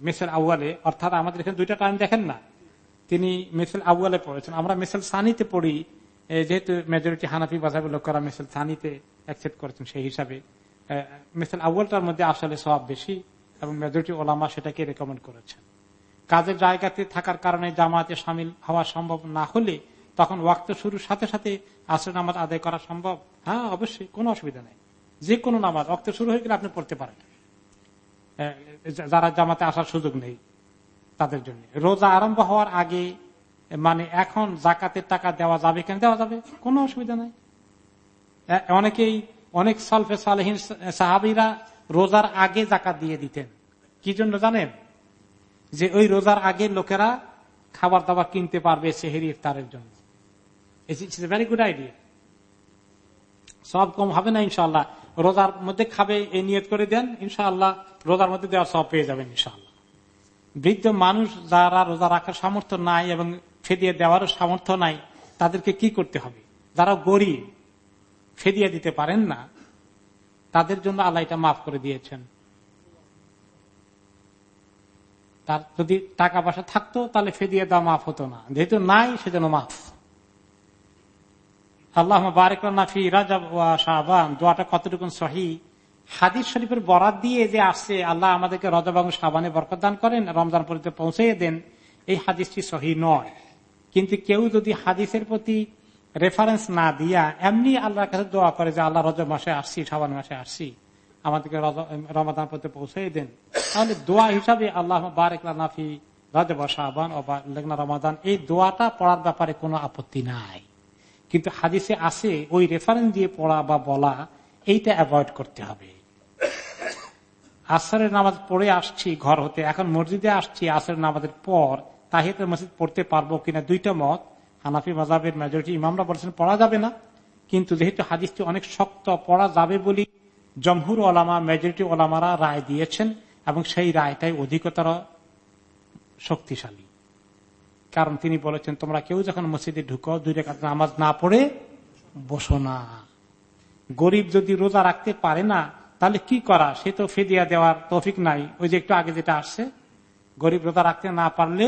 মেসেল আউয়ালে, অর্থাৎ আমাদের এখানে দুইটা টাইম দেখেন না। তিনি মেসেল আউয়ালে পড়েছেন। আমরা মেসেল সানিতে পড়ি। যেহেতু মেজরিটি হানাফি বাজাবের লোকেরা মেসেল সানিতে অ্যাকসেপ্ট করেছেন সেই হিসাবে। মেসেল আউ্বালটার মধ্যে আসলে সব বেশি এবং মেজরিটি ওলামা সেটাকে রেকমেন্ড করেছেন। কাজের জায়গাতে থাকার কারণে জামাতে সামিল হওয়া সম্ভব না হলে তখন ওয়াক্ত শুরুর সাথে সাথে আসর নামাজ আদায় করা সম্ভব। হ্যাঁ অবশ্যই, কোনো অসুবিধা নেই। যে কোনো নামাজ ওয়াক্ত শুরু হয়ে গেলে আপনি পড়তে পারেন। যারা জামাতে আসার সুযোগ নেই তাদের জন্য। রোজা আরম্ভ হওয়ার আগে মানে এখন জাকাতের টাকা দেওয়া যাবে কেন? দেওয়া যাবে, কোনো অসুবিধা নাই। অনেকেই, অনেক সলফে সালহীন সাহাবিরা রোজার আগে জাকাত দিয়ে দিতেন। কি জন্য জানেন? যে ওই রোজার আগে লোকেরা খাবার দাবার কিনতে পারবে সেহেরি ইফতারের জন্য। ভেরি গুড আইডিয়া সব কম হবে না ইনশাল্লাহ রোজার মধ্যে খাবে এই নিয়ত করে দেন, ইনশাআল্লাহ রোজার মধ্যে দেওয়ার সব পেয়ে যাবেন ইনশাআল্লাহ। বৃদ্ধ মানুষ যারা রোজা রাখার সামর্থ্য নাই এবং ফেদিয়ে দেওয়ারও সামর্থ্য নাই, তাদেরকে কি করতে হবে? যারা গরিব, ফেদিয়ে দিতে পারেন না, তাদের জন্য আল্লাহ এটা মাফ করে দিয়েছেন। তার যদি টাকা পয়সা থাকতো, তাহলে ফেদিয়ে দেওয়া মাফ হতো না। যেহেতু নাই, সেজন্য মাফ। আল্লাহ বারেক রাজা শাহবান দোয়াটা কতটুকু সহি? হাদিস শরীফের বরাদ দিয়ে যে আসছে, আল্লাহ আমাদেরকে রজব এবং সাবানে বরকত দান করেন, রমজান পরিতে পৌঁছে দেন, এই হাদিসটি সহি নয়। কিন্তু কেউ যদি হাদিসের প্রতি রেফারেন্স না দিয়া এমনি আল্লাহর কাছে দোয়া করে যে আল্লাহ রজব মাসে আসছি সাবান মাসে আসছি, আমাদেরকে রমাদান পথে পৌঁছে দেন, তাহলে দোয়া হিসাবে আল্লাহ বারেকলা নাফি রজব সাবান ও রমাদান, এই দোয়াটা পড়ার ব্যাপারে কোনো আপত্তি নাই। কিন্তু হাদিসে আসে ওই রেফারেন্স দিয়ে পড়া বা বলা, এইটা অ্যাভয়েড করতে হবে। আসরের নামাজ পড়ে আসছি, ঘর হতে। এখন মসজিদে আসছি, আসরের নামাজের পর তাহিতে মসজিদ পড়তে পারব কিনা দুইটা মত। হানাফি মজাবের মেজরিটি ইমামরা বলেছেন, পড়া যাবে না। কিন্তু যেহেতু হাদিসটি অনেক শক্ত, পড়া যাবে বলি জমহুর ওলামা মেজরিটি ওলামারা রায় দিয়েছেন এবং সেই রায়টাই অধিকতর শক্তিশালী। কারণ তিনি বলেছেন, তোমরা কেউ যখন মসজিদে ঢুকো, দুই রেখা নামাজ না পড়ে বসো না। গরিব যদি রোজা রাখতে পারে না, তাহলে কি করা? সে তো ফেদিয়া দেওয়ার তৌফিক নাই। ওই যে একটু আগে যেটা আসছে, গরিব রোজা রাখতে না পারলে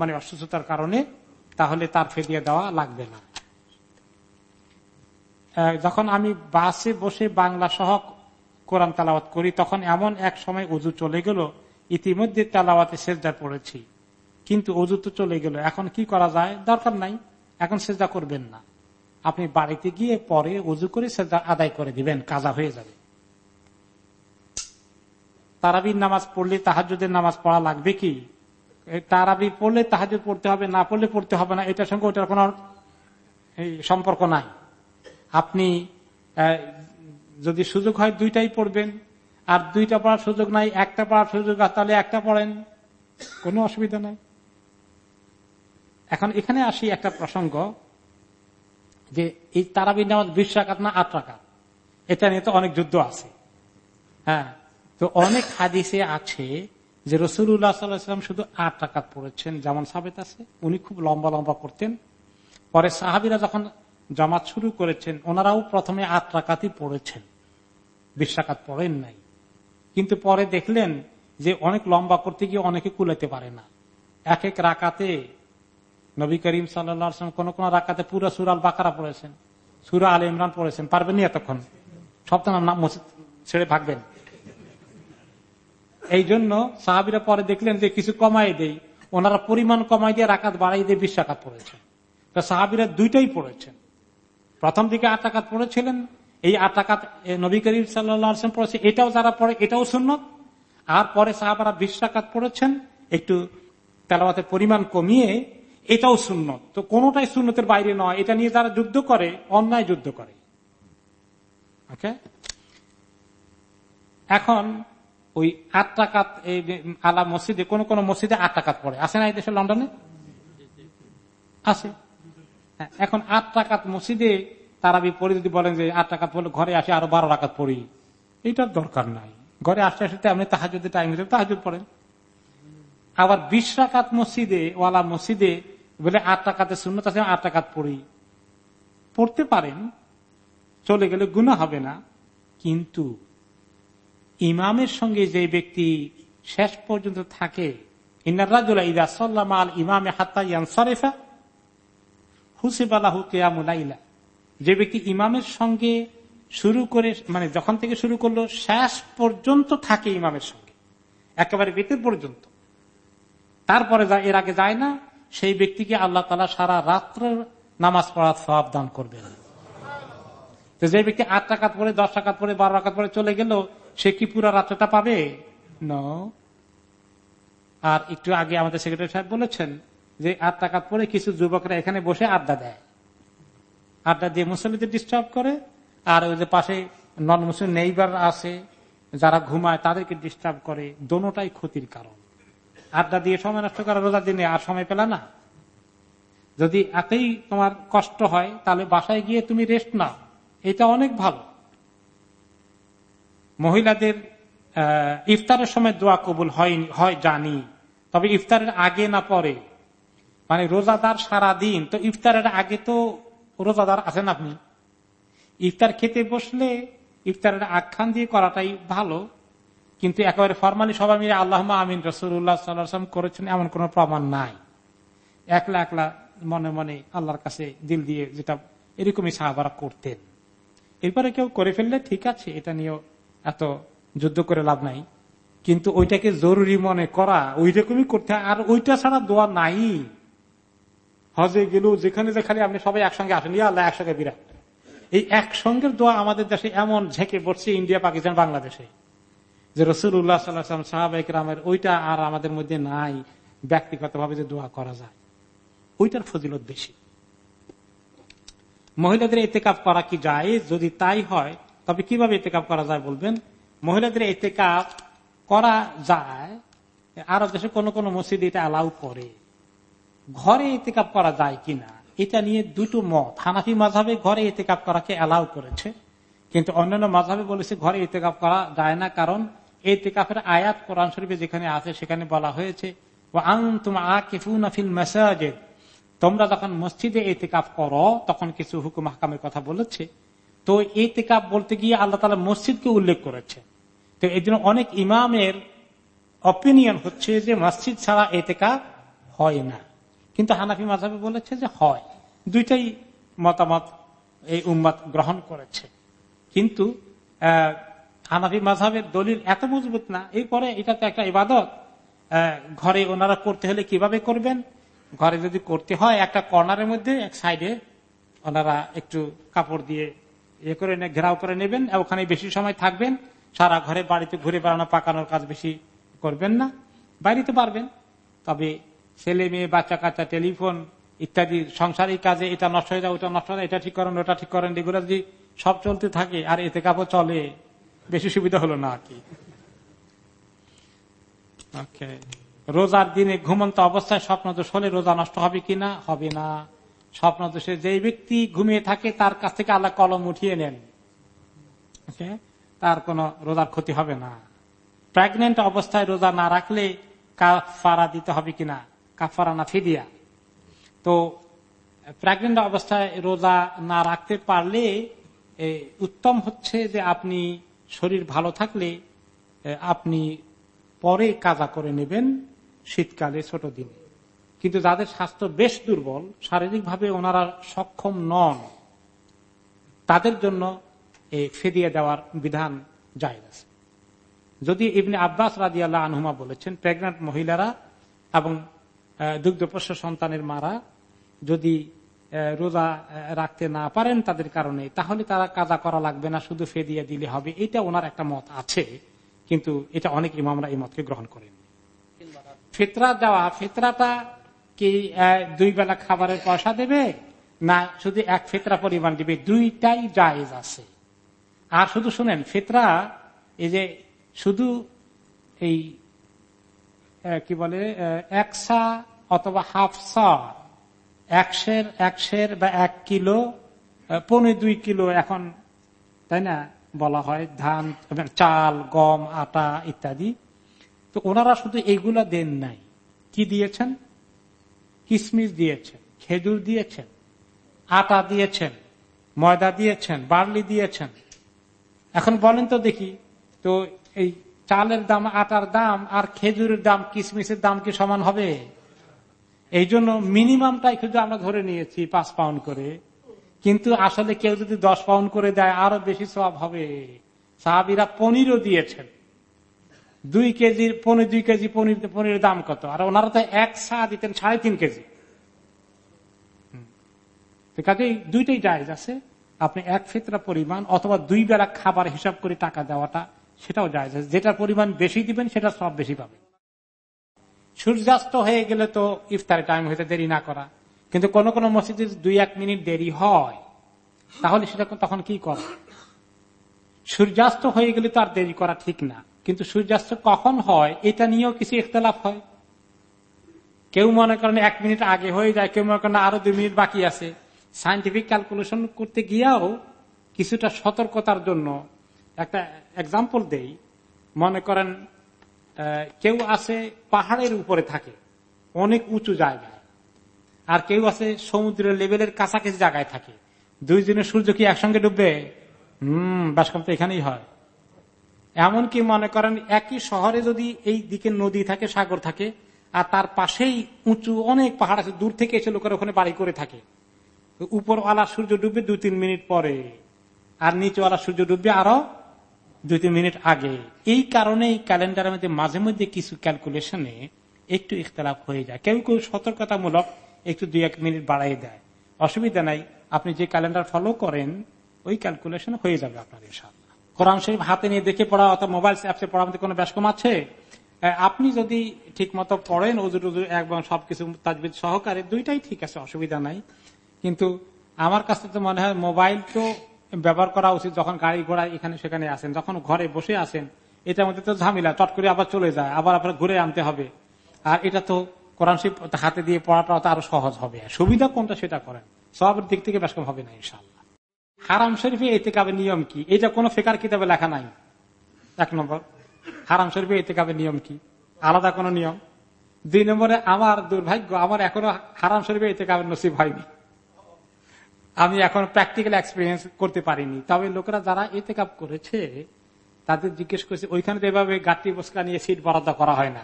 মানে অসুস্থতার কারণে, তাহলে তার ফেদিয়া দেওয়া লাগবে না। যখন আমি বাসে বসে বাংলা সহ কোরআন তালাওয়াত করি, তখন এমন এক সময় উজু চলে গেল, ইতিমধ্যে তালাওয়াতে সেজদা পড়েছি। কিন্তু অজু তো চলে গেল। এখন কি করা যায়? দরকার নাই। এখন সেজদা করবেন না। আপনি বাড়িতে গিয়ে পরে উজু করে সেজদা আদায় করে দিবেন, কাজা হয়ে যাবে। তারাবির নামাজ পড়লে তাহাজুদের নামাজ পড়া লাগবে কি? তারাবি পড়লে তাহাজুদ পড়তে হবে, না পড়লে পড়তে হবে না, এটার সঙ্গে ওটার কোন সম্পর্ক নাই। আপনি যদি সুযোগ হয় দুইটাই পড়বেন। আর দুইটা পড়ার সুযোগ নাই, একটা পড়ার সুযোগ তাহলে একটা পড়েন। কোনো অসুবিধা নাই। এখন এখানে আসি একটা প্রসঙ্গ যে এই তারাবির নামাজ বিশ রাকাত না আট রাকাত? এটা নিয়ে তো অনেক যুদ্ধ আছে। হ্যাঁ তো অনেক হাদিসে আছে যে রসুল্লাহ সাল্লাম শুধু আট রাকাত পড়েছেন। যেমন সাবেত আছে, উনি খুব লম্বা লম্বা করতেন পরে সাহাবিরা যখন জামাত শুরু করেছেন, ওনারাও প্রথমে আট রাকাতই পড়েছেন। বিশ রাকাত পড়েন নাই। কিন্তু পরে দেখলেন যে অনেক লম্বা করতে গিয়ে অনেকে কুলাতে পারে না। এক এক রাকাতে নবী করিম সাল্লাম কোন কোন রাকাতে পুরো সুরাল বাকারা পড়েছেন। সুরা আল ইমরান পড়েছেন। পারবেন এতক্ষণ? সপ্তাহ নাম ছেড়ে ভাগবেন। এই জন্য সাহাবিরা পরে দেখলেন যে কিছু কমাই দেই ওনারা পরিমাণ কমাই দিয়ে রাকাত বাড়াই দিয়ে বিশ রাকাত পড়েছেন। সাহাবিরা দুইটাই পড়েছেন। প্রথম দিকে আট টাকাত পড়েছিলেন। এই আট টাকাত নবী করিম সাল্লাম পড়েছে। এটাও যারা পড়ে, এটাও সুন্নত। আর পরে সাহাবারা বিশ টাকাত পড়েছেন। একটু তেলাওয়াতের পরিমাণ কমিয়ে এটাও সুন্নত। তো কোনটাই সুন্নতের বাইরে নয়। এটা নিয়ে যারা যুদ্ধ করে অন্যায় যুদ্ধ করে। ওকে? এখন ওই আট টাকাত আলা মসজিদে কোন কোন মসজিদে আট টাকাত পড়ে। আছে না এই দেশে লন্ডনে? আছে। হ্যাঁ, এখন আট টাকাত মসজিদে তারা পড়ে যদি বলেন যে আট টাকাত পড়লে ঘরে আসে আরও বারো টাকাত পড়ি এটার দরকার নাই। ঘরে আসতে আসতে আপনি তাহাজুদের টাইম হিসেবে তাহাজুদ পড়েন। আবার বিশ টাকাত মসজিদে ওয়ালা মসজিদে বলে আট টাকাতে শূন্যতা আছে, আট টাকাত পড়ি। পড়তে পারেন, চলে গেলে গুণা হবে না। কিন্তু ইমামের সঙ্গে যে ব্যক্তি শেষ পর্যন্ত থাকে ইমামে হাত্তা ইয়ানসরেফা কেয়ামুলাইলা যে ব্যক্তি ইমামের সঙ্গে শুরু করে মানে যখন থেকে শুরু করল, শেষ পর্যন্ত থাকে ইমামের সঙ্গে। একেবারে বেতের পর্যন্ত। তারপরে এর আগে যায় না সেই ব্যক্তিকে আল্লাহ তালা সারা রাত্র নামাজ পড়ার সব দান করবে তো যে ব্যক্তি আট টাকাত পরে দশ টাকাত পরে বারো টাকাত পরে চলে গেল, সে কি পুরো রাত্রটা পাবে? ন আর একটু আগে আমাদের সেক্রেটারি সাহেব বলেছেন যে আট টাকা পরে কিছু যুবকরা এখানে বসে আড্ডা দেয়। আড্ডা দিয়ে মুসলিমদের ডিস্টার্ব করে, আর ওই যে পাশে নন মুসলিম নেইবার আছে, যারা ঘুমায় তাদেরকে ডিস্টার্ব করে, দোনোটাই ক্ষতির কারণ। আড্ডা দিয়ে সময় নষ্ট করা রোজার দিনে আর সময় পেলা না। যদি এতই তোমার কষ্ট হয়, তাহলে বাসায় গিয়ে তুমি রেস্ট নাও। এটা অনেক ভালো। মহিলাদের ইফতারের সময় দোয়া কবুল হয় জানি। তবে ইফতারের আগে না পরে। মানে রোজাদার সারা দিন তো ইফতারের আগে তো রোজাদার আছেন আপনি। ইফতার খেতে বসলে ইফতারের আখ্যান দিয়ে করাটাই ভালো। কিন্তু একেবারে ফরমালি সবাই মিলে আল্লাহ আমিন রসুল্লাহ সাল্লাম করেছেন, এমন কোন প্রমাণ নাই। একলা একলা মনে মনে আল্লাহর কাছে দিল দিয়ে যেটা এরকমই সাহাবারা করতেন। এরপরে কেউ করে ফেললে ঠিক আছে, এটা নিয়েও এত যুদ্ধ করে লাভ নাই। কিন্তু ওইটাকে জরুরি মনে করা ওই রকমই করতে আর ওইটা ছাড়া দোয়া নাই। হজে গেল যেখানে যেখানে আপনি সবাই একসঙ্গে আসেন আল্লাহ একসঙ্গে বিরাট। এই একসঙ্গের দোয়া আমাদের দেশে এমন ঝেঁকে পড়ছে, ইন্ডিয়া, পাকিস্তান, বাংলাদেশে। যে রসুল্লাহ সাল্লাম সাহাবাহিক রামের ওইটা আর আমাদের মধ্যে নাই। ব্যক্তিগত ভাবে যে দোয়া করা যায়, ওইটার ফজিলত বেশি। মহিলাদের এতে কাপ করা কি যায় যদি তাই হয়, তবে কীভাবে এতে কাপ করা যায় বলবেন? মহিলাদের এতে কাপ করা যায়, আরব দেশে কোন কোন মসজিদ এটা অ্যালাউ করে। ঘরে এতেকাপ করা যায় কিনা, এটা নিয়ে দুটো মত। হানাফি মাঝাবে ঘরে এতেকাপ করাকে অ্যালাউ করেছে, কিন্তু অন্যান্য মাঝাবে বলেছে ঘরে এতেকাপ করা যায় না, কারণ এতেকাফের আয়াত কোরআন শরীফে যেখানে আছে, সেখানে বলা হয়েছে তোমরা যখন মসজিদে এতেকাপ করো, তখন কিছু হুকুম হাকামের কথা বলেছে। তো এতেকাপ বলতে গিয়ে আল্লাহ তালা মসজিদকে উল্লেখ করেছে। তো এই অনেক ইমামের অপিনিয়ন হচ্ছে যে মসজিদ ছাড়া এতেকাপ হয় না। কিন্তু হানাফি মাঝাবে বলেছে যে হয়। দুইটাই মতামত এই উম্মাদ গ্রহণ করেছে। কিন্তু হানাফি মাঝাবের দলিল এত মজবুত না। এরপরে এটা তো একটা ইবাদত ঘরে ওনারা করতে হলে কীভাবে করবেন? ঘরে যদি করতে হয়, একটা কর্নারের মধ্যে, এক সাইডে ওনারা একটু কাপড় দিয়ে ইয়ে করে ঘেরাও করে নেবেন, ওখানে বেশি সময় থাকবেন। সারা ঘরে বাড়িতে ঘুরে বেড়ানো, পাকানোর কাজ বেশি করবেন না। বাড়িতে পারবেন। তবে ছেলে মেয়ে, বাচ্চা কাচ্চা, টেলিফোন ইত্যাদি, সংসারিক কাজে এটা নষ্ট হয়ে যায়, ওটা নষ্ট হয়ে এটা ঠিক করেন, ওটা ঠিক করেন, এগুলো যদি সব চলতে থাকে, আর এতে কাপড় চলে বেশি সুবিধা হলো না কি। রোজার দিনে ঘুমন্ত অবস্থায় স্বপ্ন দোষ হলে রোজা নষ্ট হবে কিনা হবে না। স্বপ্ন দোষে যে ব্যক্তি ঘুমিয়ে থাকে, তার কাছ থেকে আল্লাহ কলম উঠিয়ে নেন। তার কোন রোজার ক্ষতি হবে না। প্রেগনেন্ট অবস্থায় রোজা না রাখলে কাফারা দিতে হবে কিনা কাফারা না ফিদিয়া। তো প্রেগনেন্ট অবস্থায় রোজা না রাখতে পারলে উত্তম হচ্ছে যে আপনি শরীর ভালো থাকলে আপনি পরে কাজা করে নেবেন শীতকালে, ছোট দিনে। কিন্তু যাদের স্বাস্থ্য বেশ দুর্বল, শারীরিকভাবে ওনারা সক্ষম নন, তাদের জন্য ফেদিয়ে দেওয়ার বিধান যায় আছে। যদি ইবনে আব্বাস রাজি আল্লাহ আনহুমা বলেছেন প্রেগনেন্ট মহিলারা এবং দুগ্ধপোষ্য সন্তানের মারা যদি রোজা রাখতে না পারেন তাদের কারণে, তাহলে তারা কাজা করা লাগবে না, শুধু ফেদিয়ে দিলে হবে। এটা ওনার একটা মত আছে, কিন্তু এটা অনেক ইমামরা এই মতকে গ্রহণ করেন। ফিতরা দেওয়া, ফিতরাটা কি দুই বেলা খাবারের পয়সা দেবে, না শুধু এক ফেতরা পরিমাণ দিবে, দুইটাই জায়েজ আছে। আর শুধু শুনেন, ফেতরা, এই যে শুধু এই কি বলে একসা অথবা হাফ সা একশের একশের বা এক কিলো পৌনে দুই কিলো এখন, তাই না, বলা হয় ধান চাল, গম, আটা ইত্যাদি। তো ওনারা শুধু এইগুলা দেন নাই। কি দিয়েছেন? কিসমিস দিয়েছেন, খেজুর দিয়েছেন, আটা দিয়েছেন, ময়দা দিয়েছেন, বার্লি দিয়েছেন। এখন বলেন তো দেখি, তো এই চালের দাম, আটার দাম আর খেজুরের দাম, কিসমিসের দাম কি সমান হবে? এই জন্য মিনিমামটাই কিন্তু আমরা ধরে নিয়েছি পাঁচ পাউন্ড করে। কিন্তু আসলে কেউ যদি দশ পাউন্ড করে দেয়, আরও বেশি সব হবে। সাহাবিরা পনিরও দিয়েছেন। দুই কেজির পনির, দুই কেজি পনির, পনিরের দাম কত? আর ওনারা তো এক সা দিতেন সাড়ে তিন কেজি। কাজে দুইটাই জায়জ আছে। আপনি এক ফিতরা পরিমাণ অথবা দুই বেলা খাবার হিসাব করে টাকা দেওয়াটা, সেটাও জায়জ আছে। যেটার পরিমাণ বেশি দিবেন সেটা সব বেশি পাবে সূর্যাস্ত হয়ে গেলে তো ইফতারের টাইম হইতে দেরি না করা। কিন্তু কোন কোন মসজিদে দুই এক মিনিট দেরি হয়, তাহলে সেটা তখন কি করা? সূর্যাস্ত হয়ে গেলে তো আর দেরি করা ঠিক না। কিন্তু সূর্যাস্ত কখন হয়, এটা নিয়েও কিছু ইখতলাফ হয়। কেউ মনে করেন এক মিনিট আগে হয়ে যায়, কেউ মনে করেন আরও দুই মিনিট বাকি আছে। সাইন্টিফিক ক্যালকুলেশন করতে গিয়াও কিছুটা সতর্কতার জন্য একটা এক্সাম্পল দেই। মনে করেন কেউ আছে পাহাড়ের উপরে থাকে, অনেক উঁচু জায়গায়। আর কেউ আছে সমুদ্রের লেভেলের কাছাকাছি জায়গায় থাকে। দুই দিনের সূর্য কি একসঙ্গে ডুববে? হম বাসকম তো এখানেই হয়। এমনকি মনে করেন একই শহরে যদি এই দিকে নদী থাকে, সাগর থাকে, আর তার পাশেই উঁচু অনেক পাহাড় আছে, দূর থেকে এসে লোকের ওখানে বাড়ি করে থাকে। উপরওয়ালা সূর্য ডুববে দুই তিন মিনিট পরে, আর নিচওয়ালা সূর্য ডুববে আরও দুই তিন মিনিট আগে। এই কারণে ক্যালেন্ডারের মধ্যে মাঝে মধ্যে কিছু ক্যালকুলেশনে একটু ইখতলাফ হয়ে যায়। কেউ কেউ সতর্কতামূলক একটু দুই এক মিনিট বাড়াই দেয়। অসুবিধা নাই। আপনি যে ক্যালেন্ডার ফলো করেন, ওই ক্যালকুলেশন হয়ে যাবে আপনার ইনশাল্লাহ কোরআন শরীফ হাতে নিয়ে দেখে পড়া অথবা মোবাইল অ্যাপসে পড়ার মধ্যে কোনো ব্যাসকম আছে? আপনি যদি ঠিক মতো পড়েন ওজুর ওজুর একদম সবকিছু তাজবিদ সহকারে, দুইটাই ঠিক আছে, অসুবিধা নাই। কিন্তু আমার কাছে তো মনে হয় মোবাইল তো ব্যবহার করা উচিত যখন গাড়ি ঘোড়া এখানে সেখানে আসেন, যখন ঘরে বসে আসেন, এটার মধ্যে তো ঝামেলা, চট করে আবার চলে যায়, আবার আপনার ঘুরে আনতে হবে। আর এটা তো কোরআন শিব হাতে দিয়ে পড়াটা তো আরও সহজ হবে। সুবিধা কোনটা সেটা করেন। সব দিক থেকে বেশ হবে না ইনশাল্লাহ হারাম শরীফে এতে কাবের নিয়ম কি? এটা কোনো ফেকার কিতাবে লেখা নাই। এক নম্বর। হারাম শরীফে এতে কাবের নিয়ম কি? আলাদা কোন নিয়ম? দুই নম্বরে, আমার দুর্ভাগ্য, আমার এখনও হারাম শরীফে এতে কাবের নসিব হয়নি। আমি এখন প্র্যাকটিক্যাল এক্সপিরিয়েন্স করতে পারিনি। তবে লোকেরা যারা এতে কাপ করেছে, তাদের জিজ্ঞেস করছে, ওইখানে তো এভাবে গাঁটি বসকা নিয়ে সিট বরাদ্দ করা হয় না।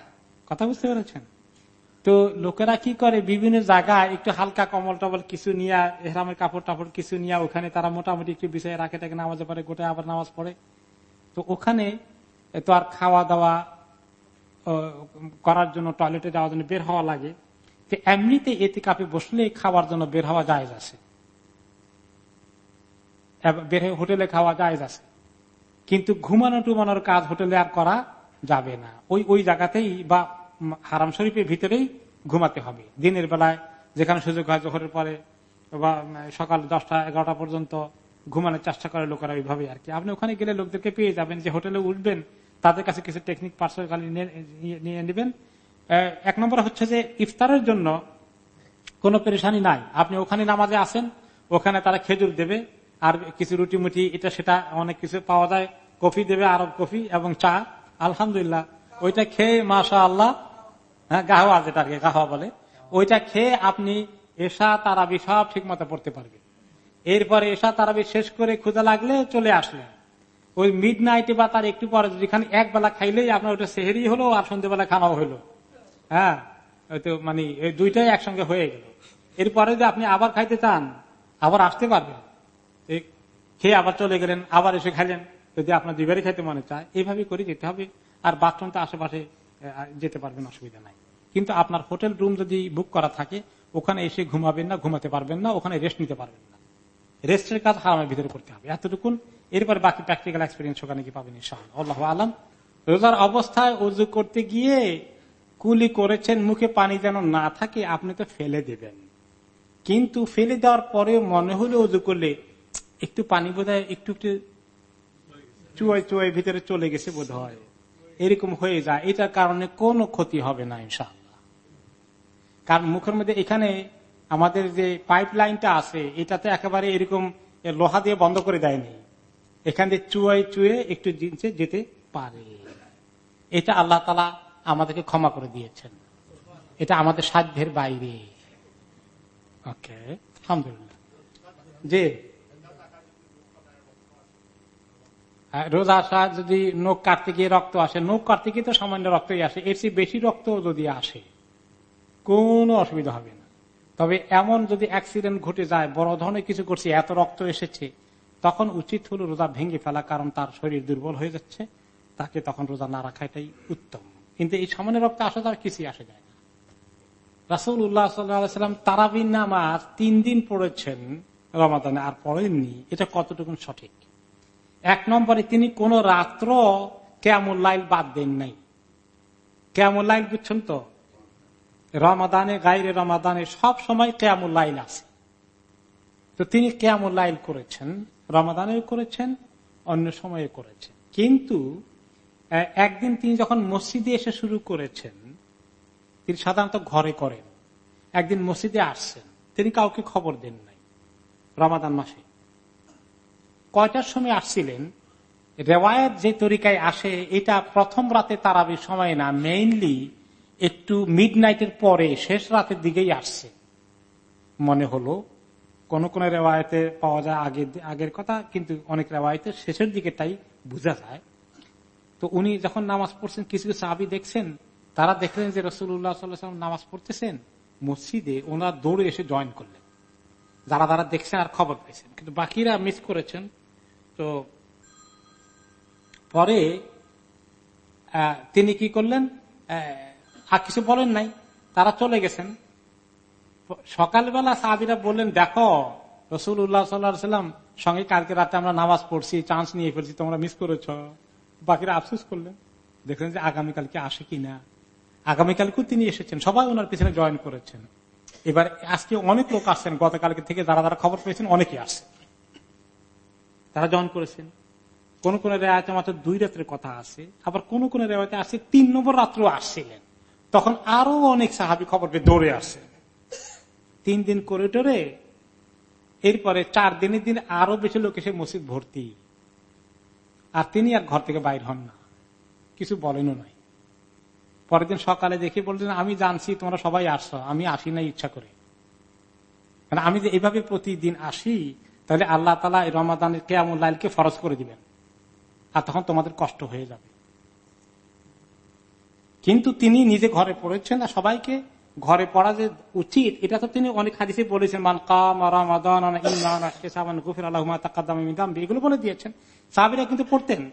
কথা বুঝতে পেরেছেন? তো লোকেরা কি করে? বিভিন্ন জায়গায় একটু হালকা কমল টমল কিছু নিয়ে, এহরামের কাপড় টাপড় কিছু নিয়ে, ওখানে তারা মোটামুটি একটু বিষয়ে রাখে থাকে নামাজে পড়ে গোটায় আবার নামাজ পড়ে। তো ওখানে তো আর খাওয়া দাওয়া করার জন্য টয়লেটে যাওয়ার জন্য বের হওয়া লাগে। তো এমনিতে এতে কাপে বসলে খাওয়ার জন্য বের হওয়া যায় আছে। বের হোটেলে খাওয়া যায় আছে কিন্তু ঘুমানো টুমানোর কাজ হোটেলে আর করা যাবে না। ওই ওই জায়গাতেই বা হারাম শরীফের ভিতরেই ঘুমাতে হবে। দিনের বেলায় যেখানে সুযোগ হয় জোহরের পরে বা সকাল দশটা, এগারোটা পর্যন্ত ঘুমানোর চেষ্টা করে লোকেরা ওইভাবে আর কি। আপনি ওখানে গেলে লোকদেরকে পেয়ে যাবেন যে হোটেলে উঠবেন, তাদের কাছে কিছু টেকনিক পার্সোনালি নিয়ে নেবেন। এক নম্বর হচ্ছে যে ইফতারের জন্য কোনো পেরেশানি নাই। আপনি ওখানে নামাজে আসেন, ওখানে তারা খেজুর দেবে আর কিছু রুটি মুটি, এটা সেটা অনেক কিছু পাওয়া যায়। কফি দেবে আরব কফি এবং চা। আলহামদুলিল্লাহ, ওইটা খেয়ে মাসা আল্লাহ হ্যাঁ গাহওয়া কি, গাহওয়া বলে, ওইটা খেয়ে আপনি এসা তারাবি সব ঠিক মতো পড়তে পারবে এরপরে এসা তারাবি শেষ করে ক্ষুদা লাগলে চলে আসলেন। ওই মিড নাইটে বা তার একটু পরে যেখানে এক বেলা খাইলেই আপনার ওটা সেহেরি হলো আর সন্ধ্যেবেলা খানাও হলো। হ্যাঁ হয়তো মানে দুইটাই একসঙ্গে হয়ে গেল। এরপরে যদি আপনি আবার খাইতে চান, আবার আসতে পারবেন। খেয়ে আবার চলে গেলেন, আবার এসে খাইলেন, যদি আপনার দুইবারই খাইতে মনে চায় এইভাবে করে যেতে হবে। আর বাথরুম তো আশেপাশে যেতে পারবেন, অসুবিধা নাই। কিন্তু আপনার হোটেল রুম যদি বুক করা থাকে, ওখানে এসে ঘুমাবেন না, ঘুমাতে পারবেন না, ওখানে রেস্ট নিতে পারবেন না। রেস্টের কাজ হারামের ভিতরে করতে হবে। এতটুকুন। এরপর বাকি প্র্যাকটিক্যাল এক্সপিরিয়েন্স ওখানে কি পাবেন আল্লাহ আলম। রোজার অবস্থায় উজু করতে গিয়ে কুলি করেছেন, মুখে পানি যেন না থাকে, আপনি তো ফেলে দেবেন। কিন্তু ফেলে দেওয়ার পরে মনে হলে উজু করলে একটু পানি বোধ হয় একটু একটু চুয়াই চুয়াই ভিতরে চলে গেছে বোধ হয় এরকম হয়ে যায়। এটার কারণে কোনো ক্ষতি হবে না, ইনশাআল্লাহ। কারণ মুখের মধ্যে এখানে আমাদের যে পাইপ লাইনটা আছে, এটাতে একেবারে এরকম লোহা দিয়ে বন্ধ করে দেয়নি। এখান দিয়ে চুয়াই চুয়ে একটু জিনিসে যেতে পারে। এটা আল্লাহ তালা আমাদেরকে ক্ষমা করে দিয়েছেন। এটা আমাদের সাধ্যের বাইরে। ওকে, আলহামদুলিল্লাহ। যে রোজা আসা যদি নখ কাটতে গিয়ে রক্ত আসে, নখ কাটতে গিয়ে তো সামান্য রক্তই আসে, এর চেয়ে বেশি রক্ত যদি আসে, কোনো অসুবিধা হবে না। তবে এমন যদি অ্যাক্সিডেন্ট ঘটে যায়, বড় ধরনের কিছু করছে, এত রক্ত এসেছে, তখন উচিত হলো রোজা ভেঙে ফেলা, কারণ তার শরীর দুর্বল হয়ে যাচ্ছে, তাকে তখন রোজা না রাখাটাই উত্তম। কিন্তু এই সামান্য রক্ত আসা তার কিছুই আসে যায় না। রাসুল উল্লাহ সাল্লাম তারাবিন নামাজ তিন দিন পড়েছেন রমাদানে, আর পড়েননি। এটা কতটুকু সঠিক? এক নম্বরে তিনি কোন রাত্র লাইল বাদ দেন নাই। লাইল বুঝছেন তো? রমাদানে, গাইরে রমাদানে সব সময় লাইল আছে। তো তিনি লাইল করেছেন রমাদানে করেছেন, অন্য সময়ে করেছেন। কিন্তু একদিন তিনি যখন মসজিদে এসে শুরু করেছেন, তিনি সাধারণত ঘরে করেন। একদিন মসজিদে আসছেন, তিনি কাউকে খবর দেন নাই, রমাদান মাসে। কয়টার সময় আসছিলেন? রেওয়ায়ত যে তরিকায় আসে, এটা প্রথম রাতে তারাবির সময় না মেইনলি একটু মিড নাইটের পরে শেষ রাতের দিকেই আসছে। মনে হলো, কোন কোন রেওয়ায়তে পাওয়া যায় আগের আগের কথা, কিন্তু অনেক রেওয়ায়তের শেষের দিকে তাই বোঝা যায়। তো উনি যখন নামাজ পড়ছেন, কিছু কিছু আবি দেখছেন, তারা দেখলেন যে রসুল্লাহ সাল্লাম নামাজ পড়তেছেন, মসজিদে ওনারা দৌড়ে এসে জয়েন করলেন। যারা যারা দেখছেন আর খবর পেয়েছেন। কিন্তু বাকিরা মিস করেছেন তো পরে তিনি কি করলেন? আর কিছু বলেন নাই। তারা চলে গেছেন। সকালবেলা সাহাবিরা বললেন, দেখো রসুল উল্লাহ সাল্লাম সঙ্গে কালকে রাতে আমরা নামাজ পড়ছি চান্স নিয়ে ফেলছি তোমরা মিস করেছ। বাকিরা আফসোস করলেন। দেখলেন যে আগামীকালকে আসে কিনা আগামীকালকেও তিনি এসেছেন, সবাই ওনার পিছনে জয়েন করেছেন। এবার আজকে অনেক লোক আসছেন, গতকালকে থেকে যারা যারা খবর পেয়েছেন অনেকে আসছেন তারা জয়েন করেছেন। কোন কোন রেওয়ায়তে মাত্র দুই রাত্রের কথা আছে, আবার কোন কোন রেওয়ায়তে আছে তিন নম্বর রাত্র আসছিলেন। তখন আরও অনেক সাহাবি খবর পেয়ে দৌড়ে আসে তিন দিন করিডোরে এরপরে চার দিনের দিন আরও বেশি লোক এসে মসজিদ ভর্তি। আর তিনি আর ঘর থেকে বাইর হন না। কিছু বলেনও নাই। পরের দিন সকালে দেখে বললেন, আমি জানছি তোমরা সবাই আসছো, আমি আসি না ইচ্ছা করে। মানে আমি যে এইভাবে প্রতিদিন আসি তাহলে আল্লাহ তালা এই রমাদানের কেয়ামুল্লাইলকে ফরজ করে দিবেন। আর তখন তোমাদের কষ্ট হয়ে যাবে। কিন্তু তিনি নিজে ঘরে পড়েছেন আর সবাইকে ঘরে পড়া যে উচিত, এটা তো তিনি অনেক হাদিসে বলেছেন, মান কাম এগুলো বলে দিয়েছেন। সাহাবিরা কিন্তু পড়তেন।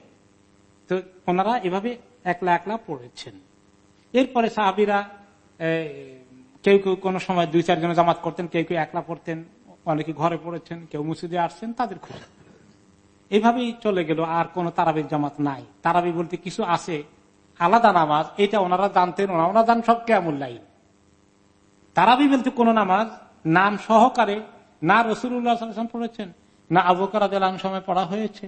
তো ওনারা এভাবে একলা একলা পড়েছেন। এরপরে সাহাবিরা কেউ কেউ কোনো সময় দুই চারজন জামাত করতেন, কেউ কেউ একলা পড়তেন। অনেকে ঘরে পড়েছেন, কেউ মসজিদে আসছেন, তাদের খুশি এইভাবেই চলে গেল, আর কোন তারাবির জামাত নাই। তারাবি বলতে কিছু আছে, আলাদা নামাজ, এটা ওনারা জানতেন ওনারা জান সব কেমন লাইন তারাবি বলতে কোন নামাজ, নাম সহকারে না রসুল্লাহ পড়েছেন, না আবুকার সময় পড়া হয়েছে।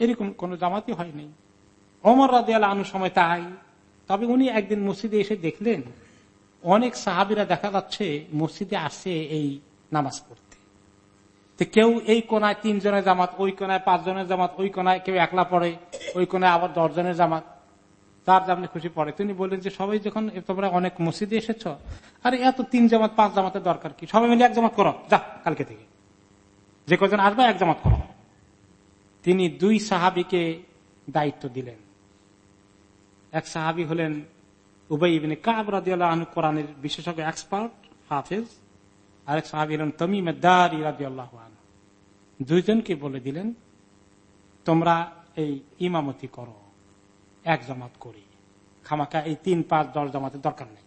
এরকম কোন জামাতই হয়নি অমর রাজিয়াল আনু সময় তাই। তবে উনি একদিন মসজিদে এসে দেখলেন, অনেক সাহাবিরা দেখা যাচ্ছে মসজিদে আসে এই নামাজ পড়তে। কেউ এই কোনায় তিনজনের জামাত, ওই কোনায় পাঁচজনের জামাত, ওই কোনায় কেউ একলা পড়ে, ওই কোনায় আবার দশজনের জামাত, তার যেমন খুশি পড়ে। তিনি বললেন যে, সবাই যখন তোমরা অনেক মসজিদে এসেছ, আরে এত তিন জামাত, পাঁচ জামাতের দরকার কি? সবাই মিলে এক জামাত করো, যা, কালকে থেকে। যে কজন আসবে, এক জামাত করো। তিনি দুই সাহাবিকে দায়িত্ব দিলেন। এক সাহাবি হলেন উবাই ইবিনে কাব রাজিয়াল আহনু কোরআনের বিশেষজ্ঞ, এক্সপার্ট, হাফেজ। আরেক সাহাবি হলেন তমিম দারি রাজিয়াল্লাহ দুইজনকে বলে দিলেন, তোমরা এই ইমামতি করো, এক জামাত করি। খামাকা এই তিন, পাঁচ, দশ জামাতের দরকার নেই।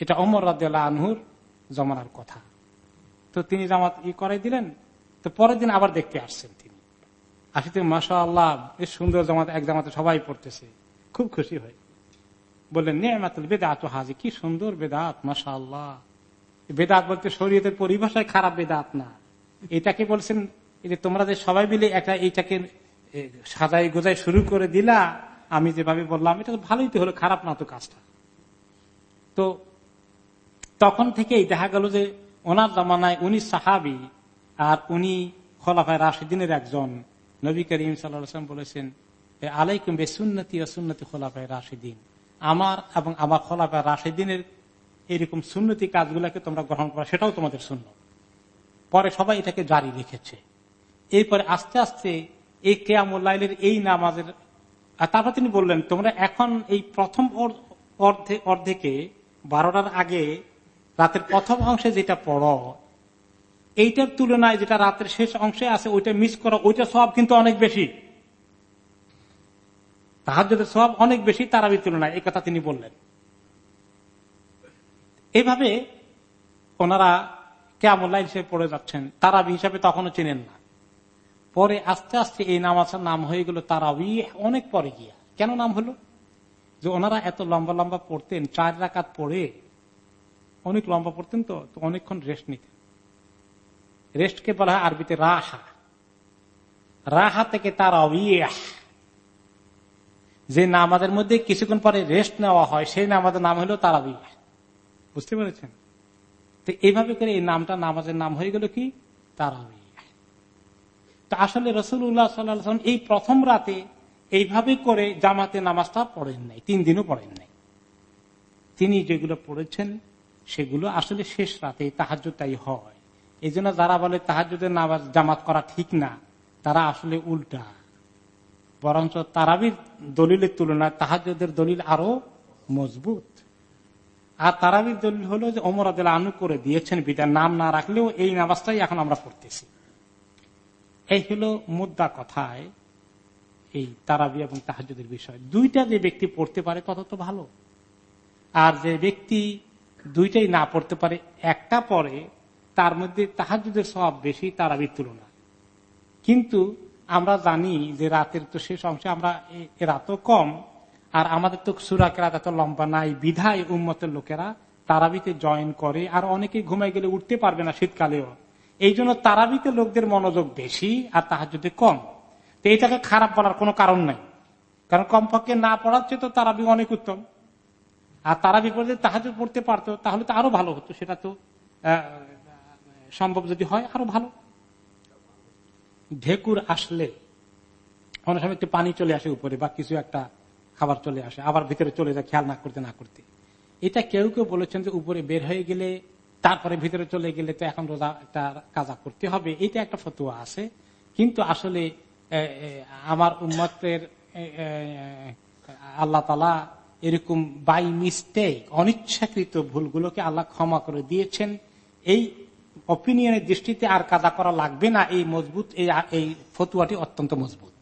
এটা অমর রাজিয়াল আনহুর জমানার কথা। তো তিনি জামাত ই করাই দিলেন, তো পরের দিন আবার দেখতে আসছেন তিনি। আসিতে মাসা আল্লাহ বেশ সুন্দর জামাত, এক জামাতে সবাই পড়তেছে। খুব খুশি হয়। বললেন নেমাতুল বেদাত হাজি, কি সুন্দর বেদাত মাসা আল্লাহ বেদাত বলতে শরীয়তের পরিভাষায় খারাপ বেদাত না। এটাকে বলছেন তোমরা যে সবাই মিলে একটা এইটাকে সাজাই গোজাই শুরু করে দিলা, আমি যেভাবে বললাম, এটা ভালোই তো হলো, খারাপ না তো কাজটা। তো তখন থেকেই দেখা গেল যে ওনার জামানায় উনি সাহাবি আর উনি খোলাফায় রাশিদিনের একজন। নবী করিম সাল্লাম বলেছেন আলাইকুম বে সুন্নতি ও সুন্নতি খোলাফায় রাশিদিন। আমার এবং আমার খোলাফায় রাশিদিনের এরকম সুন্নতি কাজগুলাকে তোমরা গ্রহণ করা, সেটাও তোমাদের শূন্য পরে সবাই এটাকে জারি রেখেছে। এরপরে আস্তে আস্তে এই কেয়ামুল্লাইলের এই নামাজের তারপর তিনি বললেন, তোমরা এখন এই প্রথম অর্ধে, অর্ধেকে বারোটার আগে রাতের প্রথম অংশে যেটা পড়ো, এইটার তুলনায় যেটা রাতের শেষ অংশে আছে, ওইটা মিস করো ওইটা সব কিন্তু অনেক বেশি। তাহার যদি সব অনেক বেশি, তারাবির তুলনায়, এই কথা তিনি বললেন। এইভাবে ওনারা কেমন হিসেবে পড়ে যাচ্ছেন। তারাবি হিসাবে তখনও চেনেন না। পরে আস্তে আস্তে এই নামাজের নাম হয়ে গেল তারাবি, অনেক পরে গিয়া। কেন নাম হলো? যে ওনারা এত লম্বা লম্বা পড়তেন, চার রাকাত পড়ে অনেক লম্বা পড়তেন তো অনেকক্ষণ রেস্ট নিতেন। রেস্টকে বলা হয় আরবিতে রাহা। রাহা থেকে তার যে নামাজের মধ্যে কিছুক্ষণ পরে রেস্ট নেওয়া হয়, সেই নামাজের নাম হলো তারাবিয়া বুঝতে পেরেছেন? তো এইভাবে করে এই নামটা, নামাজের নাম হয়ে গেল কি? তারাবিয়া তো আসলে রসুল্লাহ এই প্রথম রাতে এইভাবে করে জামাতে নামাজটা পড়েন নাই, তিন দিনও পড়েন নাই। তিনি যেগুলো পড়েছেন, সেগুলো আসলে শেষ রাতে তাহাজ তাই হয়। এই জন্য যারা বলে তাহাজুদের নামাজ জামাত করা ঠিক না, তারা আসলে উল্টা। বরঞ্চ তারাবির দলিলের তুলনায় তাহাজুদের দলিল আরও মজবুত। আর তারাবির দলিল হলো যে অমর আদাল আনু করে দিয়েছেন বিদার নাম না রাখলেও এই নামাজটাই এখন আমরা পড়তেছি। এই হলো মুদ্রা কথায় এই তারাবি এবং তাহাজুদের বিষয়। দুইটা যে ব্যক্তি পড়তে পারে তত তো ভালো। আর যে ব্যক্তি দুইটাই না পড়তে পারে, একটা পরে তার মধ্যে তাহাজুদের স্বভাব বেশি তারাবির তুলনা কিন্তু আমরা জানি যে রাতের তো শেষ অংশে আমরা রাতও কম আর আমাদের তো সুরাকেরা এত লম্বা নাই, বিধায় উন্মতের লোকেরা তারাবিতে জয়েন করে, আর অনেকে ঘুমাই গেলে উঠতে পারবে না শীতকালেও। এই জন্য তারাবিতে লোকদের মনোযোগ বেশি আর তাহাজুদে কম। তো এটাকে খারাপ বলার কোনো কারণ নাই। কারণ কমপক্ষে না পড়াচ্ছে তো তারাবি অনেক উত্তম। আর তারা বিপদে তাহাজ পড়তে পারতো, তাহলে তো আরও ভালো হতো, সেটা তো সম্ভব যদি হয়, আরও ভালো। ঢেকুর আসলে, অনেক সময় একটু পানি চলে আসে উপরে বা কিছু একটা খাবার চলে আসে, আবার ভিতরে চলে যায়, খেয়াল না করতে না করতে। এটা কেউ কেউ বলেছেন যে উপরে বের হয়ে গেলে, তারপরে ভিতরে চলে গেলে তো এখন রোজা একটা কাজা করতে হবে, এটা একটা ফতুয়া আছে। কিন্তু আসলে আমার উম্মতের আল্লাহ তালা এরকম বাই মিস্টেক অনিচ্ছাকৃত ভুলগুলোকে আল্লাহ ক্ষমা করে দিয়েছেন। এই অপিনিয়নের দৃষ্টিতে আর কাজা করা লাগবে না, এই মজবুত এই ফতুয়াটি অত্যন্ত মজবুত।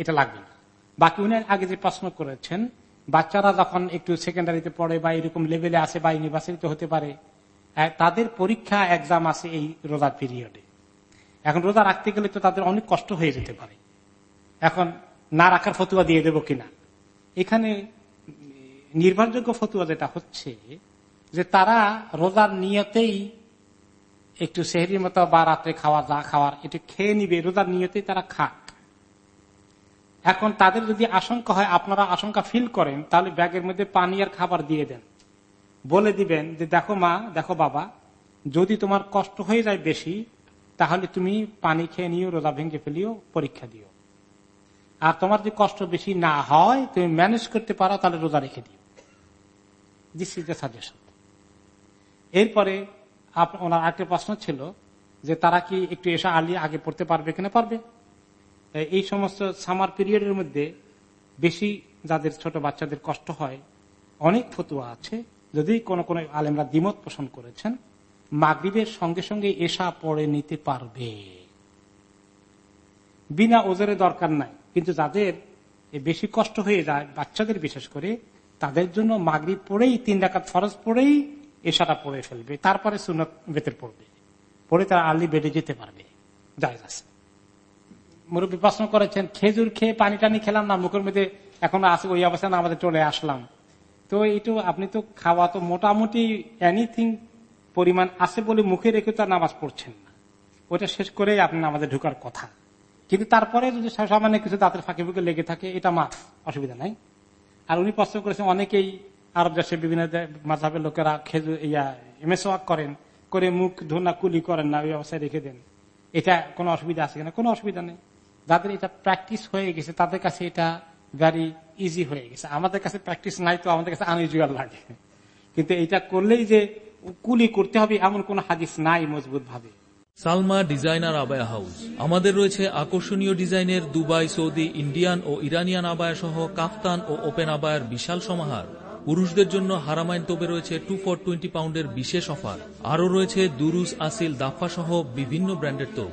এটা লাগবে না। বাকি উনি আগে যে প্রশ্ন করেছেন, বাচ্চারা যখন একটু সেকেন্ডারিতে পড়ে বা এরকম লেভেলে আসে বা ইউনিভার্সিটিতে হতে পারে তাদের পরীক্ষা এক্সাম আছে এই রোজার পিরিয়ডে এখন রোজা রাখতে গেলে তো তাদের অনেক কষ্ট হয়ে যেতে পারে। এখন না রাখার ফতুয়া দিয়ে দেবো কিনা? এখানে নির্ভরযোগ্য ফতুয়া যেটা হচ্ছে যে তারা রোজার নিয়তেই একটু সেহরির মতো বা রাত্রে খাওয়া, যা খাওয়ার একটু খেয়ে নিবে, রোজার নিয়তেই তারা খাক। এখন তাদের যদি আশঙ্কা হয়, আপনারা আশঙ্কা ফিল করেন, তাহলে ব্যাগের মধ্যে পানি আর খাবার দিয়ে দেন। বলে দিবেন যে, দেখো মা, দেখো বাবা, যদি তোমার কষ্ট হয়ে যায় বেশি, তাহলে তুমি পানি খেয়ে নিও রোজা ভেঙে ফেলিও, পরীক্ষা দিও। আর তোমার যদি কষ্ট বেশি না হয়, তুমি ম্যানেজ করতে পারো, তাহলে রোজা রেখে দিও। দিস ইজ সাজেশন এরপরে ওনার একটা প্রশ্ন ছিল যে, তারা কি একটু এসা আলি আগে পড়তে পারবে কিনা? পারবে। এই সমস্ত সামার পিরিয়ডের মধ্যে বেশি যাদের ছোট বাচ্চাদের কষ্ট হয়, অনেক ফতুয়া আছে। যদি কোন কোন আলেমরা দ্বিমত পোষণ করেছেন, মাগরীবের সঙ্গে সঙ্গে এসা পড়ে নিতে পারবে। বিনা ওজরে দরকার নাই। কিন্তু যাদের বেশি কষ্ট হয়ে যায়, বাচ্চাদের বিশেষ করে, তাদের জন্য মাগরিব পড়েই, তিন ডাকাত ফরজ পড়েই এশাটা পড়ে ফেলবে। তারপরে সুনত বেতের পড়বে। পড়ে তারা আর্লি বেডে যেতে পারবে। যায় আছে। মুরব্বী প্রশ্ন করেছেন, খেজুর খেয়ে পানি টানি খেলাম না, মুখের মধ্যে এখন আছে, ওই অবস্থায় না আমাদের চলে আসলাম। তো এইটু আপনি তো খাওয়া তো মোটামুটি এনিথিং পরিমাণ আছে বলে মুখে রেখে তো নামাজ পড়ছেন না। ওটা শেষ করে আপনি আমাদের ঢুকার কথা। কিন্তু তারপরে যদি সামান্য কিছু দাঁতের ফাঁকে ফুঁকে লেগে থাকে, এটা মাফ, অসুবিধা নাই। আর উনি প্রশ্ন করেছেন, অনেকেই আরব দেশে বিভিন্ন মাঝহের লোকেরা খেজুর ইয়া, মেসোয়াক করেন, করে মুখ ধোনা কুলি করেন না, ওই অবস্থায় রেখে দেন। এটা কোনো অসুবিধা আছে কিনা? কোনো অসুবিধা নেই। যাদের এটা প্র্যাকটিস হয়ে গেছে, তাদের কাছে এটা ভ্যারি ইজি হয়ে গেছে। আমাদের কাছে প্র্যাকটিস নাই তো আমাদের কাছে আনইউজুয়াল লাগে। কিন্তু এটা করলেই যে কুলি করতে হবে এমন কোন হাদিস নাই মজবুত ভাবে সালমা ডিজাইনার আবায়া হাউস। আমাদের রয়েছে আকর্ষণীয় ডিজাইনের দুবাই, সৌদি, ইন্ডিয়ান ও ইরানিয়ান আবায়া সহ কাফতান ও ওপেন আবায়ার বিশাল সমাহার। পুরুষদের জন্য হারামাইন তোপে রয়েছে টু ফর টোয়েন্টি পাউন্ডের বিশেষ অফার। আরও রয়েছে দুরুস, আসিল, দাফা সহ বিভিন্ন ব্র্যান্ডের তোপ।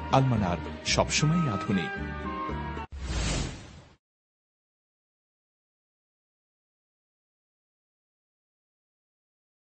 Almanar সবসময় আধুনিক।